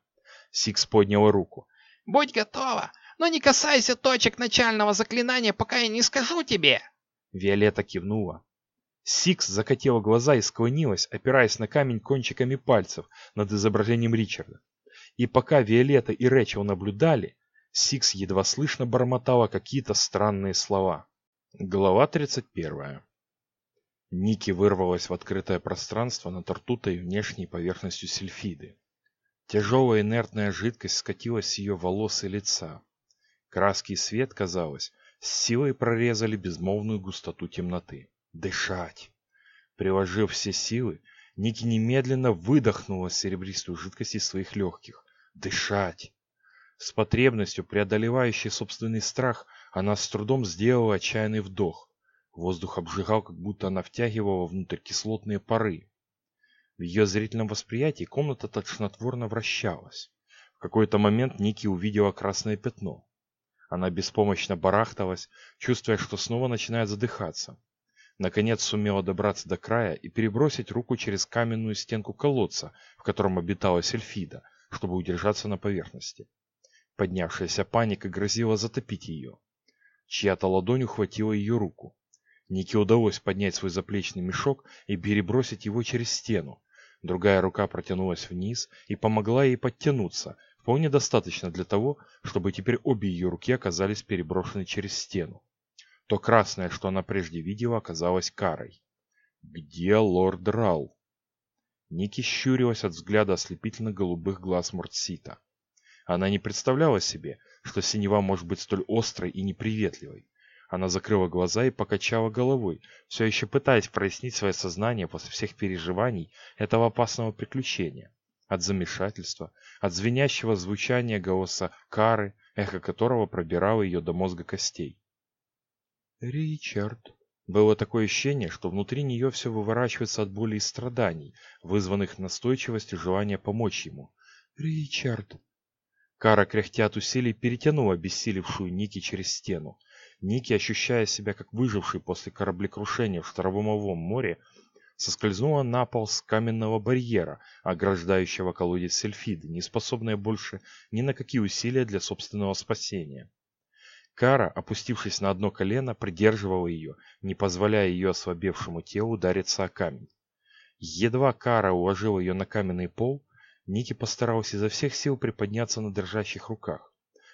Сикс подняла руку. «Будь готова, но не касайся точек начального заклинания, пока я не скажу тебе!» Виолетта кивнула. Сикс закатила глаза и склонилась, опираясь на камень кончиками пальцев над изображением Ричарда. И пока Виолетта и Рэчел наблюдали, Сикс едва слышно бормотала какие-то странные слова. Глава 31. Ники вырвалась в открытое пространство над ртутной внешней поверхностью сильфиды. Тяжелая инертная жидкость скатилась с ее волос и лица. Краски и свет, казалось, с силой прорезали безмолвную густоту темноты. Дышать! Приложив все силы, Ники немедленно выдохнула серебристую жидкость из своих легких. Дышать! С потребностью, преодолевающей собственный страх, она с трудом сделала отчаянный вдох. Воздух обжигал, как будто она втягивала внутрь кислотные пары. В ее зрительном восприятии комната тошнотворно вращалась. В какой-то момент Ники увидела красное пятно. Она беспомощно барахталась, чувствуя, что снова начинает задыхаться. наконец сумела добраться до края и перебросить руку через каменную стенку колодца, в котором обитала Сельфида, чтобы удержаться на поверхности. Поднявшаяся паника грозила затопить ее. Чья-то ладонь ухватила ее руку. Нике удалось поднять свой заплечный мешок и перебросить его через стену. Другая рука протянулась вниз и помогла ей подтянуться, вполне достаточно для того, чтобы теперь обе ее руки оказались переброшены через стену. То красное, что она прежде видела, оказалось карой. Где лорд Рал? Ники щурилась от взгляда ослепительно-голубых глаз Мортсита. Она не представляла себе, что синева может быть столь острой и неприветливой. Она закрыла глаза и покачала головой, все еще пытаясь прояснить свое сознание после всех переживаний этого опасного приключения. От замешательства, от звенящего звучания голоса Кары, эхо которого пробирало ее до мозга костей. Ричард. Было такое ощущение, что внутри нее все выворачивается от боли и страданий, вызванных настойчивостью желания помочь ему. Ричард. Кара, кряхтя от усилий, перетянула обессилевшую Ники через стену. Ники, ощущая себя как выживший после кораблекрушения в штормовом море, соскользнула на пол с каменного барьера, ограждающего колодец Сельфиды, не способная больше ни на какие усилия для собственного спасения. Кара, опустившись на одно колено, придерживала ее, не позволяя ее ослабевшему телу удариться о камень. Едва Кара уложила ее на каменный пол, Ники постаралась изо всех сил приподняться на дрожащих руках.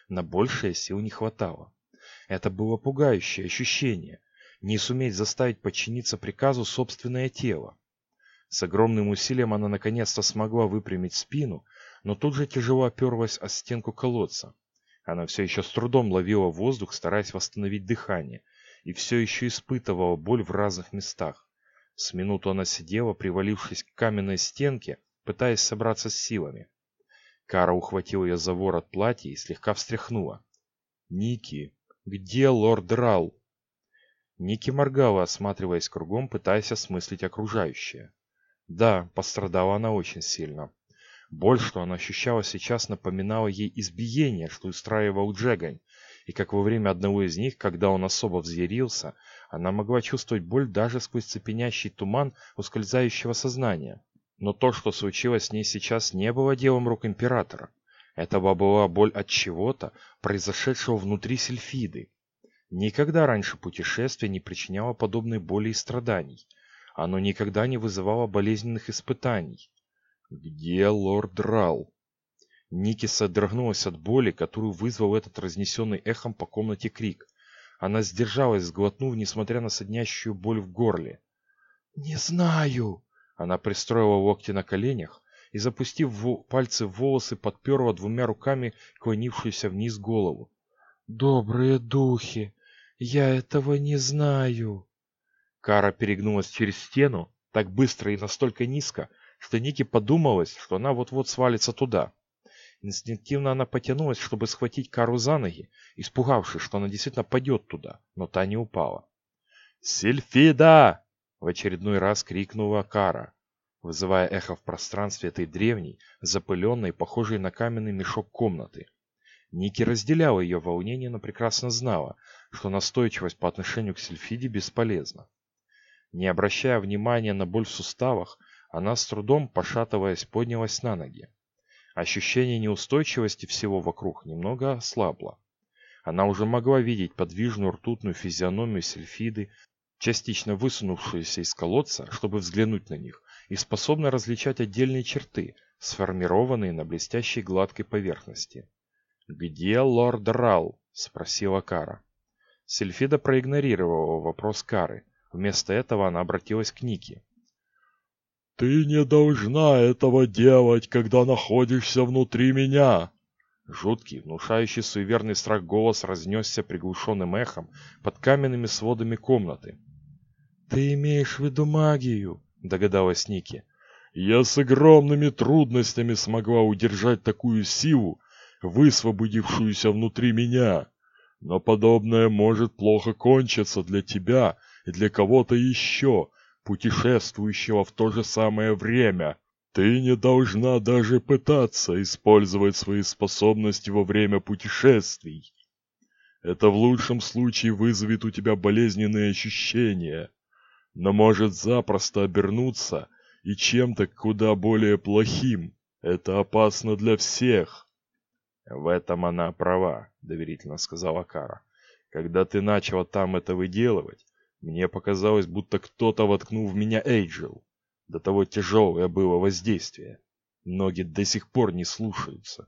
На большее сил не хватало. Это было пугающее ощущение. Не суметь заставить подчиниться приказу собственное тело. С огромным усилием она наконец-то смогла выпрямить спину, но тут же тяжело оперлась о стенку колодца. Она все еще с трудом ловила воздух, стараясь восстановить дыхание, и все еще испытывала боль в разных местах. С минуту она сидела, привалившись к каменной стенке, пытаясь собраться с силами. Кара ухватила ее за ворот платья и слегка встряхнула. «Ники, где лорд Рал?» Ники моргала, осматриваясь кругом, пытаясь осмыслить окружающее. Да, пострадала она очень сильно. Боль, что она ощущала сейчас, напоминала ей избиение, что устраивал Джегань, и как во время одного из них, когда он особо взъярился, она могла чувствовать боль даже сквозь цепенящий туман ускользающего сознания. Но то, что случилось с ней сейчас, не было делом рук Императора. Это была боль от чего-то, произошедшего внутри Сельфиды. Никогда раньше путешествие не причиняло подобной боли и страданий. Оно никогда не вызывало болезненных испытаний. Где лорд Рал? Ники содрогнулась от боли, которую вызвал этот разнесенный эхом по комнате крик. Она сдержалась, сглотнув, несмотря на соднящую боль в горле. «Не знаю!» Она пристроила локти на коленях и, запустив пальцы в волосы, подперла двумя руками клонившуюся вниз голову. «Добрые духи! Я этого не знаю!» Кара перегнулась через стену так быстро и настолько низко, что Нике подумалось, что она вот-вот свалится туда. Инстинктивно она потянулась, чтобы схватить Кару за ноги, испугавшись, что она действительно падет туда, но та не упала. «Сильфида!» — в очередной раз крикнула Кара, вызывая эхо в пространстве этой древней, запыленной, похожей на каменный мешок комнаты. Ники разделяла ее волнение, но прекрасно знала, что настойчивость по отношению к Сильфиде бесполезна. Не обращая внимания на боль в суставах, она с трудом, пошатываясь, поднялась на ноги. Ощущение неустойчивости всего вокруг немного ослабло. Она уже могла видеть подвижную ртутную физиономию сельфиды, частично высунувшуюся из колодца, чтобы взглянуть на них, и способна различать отдельные черты, сформированные на блестящей гладкой поверхности. «Где лорд Рал?» – спросила Кара. Сельфида проигнорировала вопрос Кары. Вместо этого она обратилась к Нике. «Ты не должна этого делать, когда находишься внутри меня!» Жуткий, внушающий суеверный страх голос разнесся приглушенным эхом под каменными сводами комнаты. «Ты имеешь в виду магию?» – догадалась Ники. «Я с огромными трудностями смогла удержать такую силу, высвободившуюся внутри меня. Но подобное может плохо кончиться для тебя и для кого-то еще, путешествующего в то же самое время. Ты не должна даже пытаться использовать свои способности во время путешествий. Это в лучшем случае вызовет у тебя болезненные ощущения. Но может запросто обернуться и чем-то куда более плохим. Это опасно для всех. В этом она права, доверительно сказала Кара. Когда ты начала там это выделывать, мне показалось, будто кто-то воткнул в меня Эйджел. До того тяжелое было воздействие. Ноги до сих пор не слушаются.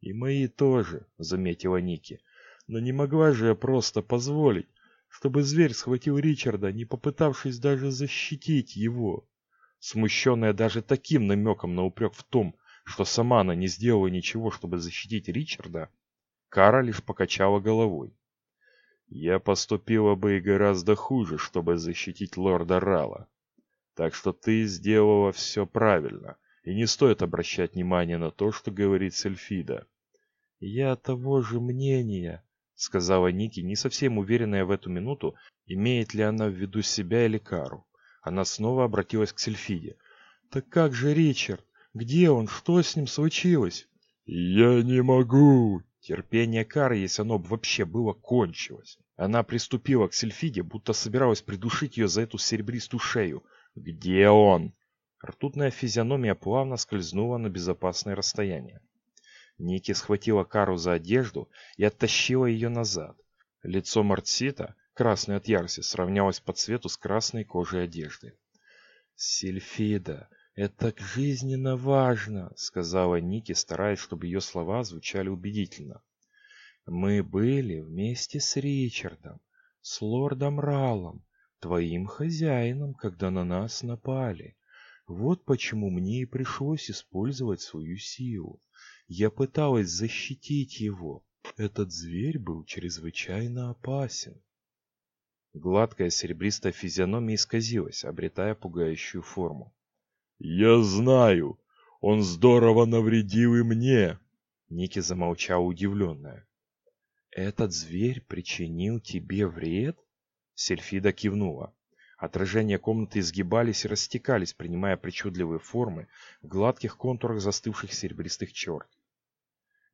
И мои тоже, заметила Ники. Но не могла же я просто позволить, чтобы зверь схватил Ричарда, не попытавшись даже защитить его. Смущенная даже таким намеком на упрек в том, что сама она не сделала ничего, чтобы защитить Ричарда, Кара лишь покачала головой. Я поступила бы и гораздо хуже, чтобы защитить лорда Рала. Так что ты сделала все правильно, и не стоит обращать внимание на то, что говорит Сельфида. Я того же мнения, сказала Ники, не совсем уверенная в эту минуту, имеет ли она в виду себя или Кару. Она снова обратилась к Сельфиде. Так как же Ричард? Где он? Что с ним случилось? Я не могу, Терпение Кары, если оно вообще было, кончилось. Она приступила к Сельфиде, будто собиралась придушить ее за эту серебристую шею. «Где он?» Ртутная физиономия плавно скользнула на безопасное расстояние. Ники схватила Кару за одежду и оттащила ее назад. Лицо Мартсита, красное от ярости, сравнялось по цвету с красной кожей одежды. «Сильфида, это жизненно важно», — сказала Ники, стараясь, чтобы ее слова звучали убедительно. «Мы были вместе с Ричардом, с лордом Ралом, твоим хозяином, когда на нас напали. Вот почему мне и пришлось использовать свою силу. Я пыталась защитить его. Этот зверь был чрезвычайно опасен. Гладкая серебристая физиономия исказилась, обретая пугающую форму. «Я знаю! Он здорово навредил и мне!» Ники замолчала удивленная. «Этот зверь причинил тебе вред?» Сельфида кивнула. Отражения комнаты изгибались и растекались, принимая причудливые формы в гладких контурах застывших серебристых черт.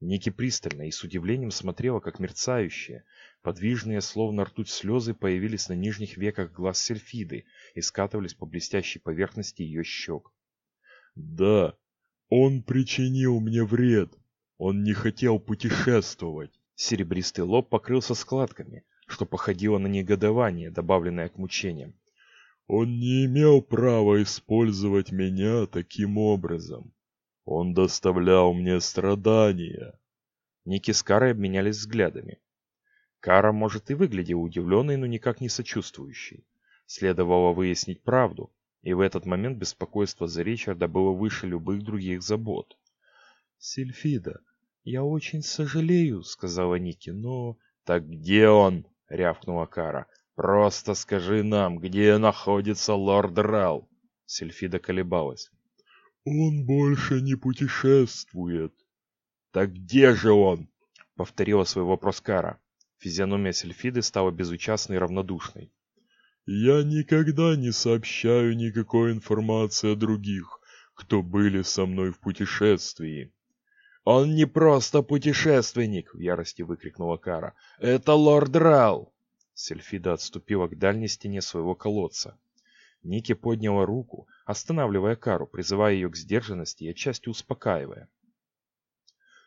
Ники пристально и с удивлением смотрела, как мерцающие, подвижные, словно ртуть слезы, появились на нижних веках глаз Сельфиды и скатывались по блестящей поверхности ее щек. «Да, он причинил мне вред. Он не хотел путешествовать». Серебристый лоб покрылся складками, что походило на негодование, добавленное к мучениям. Он не имел права использовать меня таким образом. Он доставлял мне страдания. Ники с Карой обменялись взглядами. Кара, может, и выглядела удивленной, но никак не сочувствующей. Следовало выяснить правду, и в этот момент беспокойство за Ричарда было выше любых других забот. «Сильфида, я очень сожалею», — сказала Ники, — «но...» «Так где он?» — рявкнула Кара. «Просто скажи нам, где находится лорд Рал?» Сильфида колебалась. «Он больше не путешествует». «Так где же он?» — повторила свой вопрос Кара. Физиономия Сильфиды стала безучастной и равнодушной. «Я никогда не сообщаю никакой информации о других, кто были со мной в путешествии». «Он не просто путешественник!» — в ярости выкрикнула Кара. «Это лорд Рал!» Сельфида отступила к дальней стене своего колодца. Ники подняла руку, останавливая Кару, призывая ее к сдержанности и отчасти успокаивая.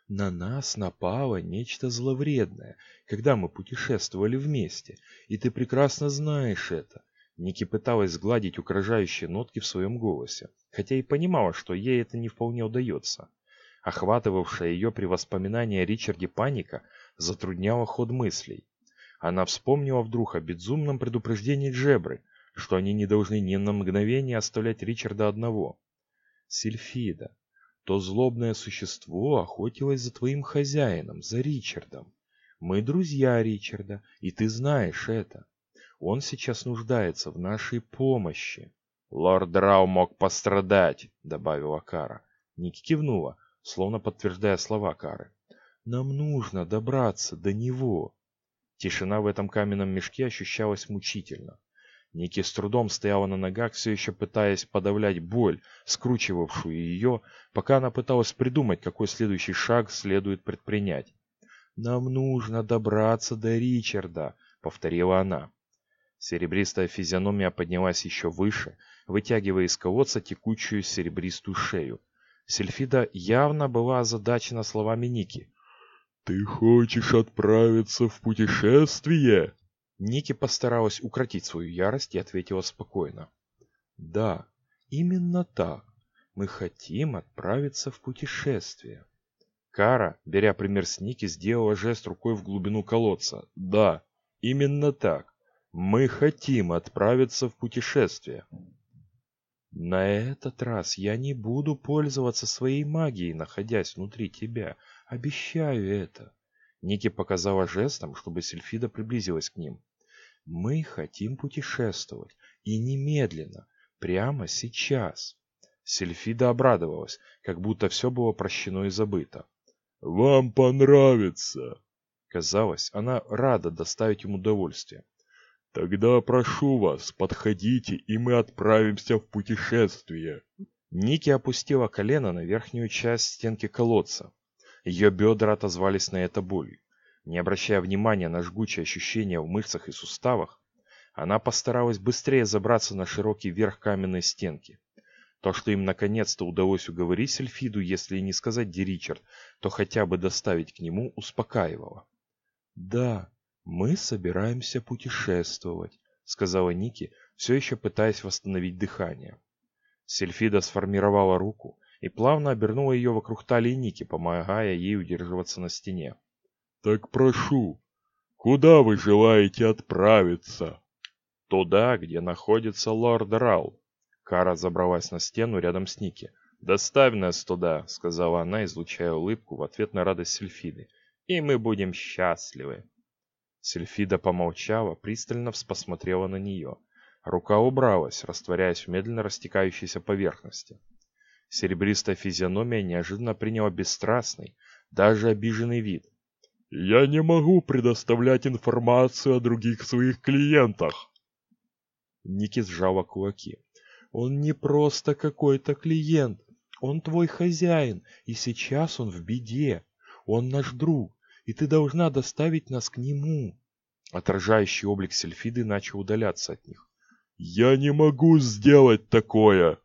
На нас напало нечто зловредное, когда мы путешествовали вместе, и ты прекрасно знаешь это. Ники пыталась сгладить угрожающие нотки в своем голосе, хотя и понимала, что ей это не вполне удается. Охватывавшая ее при воспоминании о Ричарде паника затрудняла ход мыслей. Она вспомнила вдруг о безумном предупреждении Джебры, что они не должны ни на мгновение оставлять Ричарда одного. Сильфида, то злобное существо охотилось за твоим хозяином, за Ричардом. Мы друзья Ричарда, и ты знаешь это. Он сейчас нуждается в нашей помощи. Лорд Драу мог пострадать, добавила Кара. Ники кивнула, словно подтверждая слова Кары. Нам нужно добраться до него. Тишина в этом каменном мешке ощущалась мучительно. Ники с трудом стояла на ногах, все еще пытаясь подавлять боль, скручивавшую ее, пока она пыталась придумать, какой следующий шаг следует предпринять. «Нам нужно добраться до Ричарда», — повторила она. Серебристая физиономия поднялась еще выше, вытягивая из колодца текучую серебристую шею. Сельфида явно была озадачена словами Ники. «Ты хочешь отправиться в путешествие?» Ники постаралась укротить свою ярость и ответила спокойно. «Да, именно так. Мы хотим отправиться в путешествие». Кара, беря пример с Ники, сделала жест рукой в глубину колодца. «Да, именно так. Мы хотим отправиться в путешествие». «На этот раз я не буду пользоваться своей магией, находясь внутри тебя. Обещаю это». Ники показала жестом, чтобы Сильфида приблизилась к ним. «Мы хотим путешествовать. И немедленно. Прямо сейчас». Сильфида обрадовалась, как будто все было прощено и забыто. «Вам понравится!» Казалось, она рада доставить ему удовольствие. «Тогда прошу вас, подходите, и мы отправимся в путешествие». Ники опустила колено на верхнюю часть стенки колодца. Ее бедра отозвались на это болью. Не обращая внимания на жгучие ощущения в мышцах и суставах, она постаралась быстрее забраться на широкий верх каменной стенки. То, что им наконец-то удалось уговорить Сельфиду, если и не сказать Ди Ричард, то хотя бы доставить к нему, успокаивало. «Да, мы собираемся путешествовать», — сказала Ники, все еще пытаясь восстановить дыхание. Сельфида сформировала руку и плавно обернула ее вокруг талии Ники, помогая ей удерживаться на стене. «Так прошу, куда вы желаете отправиться?» «Туда, где находится лорд Рал», Кара забралась на стену рядом с Ники. «Доставь нас туда», — сказала она, излучая улыбку в ответ на радость Сельфиды. «И мы будем счастливы». Сельфида помолчала, пристально посмотрела на нее. Рука убралась, растворяясь в медленно растекающейся поверхности. Серебристая физиономия неожиданно приняла бесстрастный, даже обиженный вид. «Я не могу предоставлять информацию о других своих клиентах!» Ники сжала кулаки. Он не просто какой-то клиент. Он твой хозяин, и сейчас он в беде. Он наш друг, и ты должна доставить нас к нему. Отражающий облик Сельфиды начал удаляться от них. «Я не могу сделать такое!»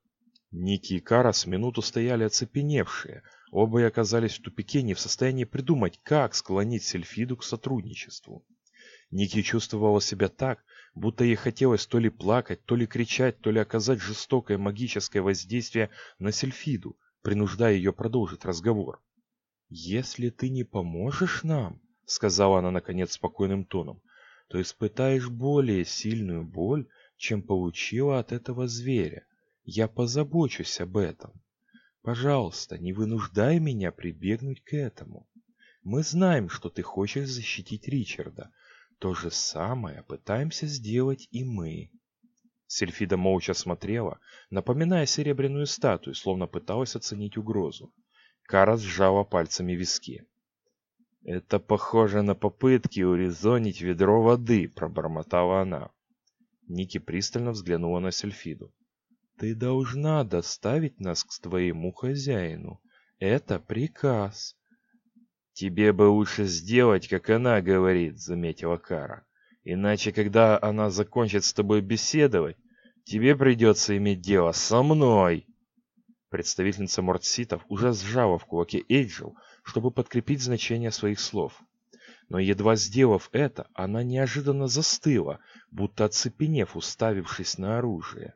Ники и Кара с минуту стояли оцепеневшие. Оба и оказались в тупике, не в состоянии придумать, как склонить Сельфиду к сотрудничеству. Ники чувствовала себя так, будто ей хотелось то ли плакать, то ли кричать, то ли оказать жестокое магическое воздействие на Сельфиду, принуждая ее продолжить разговор. «Если ты не поможешь нам, — сказала она наконец спокойным тоном, — то испытаешь более сильную боль, чем получила от этого зверя. Я позабочусь об этом. Пожалуйста, не вынуждай меня прибегнуть к этому. Мы знаем, что ты хочешь защитить Ричарда, то же самое пытаемся сделать и мы. Сельфида молча смотрела, напоминая серебряную статую, словно пыталась оценить угрозу. Кара сжала пальцами виски. «Это похоже на попытки урезонить ведро воды», — пробормотала она. Ники пристально взглянула на Сельфиду. «Ты должна доставить нас к твоему хозяину. Это приказ. «Тебе бы лучше сделать, как она говорит», — заметила Кара. «Иначе, когда она закончит с тобой беседовать, тебе придется иметь дело со мной». Представительница Мортситов уже сжала в кулаке Эйджел, чтобы подкрепить значение своих слов. Но едва сделав это, она неожиданно застыла, будто оцепенев, уставившись на оружие.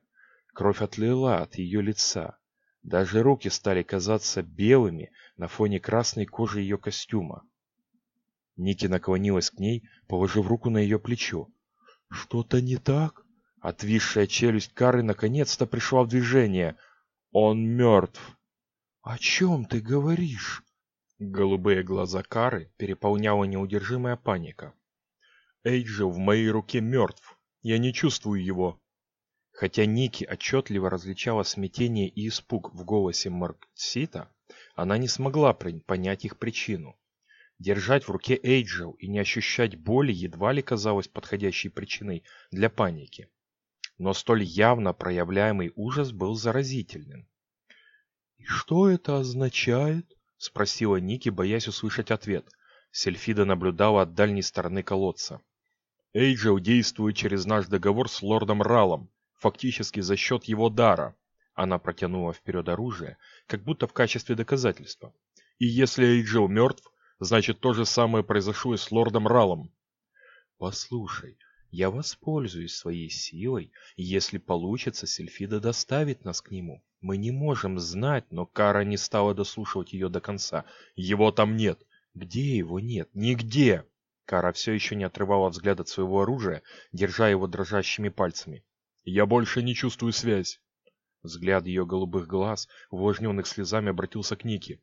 Кровь отлила от ее лица. Даже руки стали казаться белыми на фоне красной кожи ее костюма. Ники наклонилась к ней, положив руку на ее плечо. «Что-то не так?» Отвисшая челюсть Кары наконец-то пришла в движение. «Он мертв!» «О чем ты говоришь?» Голубые глаза Кары переполняла неудержимая паника. «Эйджел в моей руке мертв. Я не чувствую его. Хотя Ники отчетливо различала смятение и испуг в голосе Марксита, она не смогла понять их причину. Держать в руке Эйджел и не ощущать боли едва ли казалось подходящей причиной для паники. Но столь явно проявляемый ужас был заразительным. «И что это означает?» — спросила Ники, боясь услышать ответ. Сельфида наблюдала от дальней стороны колодца. Эйджел действует через наш договор с лордом Ралом, фактически за счет его дара. Она протянула вперед оружие, как будто в качестве доказательства. И если Эйджел мертв, значит то же самое произошло и с лордом Ралом. Послушай, я воспользуюсь своей силой, и если получится, Сельфида доставит нас к нему. Мы не можем знать, но Кара не стала дослушивать ее до конца. Его там нет. Где его нет? Нигде. Кара все еще не отрывала взгляд от своего оружия, держа его дрожащими пальцами. «Я больше не чувствую связь!» Взгляд ее голубых глаз, увлажненных слезами, обратился к Нике.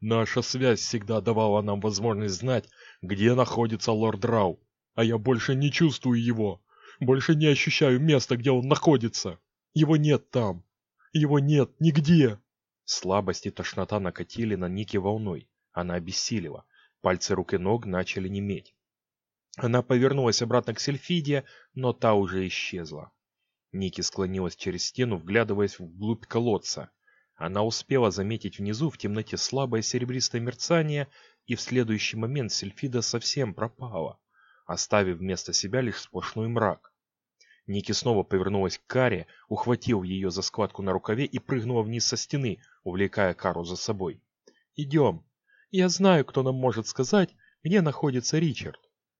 «Наша связь всегда давала нам возможность знать, где находится лорд Рау, а я больше не чувствую его, больше не ощущаю места, где он находится. Его нет там, его нет нигде!» Слабость и тошнота накатили на Ники волной. Она обессилила. Пальцы рук и ног начали неметь. Она повернулась обратно к Сельфиде, но та уже исчезла. Ники склонилась через стену, вглядываясь вглубь колодца. Она успела заметить внизу в темноте слабое серебристое мерцание, и в следующий момент Сельфида совсем пропала, оставив вместо себя лишь сплошной мрак. Ники снова повернулась к Каре, ухватил ее за складку на рукаве и прыгнула вниз со стены, увлекая Кару за собой. «Идем. Я знаю, кто нам может сказать, где находится Ричард».